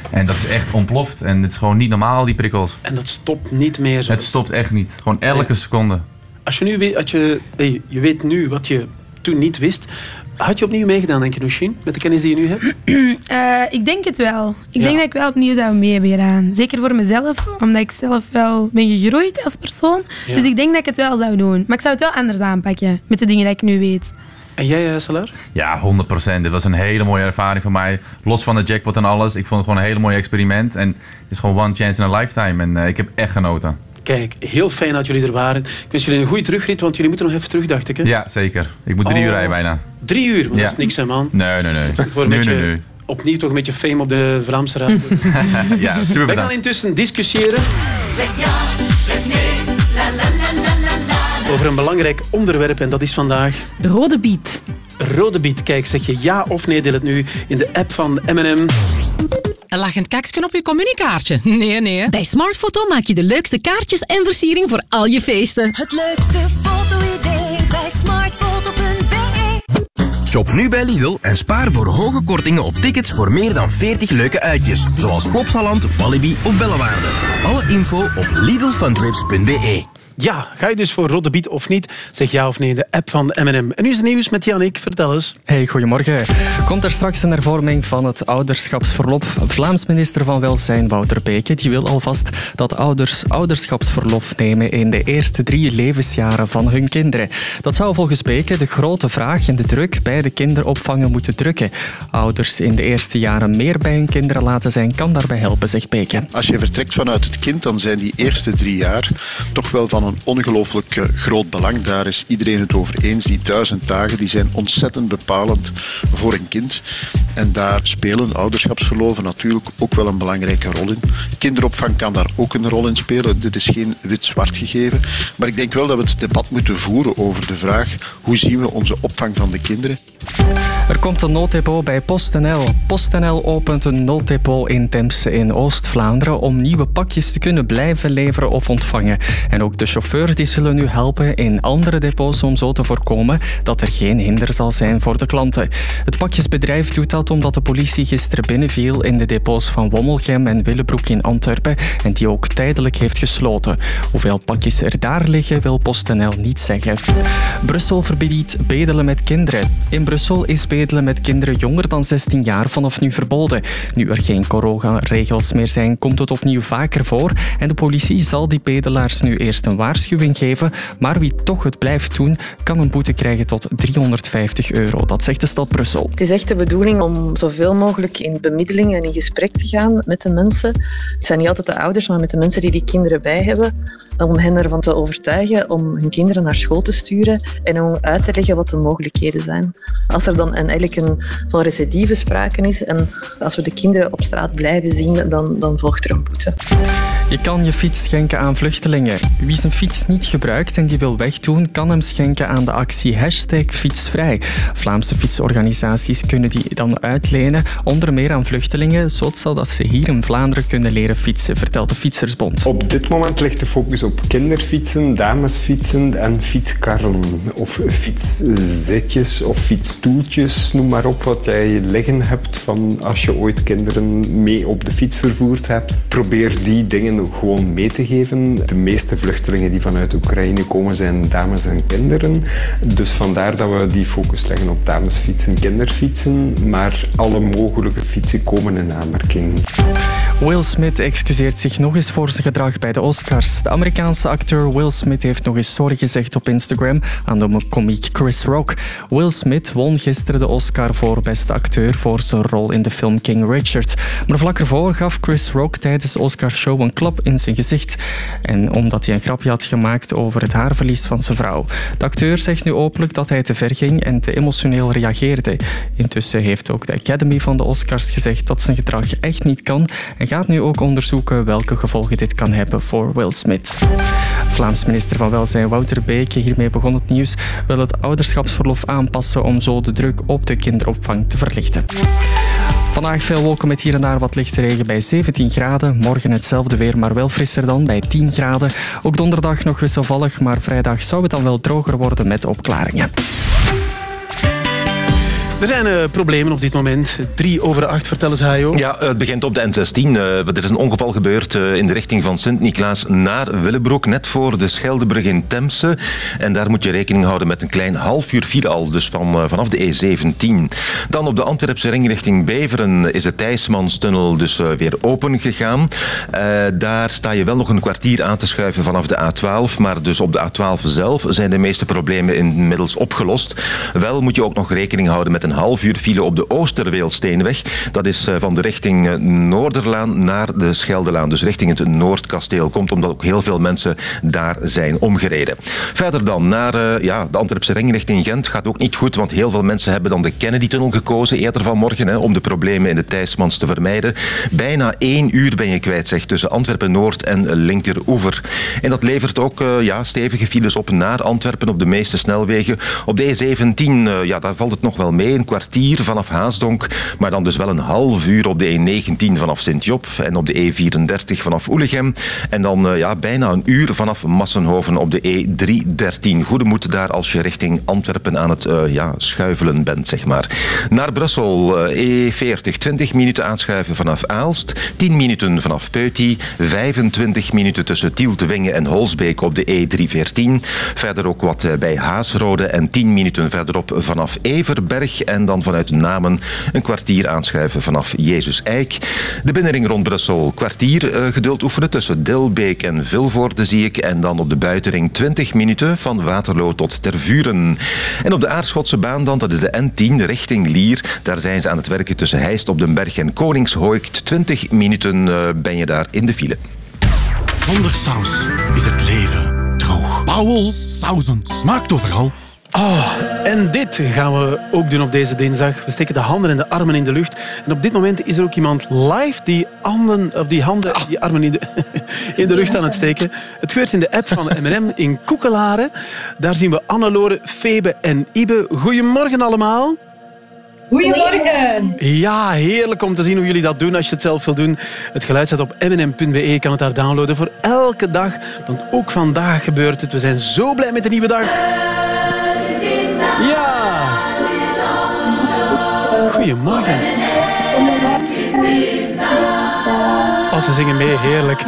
En dat is echt ontploft. En het is gewoon niet normaal, die prikkels. En dat stopt niet meer. Het stopt echt niet. Gewoon elke seconde. Als je nu weet, als je, hey, je weet nu wat je toen niet wist, had je opnieuw meegedaan, denk je, Nushin? Met de kennis die je nu hebt? Eh, ik denk het wel. Ik Ja. denk dat ik wel opnieuw zou mee hebben gedaan. Zeker voor mezelf, omdat ik zelf wel ben gegroeid als persoon. Ja. Dus ik denk dat ik het wel zou doen. Maar ik zou het wel anders aanpakken met de dingen die ik nu weet. En jij, uh, Salar? Ja, 100%. Dit was een hele mooie ervaring voor mij. Los van de jackpot en alles. Ik vond het gewoon een hele mooi experiment. En het is gewoon one chance in a lifetime. En eh, ik heb echt genoten. Kijk, heel fijn dat jullie er waren. Ik wens jullie een goede terugrit, want jullie moeten nog even terug, dacht ik. Hè? Ja, zeker. Ik moet drie Oh. uur rijden bijna. Drie uur, maar Ja. dat is niks, hè, man. Nee, nee, nee. Voor een beetje. Opnieuw toch een beetje fame op de Vlaamse radio. ja, super Wij gaan bedankt. intussen discussiëren Zeg ja, zeg nee, la la la la la la. over een belangrijk onderwerp. En dat is vandaag... Rode biet. Rode biet. Kijk, zeg je ja of nee, deel het nu in de app van M&M. Een lachend kaksken op je communicaartje. Nee, nee. Bij Smartfoto maak je de leukste kaartjes en versiering voor al je feesten. Het leukste foto-idee bij smartfoto.be. Shop nu bij Lidl en spaar voor hoge kortingen op tickets voor meer dan 40 leuke uitjes. Zoals Plopsaland, Walibi of Bellewaarde. Alle info op lidlfuntrips.be. Ja, ga je dus voor Rode Biet of niet? Zeg ja of nee in de app van M&M. En nu is het nieuws met Jannik. Vertel eens. Hey, goedemorgen. Komt er straks een hervorming van het ouderschapsverlof? Vlaams minister van Welzijn Wouter Beke die wil alvast dat ouders ouderschapsverlof nemen in de eerste drie levensjaren van hun kinderen. Dat zou volgens Beke de grote vraag en de druk bij de kinderopvangen moeten drukken. Ouders in de eerste jaren meer bij hun kinderen laten zijn kan daarbij helpen, zegt Beke. Als je vertrekt vanuit het kind, dan zijn die eerste drie jaar toch wel van een ongelooflijk eh, groot belang. Daar is iedereen het over eens. Die duizend dagen die zijn ontzettend bepalend voor een kind. En daar spelen ouderschapsverloven natuurlijk ook wel een belangrijke rol in. Kinderopvang kan daar ook een rol in spelen. Dit is geen wit-zwart gegeven. Maar ik denk wel dat we het debat moeten voeren over de vraag hoe zien we onze opvang van de kinderen. Er komt een nooddepot bij PostNL. PostNL opent een nooddepot in Temse in Oost-Vlaanderen om nieuwe pakjes te kunnen blijven leveren of ontvangen. En ook de chauffeurs die zullen nu helpen in andere depots om zo te voorkomen dat er geen hinder zal zijn voor de klanten. Het pakjesbedrijf doet dat omdat de politie gisteren binnenviel in de depots van Wommelgem en Willebroek in Antwerpen en die ook tijdelijk heeft gesloten. Hoeveel pakjes er daar liggen wil PostNL niet zeggen. Brussel verbiedt bedelen met kinderen. In Brussel is bedelen met kinderen jonger dan 16 jaar vanaf nu verboden. Nu er geen coronaregels meer zijn, komt het opnieuw vaker voor en de politie zal die bedelaars nu eerst een waarschuwing geven, maar wie toch het blijft doen, kan een boete krijgen tot 350 euro. Dat zegt de stad Brussel. Het is echt de bedoeling om zoveel mogelijk in bemiddeling en in gesprek te gaan met de mensen. Het zijn niet altijd de ouders, maar met de mensen die die kinderen bij hebben. Om hen ervan te overtuigen om hun kinderen naar school te sturen en om uit te leggen wat de mogelijkheden zijn. Als er dan een, eigenlijk een, van recidive sprake is en als we de kinderen op straat blijven zien, dan, dan volgt er een boete. Je kan je fiets schenken aan vluchtelingen. Wie zijn fiets niet gebruikt en die wil wegdoen, kan hem schenken aan de actie hashtag fietsvrij. Vlaamse fietsorganisaties kunnen die dan uitlenen, onder meer aan vluchtelingen, zodat ze hier in Vlaanderen kunnen leren fietsen, vertelt de Fietsersbond. Op dit moment ligt de focus op kinderfietsen, damesfietsen en fietskarren. Of fietszetjes of fietsstoeltjes, noem maar op wat jij liggen hebt van als je ooit kinderen mee op de fiets vervoerd hebt. Probeer die dingen gewoon mee te geven. De meeste vluchtelingen die vanuit Oekraïne komen zijn dames en kinderen. Dus vandaar dat we die focus leggen op damesfietsen, kinderfietsen. Maar alle mogelijke fietsen komen in aanmerking. Will Smith excuseert zich nog eens voor zijn gedrag bij de Oscars. De acteur Will Smith heeft nog eens sorry gezegd op Instagram aan de komiek Chris Rock. Will Smith won gisteren de Oscar voor beste acteur voor zijn rol in de film King Richard. Maar vlak ervoor gaf Chris Rock tijdens de Oscarshow een klap in zijn gezicht. En omdat hij een grapje had gemaakt over het haarverlies van zijn vrouw. De acteur zegt nu openlijk dat hij te ver ging en te emotioneel reageerde. Intussen heeft ook de Academy van de Oscars gezegd dat zijn gedrag echt niet kan en gaat nu ook onderzoeken welke gevolgen dit kan hebben voor Will Smith. Vlaams minister van Welzijn Wouter Beke, hiermee begon het nieuws, wil het ouderschapsverlof aanpassen om zo de druk op de kinderopvang te verlichten. Vandaag veel wolken met hier en daar wat lichte regen bij 17 graden. Morgen hetzelfde weer, maar wel frisser dan bij 10 graden. Ook donderdag nog wisselvallig, maar vrijdag zou het dan wel droger worden met opklaringen. Er zijn eh, problemen op dit moment. Drie over de acht, vertel eens, Hajo. Ja, het begint op de N16. Eh, er is een ongeval gebeurd eh, in de richting van Sint-Niklaas naar Willebroek, net voor de Scheldebrug in Temse. En daar moet je rekening houden met een klein half uur file al, dus van, vanaf de E17. Dan op de Antwerpse ring richting Beveren is de Thijsmanstunnel dus weer open gegaan. daar sta je wel nog een kwartier aan te schuiven vanaf de A12, maar dus op de A12 zelf zijn de meeste problemen inmiddels opgelost. Wel moet je ook nog rekening houden met een half uur file op de Oosterweelsteenweg. Dat is eh, van de richting eh, Noorderlaan naar de Scheldelaan. Dus richting het Noordkasteel. Komt omdat ook heel veel mensen daar zijn omgereden. Verder dan naar uh, ja, de Antwerpse ring richting Gent. Gaat ook niet goed, want heel veel mensen hebben dan de Kennedy-tunnel gekozen eerder vanmorgen. Hè, om de problemen in de Thijsmans te vermijden. Bijna één uur ben je kwijt, zeg, tussen Antwerpen-Noord en Linkeroever. En dat levert ook ja, stevige files op naar Antwerpen op de meeste snelwegen. Op de E17, uh, ja, daar valt het nog wel mee een kwartier vanaf Haasdonk, maar dan dus wel een half uur op de E19 vanaf Sint-Job en op de E34 vanaf Oelegem. En dan eh, ja, bijna een uur vanaf Massenhoven op de E313. Goede moed daar als je richting Antwerpen aan het eh, ja, schuivelen bent, zeg maar. Naar Brussel, eh, E40, 20 minuten aanschuiven vanaf Aalst, 10 minuten vanaf Peuty, 25 minuten tussen Tieltewingen en Holsbeek op de E314. Verder ook wat eh, bij Haasrode en 10 minuten verderop vanaf Everberg. En dan vanuit Namen een kwartier aanschuiven vanaf Jezus Eik. De binnenring rond Brussel, kwartier eh, geduld oefenen tussen Dilbeek en Vilvoorde zie ik. En dan op de buitenring 20 minuten van Waterloo tot Tervuren. En op de Aarschotse baan dan, dat is de N10 richting Lier. Daar zijn ze aan het werken tussen Heist op den Berg en Koningshooikt. 20 minuten eh, ben je daar in de file. Zonder saus is het leven droog. Pauwels sauzen smaakt overal. Oh, en dit gaan we ook doen op deze dinsdag. We steken de handen en de armen in de lucht. En op dit moment is er ook iemand live die, handen, of die handen, die armen in de, in de lucht aan het steken. Het gebeurt in de app van M&M in Koekelaren. Daar zien we Annelore, Febe en Ibe. Goedemorgen allemaal. Goedemorgen. Ja, heerlijk om te zien hoe jullie dat doen als je het zelf wil doen. Het geluid staat op mnm.be, je kan het daar downloaden voor elke dag. Want ook vandaag gebeurt het. We zijn zo blij met de nieuwe dag. Goedemorgen. Als ze zingen mee, heerlijk.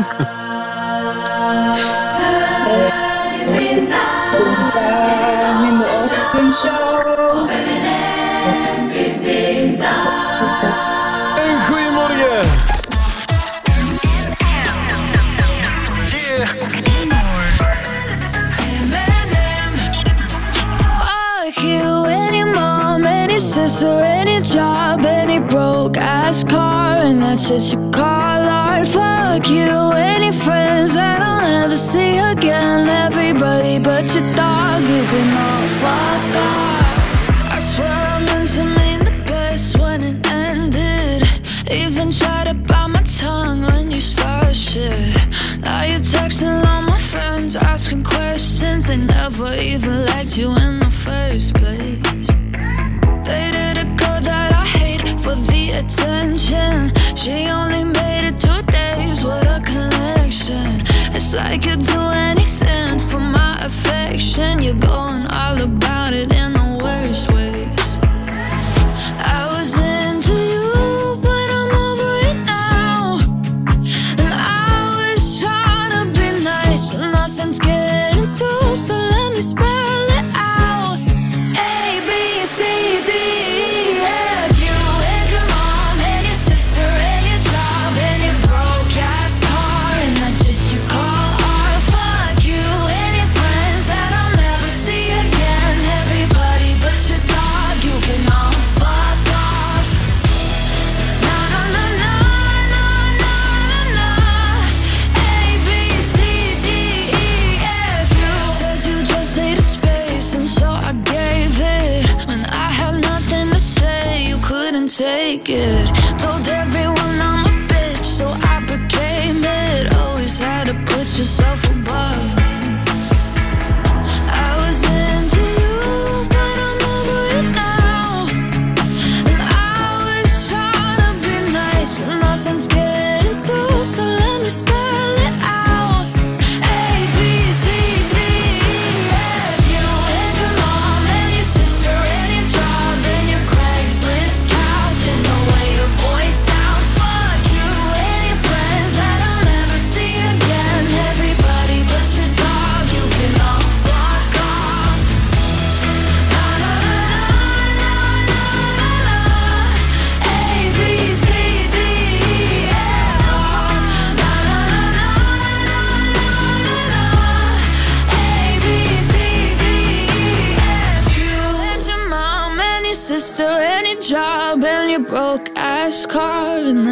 Any sister, any job, any broke ass car, and that shit you call art. Fuck you, any friends that I'll never see again. Everybody but your dog, you can all fuck off. I swear I meant to mean the best when it ended. Even tried to bite my tongue when you started shit. Now you're texting all my friends, asking questions. They never even liked you in the first place. Dated a girl that I hate for the attention. She only made it two days, what a connection. It's like you'd do anything for my affection. You're going all about it in the worst ways. Take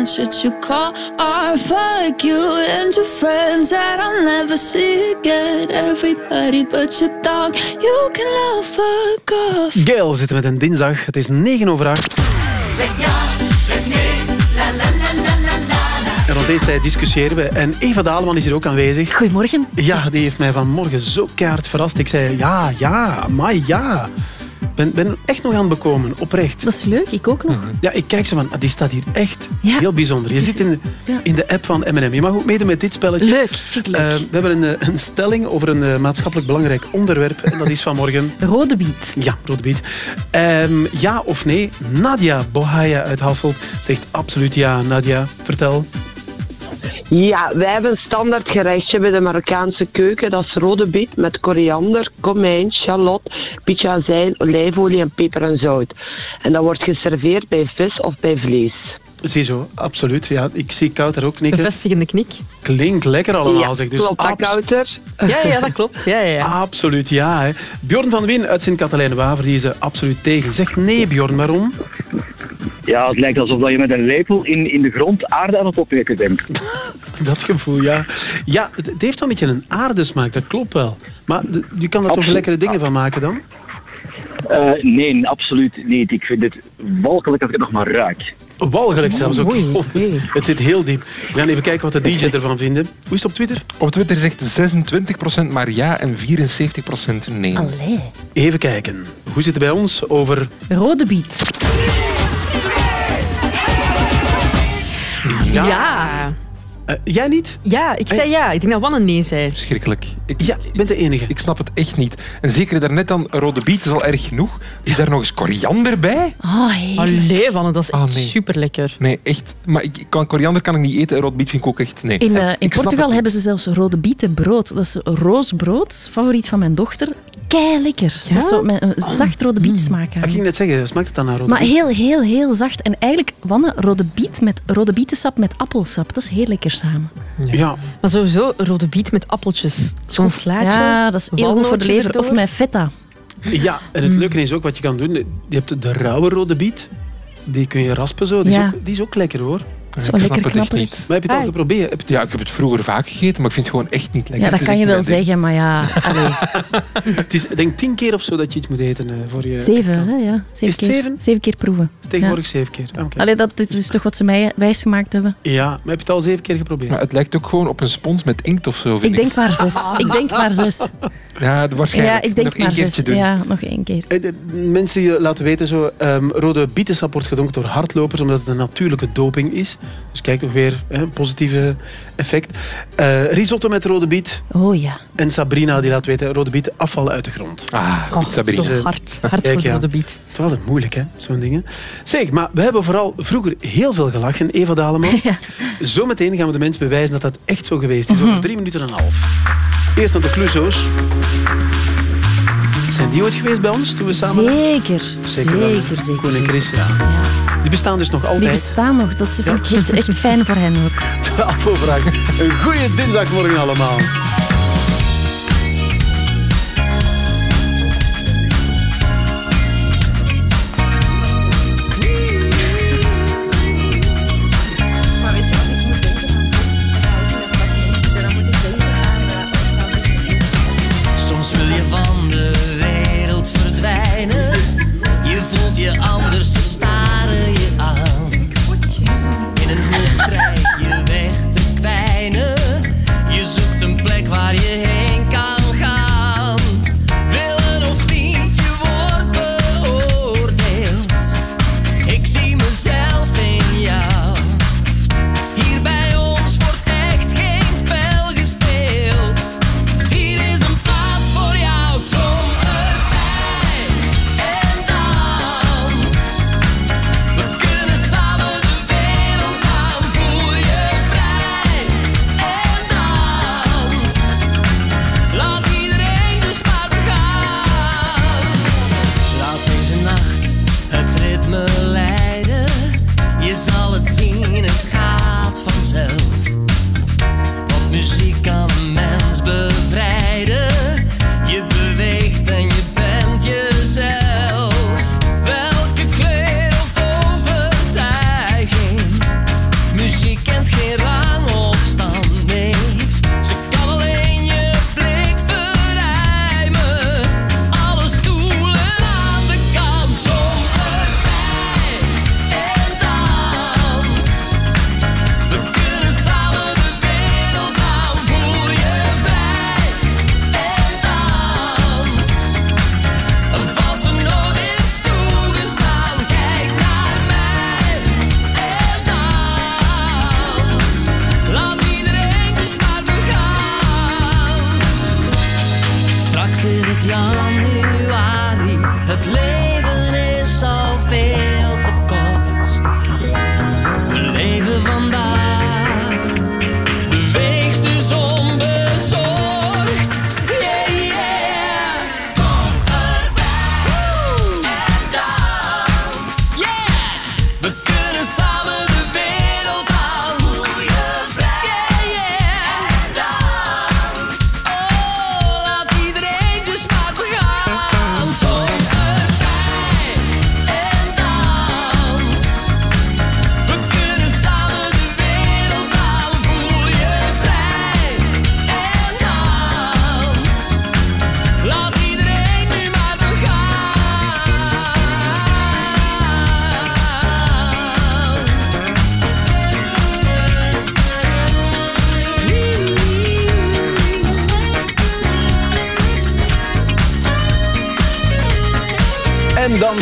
shit you call. Fuck you and your friends that I'll never see again. Everybody but your dog, you can all fuck off. Gail, we zitten met een dinsdag. Het is 9 over 8. Zeg ja, zeg nee, la la la la la la. En rond deze tijd discussiëren we. En Eva Daleman is hier ook aanwezig. Goedemorgen. Ja, die heeft mij vanmorgen zo keihard verrast. Ik zei ja, ja, maar ja. Ben, ben echt nog aan het bekomen, oprecht. Dat is leuk, ik ook nog. Ja, ik kijk zo van, ah, die staat hier echt heel bijzonder. Je zit in de, Ja. in de app van M&M. Je mag ook meedoen met dit spelletje. Leuk, vind ik leuk. Eh, we hebben een, eh, een stelling over een eh, maatschappelijk belangrijk onderwerp. En dat is vanmorgen... Rode biet. Ja, rode biet. Ehm, ja of nee? Nadia Bohaya uit Hasselt zegt absoluut ja. Nadia, vertel. Ja, wij hebben een standaard gerechtje bij de Marokkaanse keuken. Dat is rode biet met koriander, komijn, shallot, beetje azijn, olijfolie en peper en zout. En dat wordt geserveerd bij vis of bij vlees. Ziezo, absoluut. Ja, ik zie Kouter ook knikken. Bevestigende knik. Klinkt lekker allemaal, Ja, zeg. Dus klopt dat, Kouter? Ja, ja, dat klopt. Ja, ja, ja. Absoluut ja. Hè. Bjorn van Wien uit Sint-Katelijne-Waver die is er absoluut tegen. Zegt nee, Bjorn. Waarom? Ja, het lijkt alsof dat je met een lepel in, in de grond aarde aan het opwekken bent. Dat gevoel, ja. Ja, het, het heeft wel een beetje een aardesmaak, dat klopt wel. Maar je kan er toch lekkere dingen van maken dan? Eh, nee, absoluut niet. Ik vind het walgelijk als ik het nog maar ruik. Walgelijk zelfs ook. Oh, het, het zit heel diep. We gaan even kijken wat de DJ's ervan vinden. Hoe is het op Twitter? Op Twitter zegt 26% maar ja en 74% nee. Allee. Even kijken. Hoe zit het bij ons over... Rode biet. Ja. Eh, jij niet? Ja, ik zei ja. Ik denk dat Wan een nee zei. Verschrikkelijk. Ik, ja, ik ben de enige. Ik snap het echt niet. En zeker daarnet dan, rode biet is al erg genoeg. Is daar nog eens koriander bij? Oh, heerlijk. Allee, Wanne, dat is echt Ah, nee. super lekker. Nee, echt. Maar ik, ik kan, koriander kan ik niet eten en rood biet vind ik ook echt... Nee. In, eh, in Ik snap Portugal hebben ze zelfs rode bietenbrood. Dat is roosbrood, favoriet van mijn dochter. Kei lekker. Dat is zo met een zacht rode bietsmaak aan. Ik ging net zeggen, smaakt het dan naar rode Maar biet? heel, heel, heel zacht. En eigenlijk, Wanne, rode biet met rode bietensap met appelsap. Dat is heel lekker samen. Ja. Maar sowieso rode biet met appeltjes. Zo'n slaatje. Ja, dat is heel goed voor de lever. Of met feta. Ja, en het leuke is ook wat je kan doen. Je hebt de rauwe rode biet. Die kun je raspen zo. Die, Ja. is, ook, die is ook lekker hoor. Ik snap het echt niet. Maar heb je het al geprobeerd? Heb je Ja, ik heb het vroeger vaak gegeten, maar ik vind het gewoon echt niet lekker. Ja, dat kan je wel zeggen, maar ja. Het is denk tien keer of zo dat je iets moet eten eh, voor je... Zeven, hè? Ja. Zeven Is het keer. zeven? Zeven keer proeven. Tegenwoordig zeven keer. Ah, oké. Allee, dat, is toch wat ze mij wijsgemaakt hebben? Ja, maar heb je het al zeven keer geprobeerd? Maar het lijkt ook gewoon op een spons met inkt of zo, vind Ik denk maar zes. Ik denk maar zes. Ja, waarschijnlijk. Ja, ik denk Nog maar zes. doen. Ja, nog één keer. Eh, Mensen die laten weten zo, ehm, rode bietensap wordt gedronken door hardlopers omdat het een natuurlijke doping is. Dus kijk toch weer, een positieve effect. Eh, risotto met rode biet. Oh ja. En Sabrina die laat weten, rode biet afval uit de grond. Ah, goed, Sabrina. Zo hard. Hard Kijk, voor de ja. rode biet. Het is wel moeilijk, hè, zo'n dingen. Zeg, maar we hebben vooral vroeger heel veel gelachen, Eva Daleman. Zometeen gaan we de mensen bewijzen dat dat echt zo geweest is. Over drie minuten en een half. Eerst naar de Cluzo's. Zijn die ooit geweest bij ons toen we samen... Zeker. Zeker. Zeker, zeker. Koen en Chris, ja. Die bestaan dus nog Die altijd. bestaan nog. Dat vind ik echt, echt fijn voor hen ook. 12 over acht. Een goede dinsdagmorgen allemaal.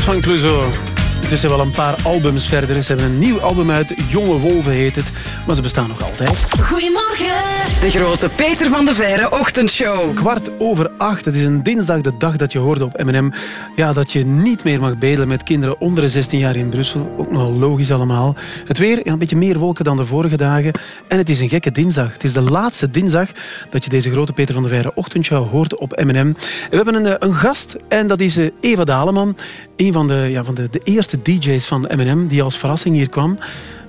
Van Clouseau. Intussen wel een paar albums verder. Ze hebben een nieuw album uit. Jonge Wolven heet het. Maar ze bestaan nog altijd. Goedemorgen. De grote Peter van de Verre ochtendshow. Kwart over acht. Het is een dinsdag, de dag dat je hoorde op M&M. Ja, dat je niet meer mag bedelen met kinderen onder de 16 jaar in Brussel. Ook nogal logisch allemaal. Het weer, ja, een beetje meer wolken dan de vorige dagen. En het is een gekke dinsdag. Het is de laatste dinsdag dat je deze grote Peter van de Verre ochtendshow hoort op M&M. We hebben een, eh, een gast en dat is eh, Eva Daleman. Een van de, ja, van de, de eerste DJ's van M&M die als verrassing hier kwam.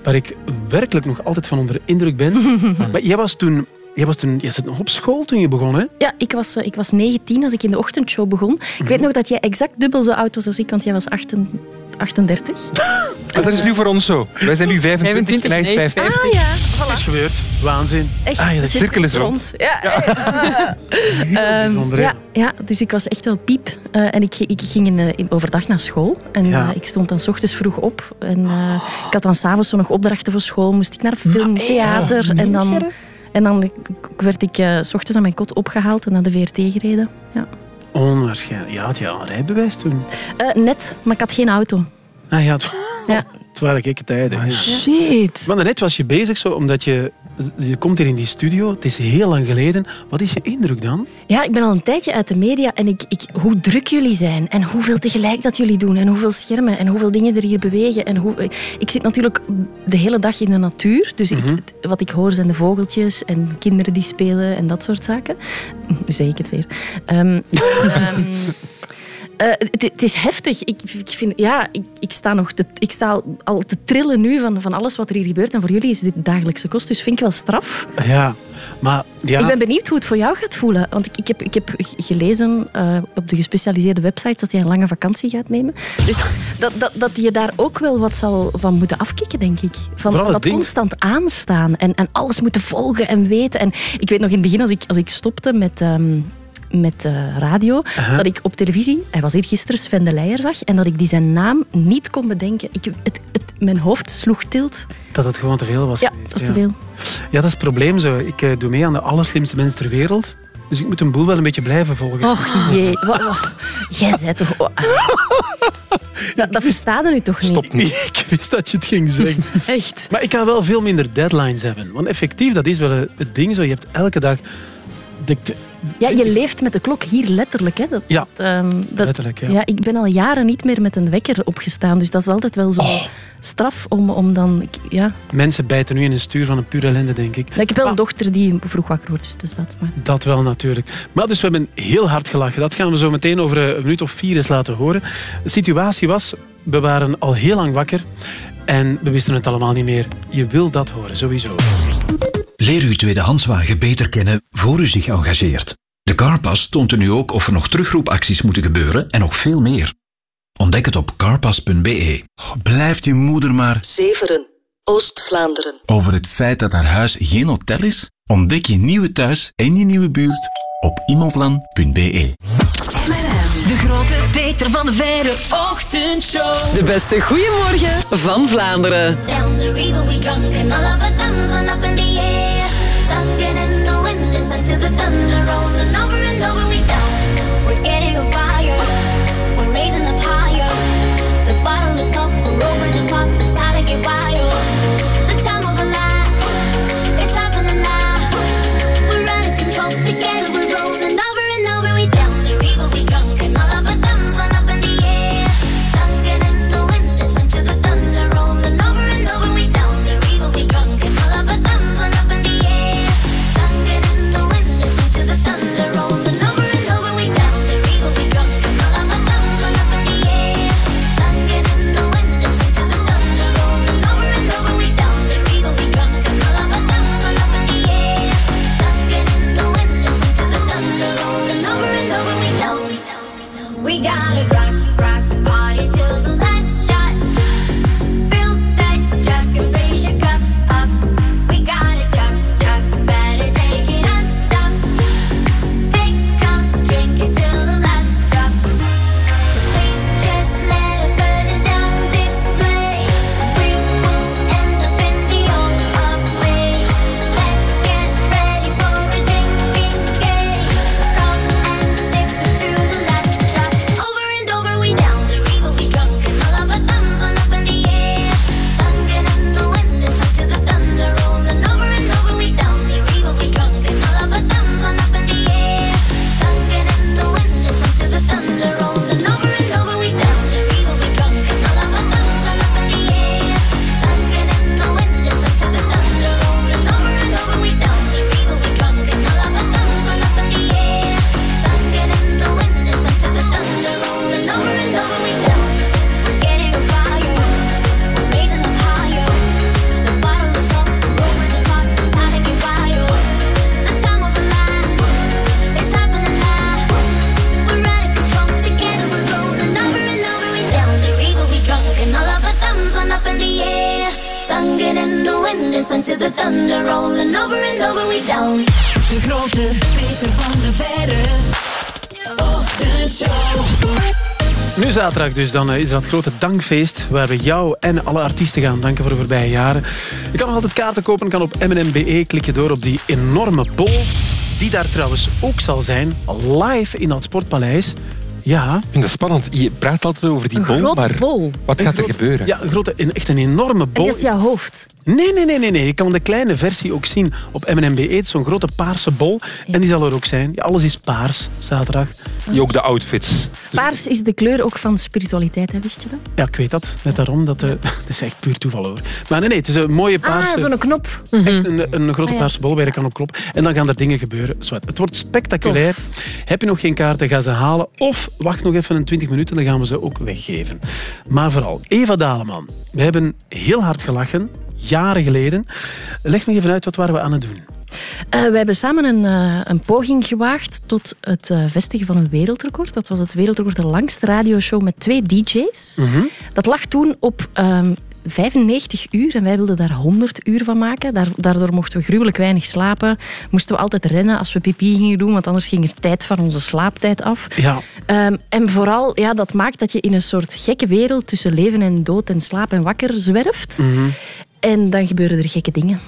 Waar ik werkelijk nog altijd van onder de indruk ben. maar jij was toen... Jij, was toen, jij zat nog op school toen je begon, hè? Ja, ik was, eh, ik was 19 als ik in de ochtendshow begon. Ik weet nog dat jij exact dubbel zo oud was als ik, want jij was 18 38. Maar dat is nu voor ons zo. Wij zijn nu 25, en hij is 55. Ah ja, Het is gebeurd. Waanzin. Echt, Ah, ja, de cirkel is rond. Ja, Ehm, bijzonder, ja, ja, dus ik was echt wel piep. Eh, en ik, ik ging in, eh, in overdag naar school. En Ja. eh, ik stond dan s ochtends vroeg op. En eh, ik had dan s'avonds zo nog opdrachten voor school. Moest ik naar film, theater. En dan, en dan werd ik s ochtends aan mijn kot opgehaald en naar de VRT gereden. Ja. Onwaarschijnlijk. Ja, had je al een rijbewijs toen? Eh, net, maar ik had geen auto. Ah ja, het, Ja. het waren gekke tijden. ja. Shit. Maar net was je bezig zo, omdat je... Je komt hier in die studio, het is heel lang geleden. Wat is je indruk dan? Ja, ik ben al een tijdje uit de media en ik, ik, hoe druk jullie zijn en hoeveel tegelijk dat jullie doen en hoeveel schermen en hoeveel dingen er hier bewegen. En hoe, ik zit natuurlijk de hele dag in de natuur, dus ik, het- wat ik hoor zijn de vogeltjes en kinderen die spelen en dat soort zaken. Nu zeg ik het weer. Eh, het, het is heftig. Ik, ik, vind, ja, ik, ik sta, nog te, ik sta al te trillen nu van, van alles wat er hier gebeurt. En voor jullie is dit dagelijkse kost, dus vind ik wel straf. Ja, maar... Ja, Ik ben benieuwd hoe het voor jou gaat voelen. Want ik, ik, heb, ik heb gelezen eh, op de gespecialiseerde websites dat je een lange vakantie gaat nemen. Dus dat, dat, dat je daar ook wel wat zal van moeten afkicken, denk ik. Van, Vooral dat ding- constant aanstaan en, en alles moeten volgen en weten. En ik weet nog in het begin, als ik, als ik stopte met... ehm, met radio, Aha. dat ik op televisie, hij was hier gisteren, Sven de Leijer zag, en dat ik die zijn naam niet kon bedenken. Ik, het, het, mijn hoofd sloeg tilt. Dat het gewoon te veel was. Ja, geweest, dat is te veel. Ja, dat is het probleem zo. Ik eh, doe mee aan de allerslimste mensen ter wereld. Dus ik moet een boel wel een beetje blijven volgen. Och jee, wat, wat- jij zei toch... oh, dat, dat verstaat er nu toch niet? Stop niet. Ik wist dat je het ging zeggen. Echt. Maar ik kan wel veel minder deadlines hebben. Want effectief, dat is wel het ding zo. Je hebt elke dag... Ja, je leeft met de klok hier letterlijk. Hè? Dat, Ja, dat, ehm, dat- letterlijk, ja. ja. Ik ben al jaren niet meer met een wekker opgestaan. Dus dat is altijd wel zo Oh. straf om, om dan... Ja. Mensen bijten nu in een stuur van een pure ellende, denk ik. Ik heb wel een dochter die vroeg wakker wordt, dus dat. Maar... Dat wel natuurlijk. Maar dus we hebben heel hard gelachen. Dat gaan we zo meteen over een minuut of vier eens laten horen. De situatie was, we waren al heel lang wakker en we wisten het allemaal niet meer. Je wil dat horen, sowieso. Leer uw tweedehandswagen beter kennen voor u zich engageert. De Carpass toont u nu ook of er nog terugroepacties moeten gebeuren en nog veel meer. Ontdek het op carpass.be. Blijft je moeder maar Zeveren, Oost-Vlaanderen. over het feit dat haar huis geen hotel is? Ontdek je nieuwe thuis en je nieuwe buurt op imovlan.be. De grote Peter van de Verre ochtendshow. De beste goeiemorgen van Vlaanderen. Down the river we drunk and all of our thumbs went up in the air. Sunken in the wind, listen to the thunder rolling over and over we down. We're getting a dus, dan eh, is dat grote dankfeest waar we jou en alle artiesten gaan danken voor de voorbije jaren. Je kan nog altijd kaarten kopen, kan op mnmbe, klik je door op die enorme bol, die daar trouwens ook zal zijn, live in dat Sportpaleis. Ja. Ik vind dat spannend. Je praat altijd over die Een bol, grote maar bol. wat Een gaat er gebeuren? Ja, een grote, een, echt een enorme En bol. dat is jouw hoofd. Nee, nee, nee, nee, nee. Je kan de kleine versie ook zien op MNMBE. Het is zo'n grote paarse bol. En die zal er ook zijn. Ja, alles is paars, zaterdag. Je ook de outfits. Paars is de kleur ook van spiritualiteit, hè, wist je dat? Ja, ik weet dat. Net daarom. Dat, eh, dat is echt puur toeval hoor. Maar nee, nee, het is een mooie paarse... Ah, zo'n knop. Echt een, een grote Ah, ja. paarse bol waar je kan op kloppen. En dan gaan er dingen gebeuren. Het wordt spectaculair. Heb je nog geen kaarten, ga ze halen. Of wacht nog even een 20 minuten, dan gaan we ze ook weggeven. Maar vooral, Eva Daleman. We hebben heel hard gelachen, jaren geleden. Leg nog even uit, wat waren we aan het doen? Eh, we hebben samen een, eh, een poging gewaagd tot het eh, vestigen van een wereldrecord. Dat was het wereldrecord de langste radioshow met twee DJ's. Mhm. Dat lag toen op ehm, 95 uur en wij wilden daar 100 uur van maken. Daar- Daardoor mochten we gruwelijk weinig slapen. Moesten we altijd rennen als we pipi gingen doen, want anders ging er tijd van onze slaaptijd af. Ja. Ehm, en vooral, ja, dat maakt dat je in een soort gekke wereld tussen leven en dood en slaap en wakker zwerft. Mhm. En dan gebeuren er gekke dingen.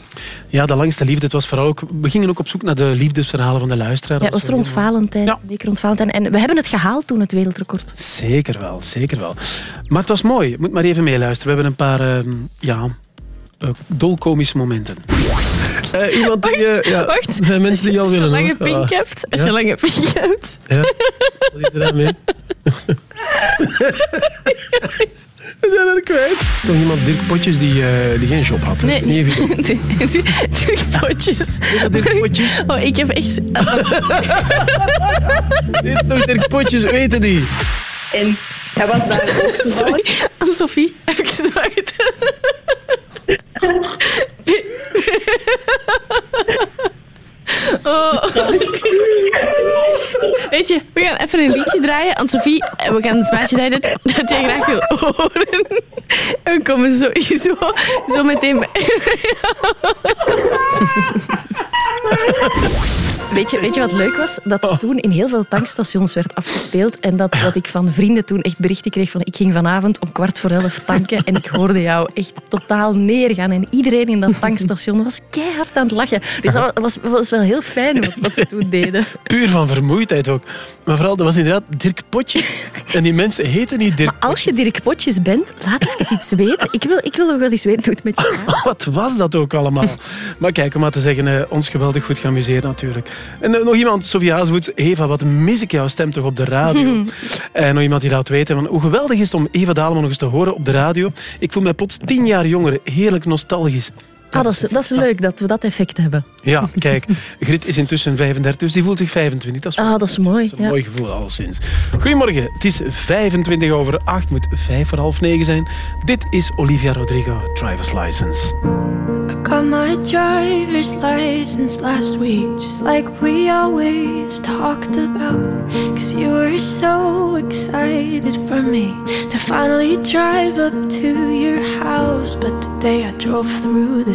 Ja, de langste liefde. Het was vooral ook, we gingen ook op zoek naar de liefdesverhalen van de luisteraar. Ja, het was rond Valentijn, week rond Valentijn. En we hebben het gehaald toen, het wereldrecord. Zeker wel, zeker wel. Maar het was mooi. Je moet maar even meeluisteren. We hebben een paar ehm, ja, eh, dolkomische momenten. Eh, iemand die... eh, ja, Wacht. er zijn mensen die al Als je willen. een lange pink hebt, als Ja. je een lange pink hebt. Ja. Wat is er aan mee? We zijn er kwijt. Toch iemand, Dirk Potjes, die, eh, die geen job had. hè? Nee, niet. Dirk Potjes. Dirk Potjes. Oh, ik heb echt... Dit is toch Dirk Potjes, weten die? En hij was daar ook. Sorry, Anne-Sophie, even gezwaaid. Oh. Weet je, we gaan even een liedje draaien. Anne-Sophie, en we gaan het plaatje draaien dat, dat jij graag wil horen. En we komen sowieso zo meteen bij. Weet je, weet je wat leuk was? Dat het toen in heel veel tankstations werd afgespeeld. En dat, dat ik van vrienden toen echt berichten kreeg van ik ging vanavond om kwart voor elf tanken en ik hoorde jou echt totaal neergaan. En iedereen in dat tankstation was keihard aan het lachen. Dus dat was, was wel heel fijn wat, wat we toen deden. Puur van vermoeidheid ook. Maar vooral, dat was inderdaad Dirk Potjes. En die mensen heten niet Dirk Maar als je Dirk Potjes bent, laat even iets weten. Ik wil, ik wil nog wel eens weten hoe het met je gaat. Wat was dat ook allemaal? Maar kijk, om maar te zeggen, eh, ons geweldig goed geamuseerd natuurlijk. En eh, nog iemand, Sofie Hazevoets. Eva, wat mis ik jouw stem toch op de radio? En nog iemand die laat weten van hoe geweldig is het om Eva Daleman nog eens te horen op de radio. Ik voel mij plots tien jaar jonger, heerlijk nostalgisch. Ah, dat, is, dat is leuk dat we dat effect hebben. Ja, kijk, Grit is intussen 35, dus die voelt zich 25. Dat is, Ah, dat is mooi. een mooi gevoel, alleszins. Goedemorgen, het is 25 over 8, moet 5 voor half 9 zijn. Dit is Olivia Rodrigo, Driver's License. Got my driver's license last week, just like we always talked about. Cause you were so excited for me to finally drive up to your house. But today I drove through the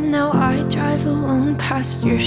now I drive alone past your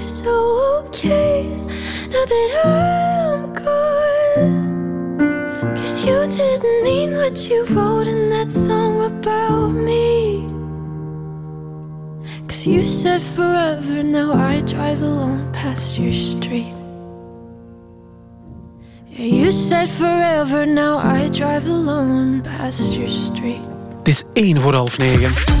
so okay now that I'm gone. Cause you didn't mean what you wrote in that song about me. Cause you said forever, now I drive alone past your street. Yeah, you said forever, now I drive alone past your street. Het is één voor half negen.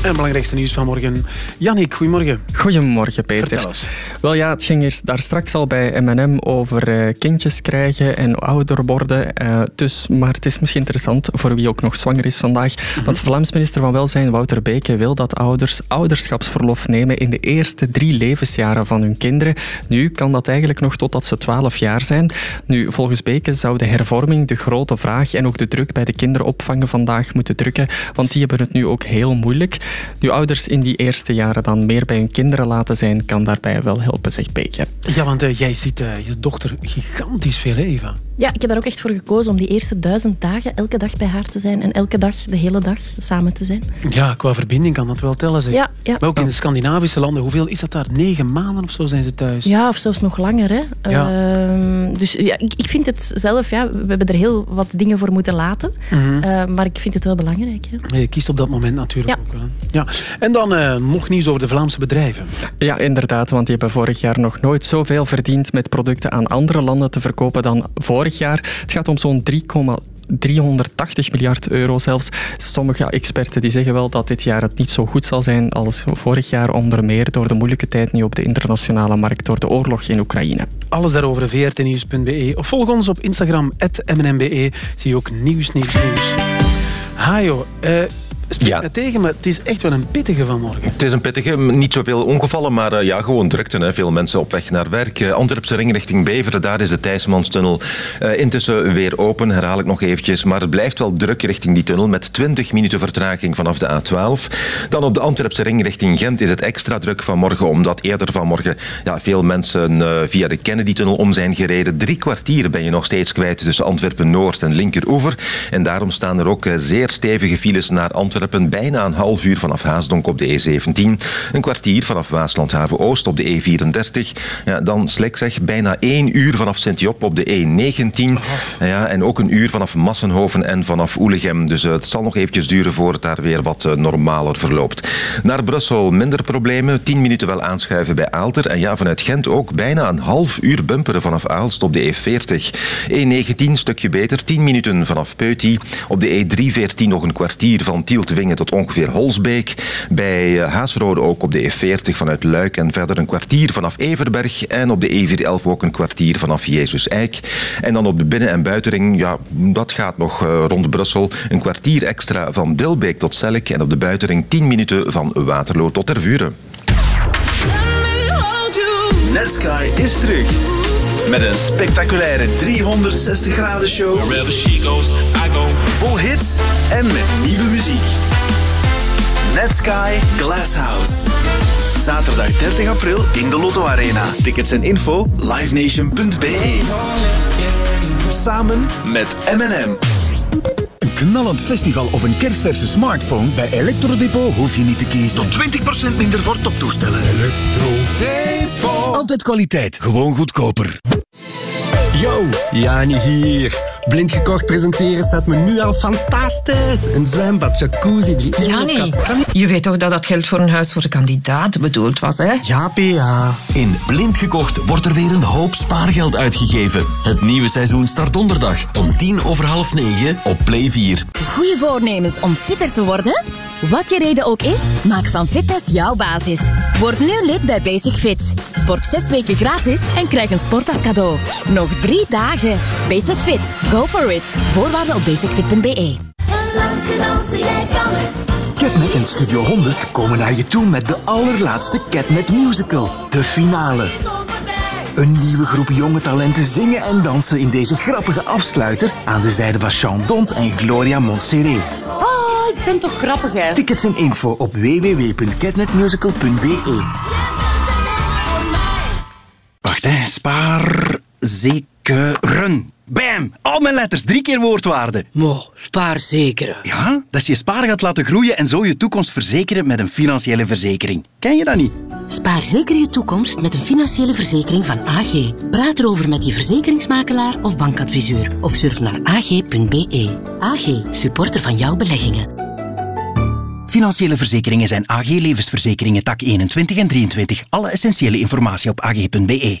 En het belangrijkste nieuws van morgen. Jannik, goedemorgen. Goedemorgen, Peter. Vertel eens. Wel ja, het ging eerst daar straks al bij M&M over eh, kindjes krijgen en ouder worden. Eh, dus, maar het is misschien interessant voor wie ook nog zwanger is vandaag. Want de Vlaams minister van Welzijn, Wouter Beke, wil dat ouders ouderschapsverlof nemen in de eerste drie levensjaren van hun kinderen. Nu kan dat eigenlijk nog totdat ze 12 jaar zijn. Nu, volgens Beke zou de hervorming de grote vraag en ook de druk bij de kinderopvangen vandaag moeten drukken, want die hebben het nu ook heel moeilijk. Nu, ouders in die eerste jaren dan meer bij hun kinderen laten zijn, kan daarbij wel helpen, zegt Beke. Ja, want eh, jij ziet eh, je dochter gigantisch veel, Eva. Ja, ik heb daar ook echt voor gekozen om die eerste duizend dagen elke dag bij haar te zijn en elke dag, de hele dag, samen te zijn. Ja, qua verbinding kan dat wel tellen, zeg. Ja, ja. Maar ook in de Scandinavische landen, hoeveel is dat daar? Negen maanden of zo zijn ze thuis? Ja, of zelfs nog langer. Hè. Ja. Ehm, dus ja, ik, ik vind het zelf, ja, we hebben er heel wat dingen voor moeten laten. Mhm. Eh, maar ik vind het wel belangrijk. Ja. Je kiest op dat moment natuurlijk Ja. ook wel. Ja. En dan eh, nog nieuws over de Vlaamse bedrijven. Ja, inderdaad, want die hebben vorig jaar nog nooit zoveel verdiend met producten aan andere landen te verkopen dan vorig jaar. Het gaat om zo'n 3,380 miljard euro zelfs. Sommige experten die zeggen wel dat dit jaar het niet zo goed zal zijn als vorig jaar, onder meer door de moeilijke tijd nu op de internationale markt door de oorlog in Oekraïne. Alles daarover vrtnieuws.be of volg ons op Instagram, mnmbe. Zie ook nieuws, nieuws, nieuws. Eh spreek me tegen, maar het is echt wel een pittige vanmorgen. Het is een pittige, niet zoveel ongevallen, maar eh, ja, gewoon drukte. Hè. Veel mensen op weg naar werk. Eh, Antwerpse ring richting Beveren, daar is de Thijsmanstunnel eh, intussen weer open. Herhaal ik nog eventjes. Maar het blijft wel druk richting die tunnel met 20 minuten vertraging vanaf de A12. Dan op de Antwerpse ring richting Gent is het extra druk vanmorgen, omdat eerder vanmorgen ja, veel mensen via de Kennedy-tunnel om zijn gereden. Drie kwartier ben je nog steeds kwijt tussen Antwerpen-Noord en Linkeroever. En daarom staan er ook zeer stevige files naar Antwerpen. Bijna een half uur vanaf Haasdonk op de E17. Een kwartier vanaf Waaslandhaven-Oost op de E34. Ja, dan Slikseg bijna één uur vanaf Sint-Job op de E19. Ja, en ook een uur vanaf Massenhoven en vanaf Oelegem. Dus eh, het zal nog eventjes duren voor het daar weer wat eh, normaler verloopt. Naar Brussel minder problemen. 10 minuten wel aanschuiven bij Aalter. En ja, vanuit Gent ook bijna een half uur bumperen vanaf Aalst op de E40. E19 stukje beter. 10 minuten vanaf Peuty. Op de E314 nog een kwartier van Tieltwingen tot ongeveer Holsbeek. Bij eh, Haasrode ook op de E40 vanuit Luik en verder een kwartier vanaf Everberg. En op de E411 ook een kwartier vanaf Jezus Eik. En dan op de binnen- en buitenring, ja, dat gaat nog eh, rond Brussel. Een kwartier extra van Dilbeek tot Selk. En op de buitenring 10 minuten van Waterloo tot Tervuren. Netsky is terug. Met een spectaculaire 360 graden show. Wherever she goes, I go. Vol hits en met nieuwe muziek. Netsky Glasshouse. Zaterdag 30 april in de Lotto Arena. Tickets en info livenation.be. Samen met M&M. Een knallend festival of een kerstverse smartphone? Bij Electrodepot hoef je niet te kiezen. Tot 20% minder voor toptoestellen. Electrodepot. Altijd kwaliteit, gewoon goedkoper. Yo, Jani hier. Blind gekocht presenteren staat me nu al fantastisch. Een zwembad, jacuzzi, drie Jani, je weet toch dat dat geld voor een huis voor de kandidaat bedoeld was, hè? Ja, PA. In Blind gekocht wordt er weer een hoop spaargeld uitgegeven. Het nieuwe seizoen start donderdag om tien over half negen op Play 4. Goeie voornemens om fitter te worden? Wat je reden ook is, maak van fitness jouw basis. Word nu lid bij Basic Fit. Sport zes weken gratis en krijg een sport als cadeau. Nog drie dagen. Basic Fit. Go for it. Voorwaarden op basicfit.be. Een dansje dansen, jij kan het. Catnet en Studio 100 komen naar je toe met de allerlaatste Catnet Musical, de finale. Een nieuwe groep jonge talenten zingen en dansen in deze grappige afsluiter aan de zijde van Sean Dont en Gloria Montserrat. Oh, ik vind toch grappig, hè? Tickets en info op www.catnetmusical.be. Wacht, hè. Spaarzekeren. Bam! Al mijn letters, drie keer woordwaarde. Mo, spaarzekeren. Ja, dat is je spaargeld laten groeien en zo je toekomst verzekeren met een financiële verzekering. Ken je dat niet? Spaar zeker je toekomst met een financiële verzekering van AG. Praat erover met je verzekeringsmakelaar of bankadviseur. Of surf naar ag.be. AG, supporter van jouw beleggingen. Financiële verzekeringen zijn AG Levensverzekeringen tak 21 en 23. Alle essentiële informatie op ag.be.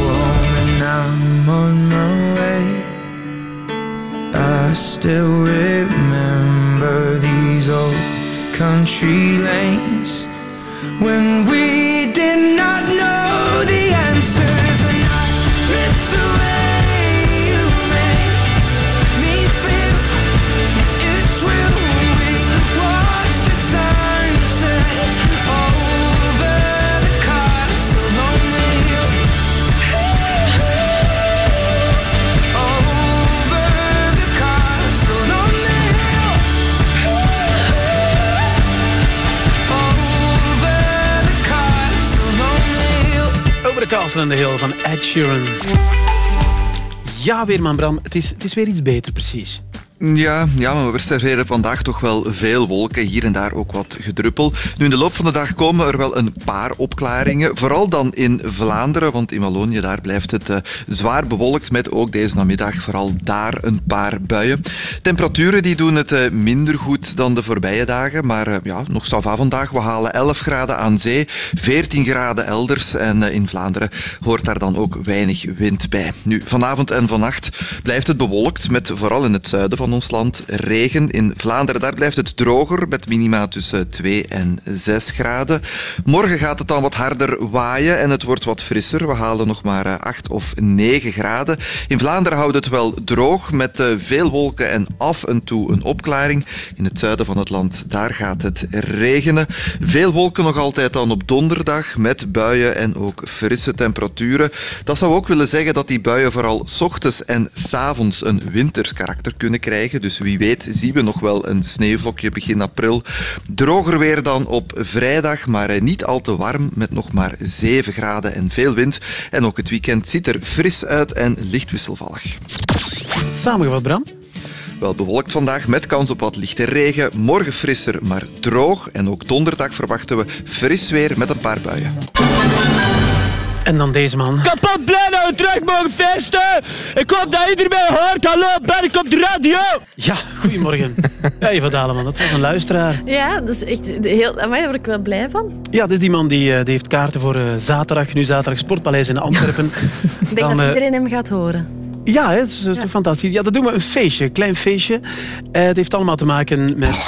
I still remember these old country lanes. When we did Castle and the Hill van Ed Sheeran. Ja, Weerman Bram, het is, het is weer iets beter, precies. Ja, ja, maar we serveren vandaag toch wel veel wolken. Hier en daar ook wat gedruppel. Nu, in de loop van de dag komen er wel een paar opklaringen. Vooral dan in Vlaanderen, want in Wallonië daar blijft het eh, zwaar bewolkt. Met ook deze namiddag vooral daar een paar buien. Temperaturen die doen het eh, minder goed dan de voorbije dagen. Maar eh, ja, nog sava vandaag. We halen 11 graden aan zee, 14 graden elders. En in Vlaanderen hoort daar dan ook weinig wind bij. Nu, vanavond en vannacht blijft het bewolkt. Met vooral in het zuiden van ons land regen. In Vlaanderen daar blijft het droger. Met minima tussen 2 en 6 graden. Morgen gaat het dan wat harder waaien. En het wordt wat frisser. We halen nog maar eh, 8 of 9 graden. In Vlaanderen houdt het wel droog. Met eh, veel wolken en af en toe een opklaring. In het zuiden van het land daar gaat het regenen. Veel wolken nog altijd dan op donderdag. Met buien en ook frisse temperaturen. Dat zou ook willen zeggen dat die buien vooral ochtends en 's avonds een winters karakter kunnen krijgen. Dus wie weet zien we nog wel een sneeuwvlokje begin april. Droger weer dan op vrijdag, maar eh, niet al te warm met nog maar 7 graden en veel wind. En ook het weekend ziet er fris uit en licht wisselvallig. Samengevat, Bram? Wel bewolkt vandaag met kans op wat lichte regen. Morgen frisser, maar droog. En ook donderdag verwachten we fris weer met een paar buien. En dan deze man. Kapot blij dat we terug mogen feesten. Ik hoop dat iedereen mij hoort. Hallo, ben ik op de radio? Ja, goedemorgen. ja, Eva Daleman, dat was een luisteraar. Ja, dat is echt heel... Daar word ik wel blij van. Ja, dus die man die, eh, die heeft kaarten voor eh, zaterdag. Nu zaterdag Sportpaleis in Antwerpen. Ik denk dat eh, iedereen hem gaat horen. Ja, hè, dat is, dat is toch fantastisch. Ja, dat doen we een feestje, een klein feestje. Eh, het heeft allemaal te maken met...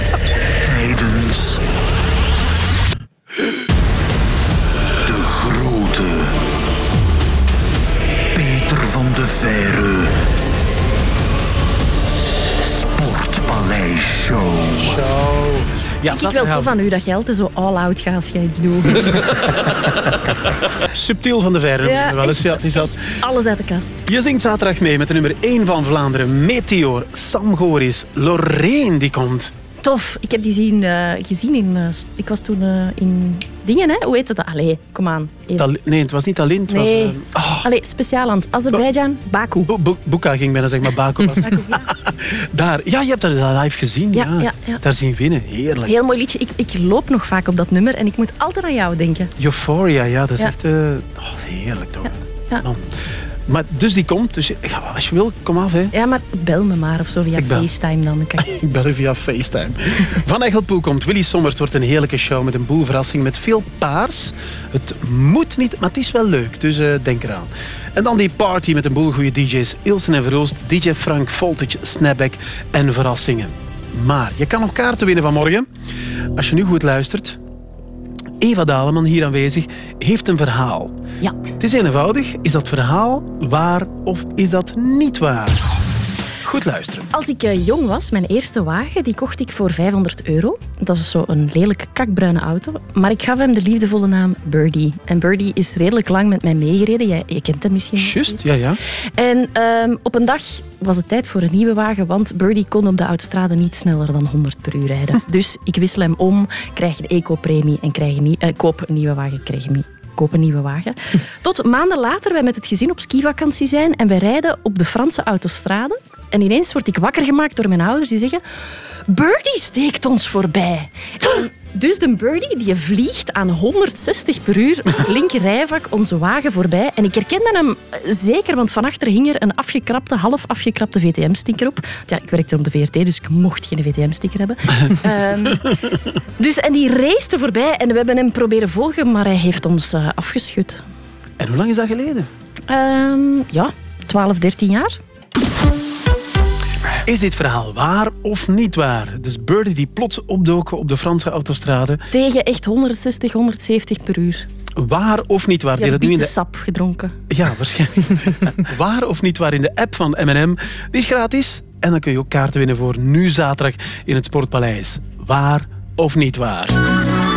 Ja, Vind ik wel tof aan u dat je altijd zo all-out gaat als je iets doet. Subtiel van de Verre. Ja, wel eens, ja, is dat. Alles uit de kast. Je zingt zaterdag mee met de nummer 1 van Vlaanderen. Meteor, Sam Goris, Lorraine die komt. Tof. Ik heb die zien, eh, gezien in... eh, ik was toen eh, in dingen, hè? Hoe heet dat? Allee, kom aan. Tal- nee, het was niet Talin, het Nee. was... eh, Allee, speciaal land. Azerbeidzjan, Baku. Boeka ging bijna zeggen, maar Baku was het. Daar. Ja, je hebt dat live gezien. Ja, ja, ja. Daar zien winnen. Heerlijk. Heel mooi liedje. Ik, ik loop nog vaak op dat nummer en ik moet altijd aan jou denken. Euphoria, ja, dat is Ja. echt... oh, heerlijk toch. Ja. Man. Maar dus die komt, dus ja, als je wil, kom af. Hè. Ja, maar bel me maar of zo via. FaceTime dan. kan ik- Ik bel u via FaceTime. Van Egelpoel komt Willy Sommers. Het wordt een heerlijke show met een boel verrassing. Met veel paars. Het moet niet, maar het is wel leuk. Dus eh, denk eraan. En dan die party met een boel goede DJ's. Ilsen en Veroost, DJ Frank, Voltage, Snapback en verrassingen. Maar je kan nog kaarten winnen vanmorgen. Als je nu goed luistert. Eva Daleman, hier aanwezig, heeft een verhaal. Ja. Het is eenvoudig. Is dat verhaal waar of is dat niet waar? Goed luisteren. Als ik eh, jong was, mijn eerste wagen, die kocht ik voor 500 euro. Dat is zo een lelijke kakbruine auto. Maar ik gaf hem de liefdevolle naam Birdie. En Birdie is redelijk lang met mij meegereden. Jij, je kent hem misschien. Juist, ja, ja. En ehm, op een dag was het tijd voor een nieuwe wagen, want Birdie kon op de autostrade niet sneller dan 100 per uur rijden. Dus ik wissel hem om, krijg een eco-premie en krijg een, eh, koop een nieuwe wagen, krijg een, koop een nieuwe wagen. Tot maanden later wij met het gezin op skivakantie zijn en wij rijden op de Franse autostrade. En ineens word ik wakker gemaakt door mijn ouders die zeggen... Birdie steekt ons voorbij. Dus de birdie die vliegt aan 160 per uur met het linkerrijvak onze wagen voorbij. En ik herkende hem zeker, want van achter hing er een afgekrapte, half afgekrapte VTM-sticker op. Ja, ik werkte op de VRT, dus ik mocht geen VTM-sticker hebben. Ehm, dus, en die racete voorbij en we hebben hem proberen volgen, maar hij heeft ons eh, afgeschud. En hoe lang is dat geleden? Ehm, ja, 12, 13 jaar. Is dit verhaal waar of niet waar? Dus Birdie die plots opdoken op de Franse autostrade. Tegen echt 160, 170 per uur. Waar of niet waar? Nu in de... sap gedronken. Ja, waarschijnlijk. waar of niet waar in de app van M&M. Die is gratis. En dan kun je ook kaarten winnen voor nu zaterdag in het Sportpaleis. Waar of niet waar?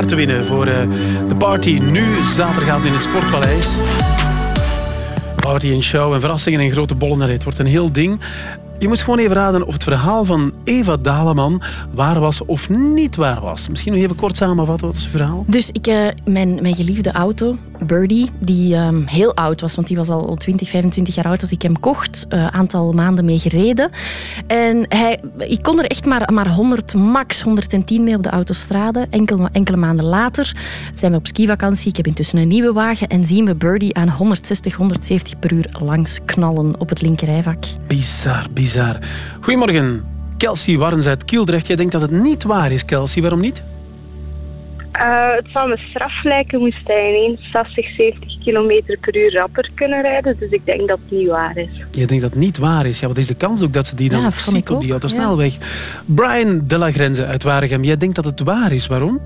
Kaarten winnen voor eh, de party nu zaterdagavond in het Sportpaleis. Party en show en verrassingen en grote bollen. Het wordt een heel ding. Je moet gewoon even raden of het verhaal van Eva Daleman waar was of niet waar was. Misschien nog even kort samenvatten, wat is het verhaal? Dus ik, eh, mijn, mijn geliefde auto, Birdie, die ehm, heel oud was, want die was al 20, 25 jaar oud als ik hem kocht. Een aantal maanden mee gereden. En hij, ik kon er echt maar, maar 100, max 110 mee op de autostrade. Enkel, enkele maanden later zijn we op skivakantie. Ik heb intussen een nieuwe wagen en zien we Birdie aan 160, 170 per uur langs knallen op het linkerrijvak. Bizar, bizar. Goedemorgen, Kelsey Warrens uit Kieldrecht. Jij denkt dat het niet waar is, Kelsey. Waarom niet? Eh, het zou me straf lijken moest hij ineens 60, 70 kilometer per uur rapper kunnen rijden. Dus ik denk dat het niet waar is. Je denkt dat het niet waar is. Ja, wat is de kans ook dat ze die dan Ja, ziet op die autosnelweg? Brian de la Grenze uit Waregem. Jij denkt dat het waar is. Waarom?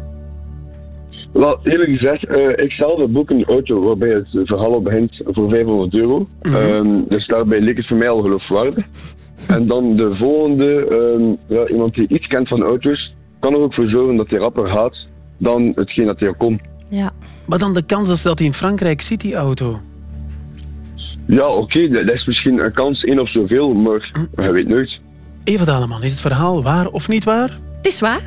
Wel, eerlijk gezegd, eh, ik zelf boek een auto waarbij het verhaal op begint voor 500 euro. Ehm, dus daarbij leek het voor mij al geloofwaardig. En dan de volgende, ehm, ja, iemand die iets kent van auto's, kan er ook voor zorgen dat hij rapper gaat dan hetgeen dat hij al kon. Ja. Maar dan de kans is dat hij in Frankrijk ziet, die auto. Ja, oké, dat dat is misschien een kans, één of zoveel, maar je weet nooit. Eva Daleman, is het verhaal waar of niet waar? Het is waar.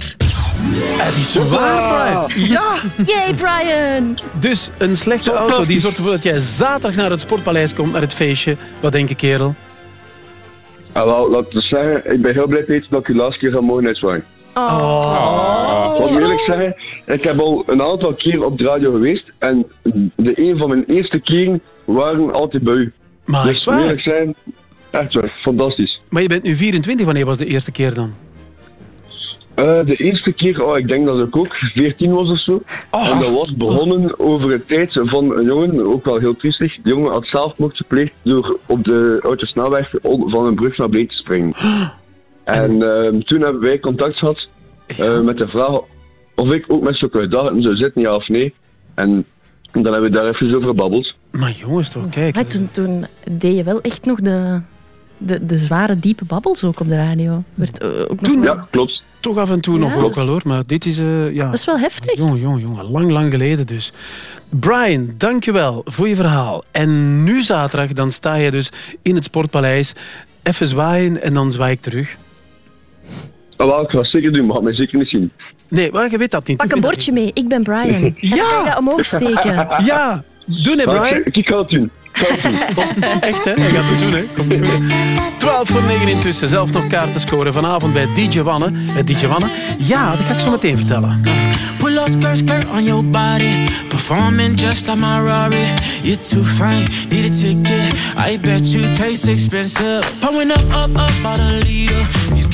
Het is waar, Brian. Ja! Yay, Brian! Dus een slechte auto die zorgt ervoor dat jij zaterdag naar het Sportpaleis komt, naar het feestje. Wat denk je, kerel? Ah, wel, laat ik zeggen, ik ben heel blij Peter, dat ik u laatste keer ga mogen uitzwaaien. Ik moet eerlijk zeggen, ik heb al een aantal keer op de radio geweest en de een van mijn eerste keren waren altijd bij u. Maar dus echt waar? eerlijk zijn, echt waar, fantastisch. Maar je bent nu 24, wanneer was de eerste keer dan? Eh, de eerste keer, oh, ik denk dat ik ook 14 was of zo. En dat was begonnen over het tijd van een jongen, ook wel heel triestig. De jongen had zelfmoord gepleegd door op de autosnelweg van een brug naar beneden te springen. En ehm, toen hebben wij contact gehad eh, met de vraag of ik ook met zulke gedachten zou zitten, ja of nee. En dan hebben we daar even over gebabbeld. Maar jongens toch, kijk. Maar toen, toen deed je wel echt nog de, de, de zware, diepe babbels ook op de radio. Werd, eh, ook nog wel- Ja, klopt. Toch af en toe nog ook wel hoor, maar dit is... eh, ja. Dat is wel heftig. Jongen, jongen, jongen, lang, lang geleden dus. Brian, dankjewel voor je verhaal. En nu zaterdag, dan sta je dus in het Sportpaleis. Even zwaaien en dan zwaai ik terug. Wel, ik ga het zeker doen, maar mij zeker niet zien. Nee, maar je weet dat niet. Pak een bordje mee, ik ben Brian. Je dat omhoog steken. Ja, doen hè Brian? Ik, ik ga het doen. Ga. Echt hè, hij gaat het doen hè. Komt goed. 12 voor 9 intussen, zelf nog kaarten scoren vanavond bij DJ Wanne. Bij DJ Wanne? Ja, dat ga ik zo meteen vertellen. Pull up skirt, skirt on your body. Performing just like my Rari. You're too fine, need a ticket. I bet you taste expensive. Pouring up, up, up, about a liter.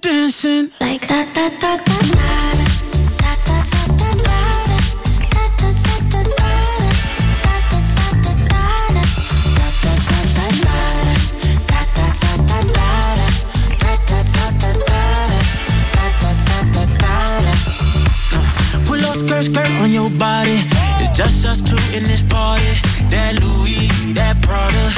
Dancing. Like that, that, that, Pull up skirt, skirt on your body. It's just us two in this party. That Louis, that Prada,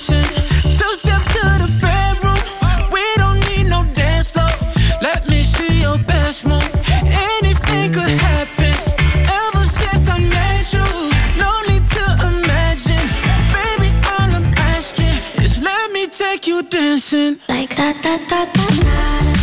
Dancing. Like that, that, that, that. If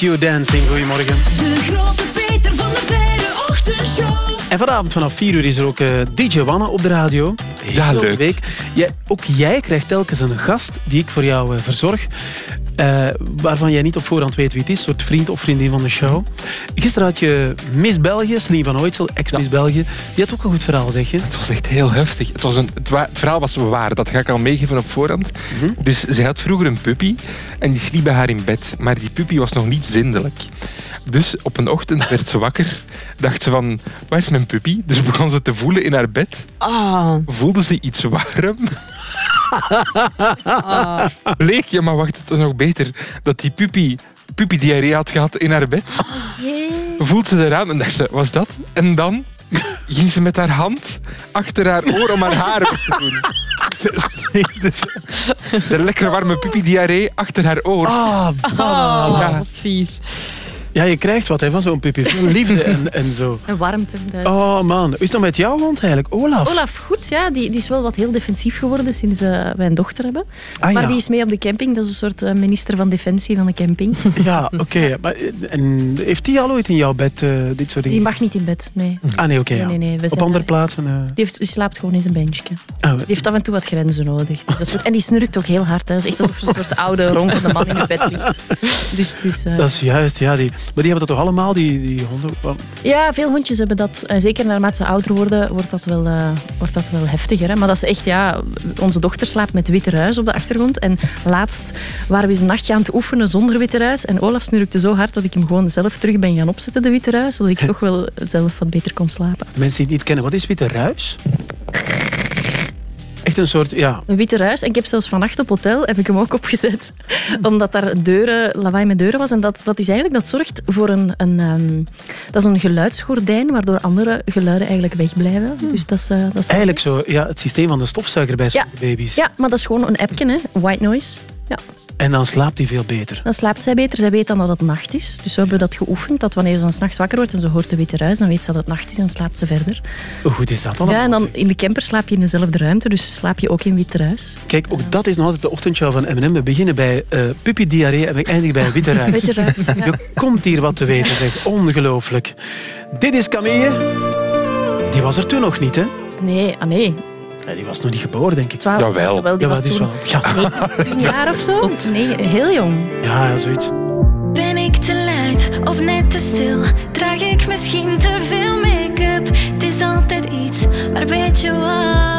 You Dancing. Goedemorgen. De grote Peter van de Verre Ochtendshow. En vanavond vanaf 4 uur is er ook eh, DJ Wanne op de radio. Ja, Heel de leuk. Week. Jij, ook jij krijgt telkens een gast die ik voor jou eh, verzorg. Eh, waarvan jij niet op voorhand weet wie het is. Een soort vriend of vriendin van de show. Gisteren had je Miss België, Celine van Ooitsel, ex-Miss België. Die had ook een goed verhaal, zeg je. Het was echt heel heftig. Het, was een, het, wa- het verhaal was waar, dat ga ik al meegeven op voorhand. Mhm. Dus zij had vroeger een puppy en die sliep bij haar in bed. Maar die puppy was nog niet zindelijk. Dus op een ochtend werd ze wakker, dacht ze van, waar is mijn puppy? Dus begon ze te voelen in haar bed. Ah. Voelde ze iets warm. Bleek, ja maar wacht, het was nog beter, dat die puppy puppy-diarree had gehad in haar bed. Voelt ze eraan en dacht ze, was dat? En dan ging ze met haar hand achter haar oor om haar haar weg te doen. Dus, de lekkere warme puppy-diarree achter haar oor. Ah, Oh, Ja. dat is vies. Ja, je krijgt wat hè, van zo'n. Veel liefde en, en zo. En warmte. Oh man, hoe is het dan met jouw hond eigenlijk? Olaf? Olaf, goed, ja. Die, die is wel wat heel defensief geworden sinds eh, wij een dochter hebben. Ah, maar ja. die is mee op de camping. Dat is een soort eh, minister van Defensie van de camping. Ja, oké. maar, eh, En heeft die al ooit in jouw bed eh, dit soort Die dingen? mag niet in bed, nee. Ah nee, oké. Nee, ja. nee, nee, we Op andere plaatsen? eh. Die, heeft, die slaapt gewoon in zijn benchje. Oh, Die heeft af en toe wat grenzen nodig. Dus dat. En die snurkt ook heel hard. Hè. Het is echt alsof een soort oude, ronkende man in het bed ligt. Dus, dus, eh, Dat is juist, ja. Die, maar die hebben dat toch allemaal, die, die honden? Ja, veel hondjes hebben dat. En zeker naarmate ze ouder worden, wordt dat wel, eh, wordt dat wel heftiger. Hè? Maar dat is echt, ja... Onze dochter slaapt met witte ruis op de achtergrond. En laatst waren we eens een nachtje aan het oefenen zonder witte ruis. En Olaf snurkte zo hard dat ik hem gewoon zelf terug ben gaan opzetten, de witte ruis. Zodat ik toch wel zelf wat beter kon slapen. Mensen die het niet kennen, wat is witte ruis? Echt een soort, ja... Een witte ruis. En ik heb zelfs vannacht op hotel heb ik hem ook opgezet. Omdat daar deuren, lawaai met deuren was. En dat, dat is eigenlijk, dat zorgt voor een, een, ehm, dat is een geluidsgordijn, waardoor andere geluiden eigenlijk wegblijven. Dus dat is, eh, dat is Eigenlijk zo, ja, het systeem van de stofzuiger bij Ja. baby's. Ja, maar dat is gewoon een appje, hè. white noise. Ja. En dan slaapt hij veel beter. Dan slaapt zij beter. Zij weet dan dat het nacht is. Dus we hebben dat geoefend, dat wanneer ze dan s'nachts wakker wordt en ze hoort de witte ruis, dan weet ze dat het nacht is en slaapt ze verder. Hoe goed is dat dan? Ja, en dan in de camper slaap je in dezelfde ruimte, dus slaap je ook in witte ruis. Kijk, ook dat is nog altijd de ochtendshow van M&M. We beginnen bij eh puppy-diarree en we eindigen bij witte ruis. Witte ruis, ja. Je komt hier wat te weten, zeg. Ongelooflijk. Dit is Camille. Die was er toen nog niet, hè? Nee, ah nee. Nee, Die was nog niet geboren, denk ik. Twaalf- Jawel. Jawel, die was die is toen- wel... Ja. Nee, tien jaar of zo? Nee, heel jong. Ja, ja, zoiets. Ben ik te luid of net te stil? Draag ik misschien te veel make-up? Het is altijd iets, maar weet je wat?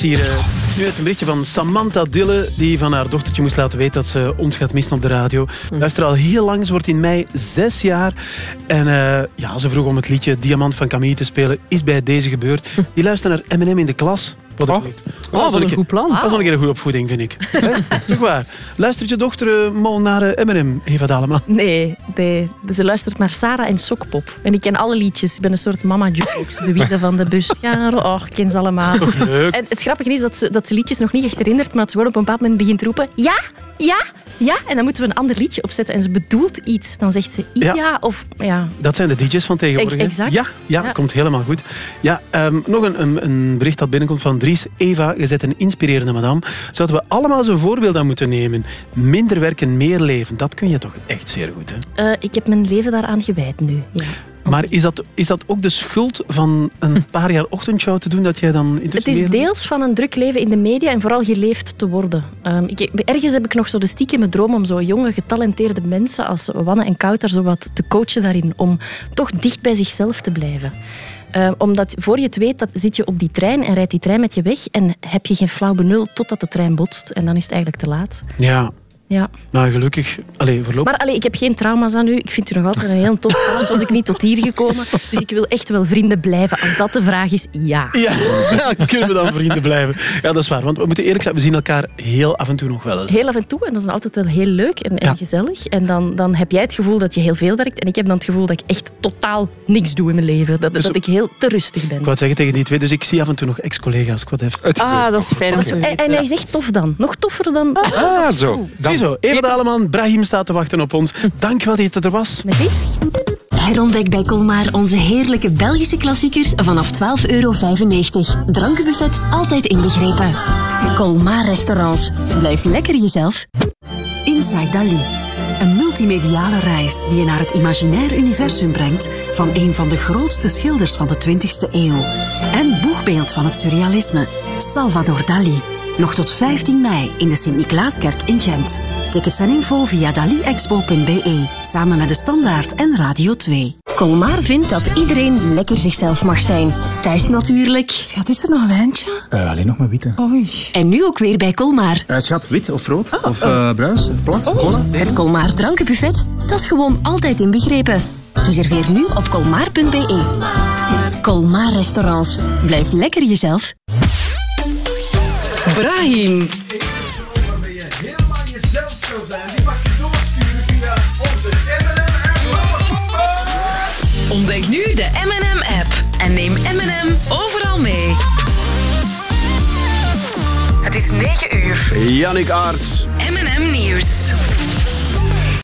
Zie hier eh, nu net een berichtje van Samantha Dille, die van haar dochtertje moest laten weten dat ze ons gaat missen op de radio. Luister al heel lang, ze wordt in mei zes jaar. En eh, ja, ze vroeg om het liedje Diamant van Camille te spelen. Is bij deze gebeurd. Die luistert naar M&M in de klas. Wat een, Oh, wat een goed plan. Dat is wel een keer een goede opvoeding, vind ik. Toch waar. Luistert je dochter eh, mal naar eh, M&M, Eva Dalema? Nee, nee, ze luistert naar Sarah en Sokpop. En ik ken alle liedjes. Ik ben een soort mama jukebox. De wielen van de bus. Ja, oh, ik ken ze allemaal. Toch leuk. En het grappige is dat ze, dat ze liedjes nog niet echt herinnert, maar dat ze gewoon op een bepaald moment begint te roepen ja, ja, ja. En dan moeten we een ander liedje opzetten en ze bedoelt iets. Dan zegt ze ja, Ja. of ja. Dat zijn de DJ's van tegenwoordig. exact. Ja, ja, Ja. komt helemaal goed. Ja, ehm, nog een, een, een bericht dat binnenkomt van Dries. Eva, je bent een inspirerende madame. Zouden we allemaal een voorbeeld aan moeten nemen? Minder werken, meer leven. Dat kun je toch echt zeer goed, hè? Eh, ik heb mijn leven daaraan gewijd nu. Ja. Maar is dat, is dat ook de schuld van een paar jaar ochtendshow te doen dat jij dan Het is deels van een druk leven in de media en vooral geleefd te worden. Ehm, ik, ergens heb ik nog zo de stiekeme droom om zo jonge, getalenteerde mensen als Wanne en Kouter zo wat te coachen daarin. Om toch dicht bij zichzelf te blijven. Ehm, omdat voor je het weet, dat zit je op die trein en rijdt die trein met je weg en heb je geen flauw benul totdat de trein botst. En dan is het eigenlijk te laat. Ja, Ja. maar gelukkig... Allee, voorlopig... Maar allee, ik heb geen trauma's aan u. Ik vind u nog altijd een heel tof. Anders was ik niet tot hier gekomen. Dus ik wil echt wel vrienden blijven. Als dat de vraag is, ja. Ja, kunnen we dan vrienden blijven? Ja, dat is waar. Want we moeten eerlijk zijn, we zien elkaar heel af en toe nog wel eens. Heel af en toe. En dat is altijd wel heel leuk en, en gezellig. En dan, dan heb jij het gevoel dat je heel veel werkt. En ik heb dan het gevoel dat ik echt totaal niks doe in mijn leven. Dat, Dus- dat ik heel te rustig ben. Ik wou het zeggen tegen die twee, dus ik zie af en toe nog ex-collega's. Ah, dat is fijn Dat is- en, en hij is echt tof dan. Nog toffer dan... Ah, zo. Ziezo, Eva Daleman, Brahim staat te wachten op ons. Dank wel dat je er was. Met liefst. Herontdek bij Colmar onze heerlijke Belgische klassiekers vanaf 12,95 euro. Drankenbuffet altijd inbegrepen. Colmar Restaurants. Blijf lekker jezelf. Inside Dali. Een multimediale reis die je naar het imaginair universum brengt van een van de grootste schilders van de 20e eeuw. En boegbeeld van het surrealisme, Salvador Dali. Nog tot 15 mei in de Sint-Niklaaskerk in Gent. Tickets en info via daliexpo.be, samen met de Standaard en Radio 2. Colmar vindt dat iedereen lekker zichzelf mag zijn. Thuis natuurlijk. Schat, is er nog een wijntje? Eh, alleen nog maar witte. Oei. En nu ook weer bij Colmar. Eh, schat, wit of rood? of eh, bruis? Of plat? Cola? Het Colmar drankenbuffet, dat is gewoon altijd inbegrepen. Reserveer nu op colmar.be. Colmar Restaurants. Blijf lekker jezelf. Brahim. Ontdek nu de M&M-app en neem M&M overal mee. Het is 9 uur. Jannik Aarts. M&M Nieuws.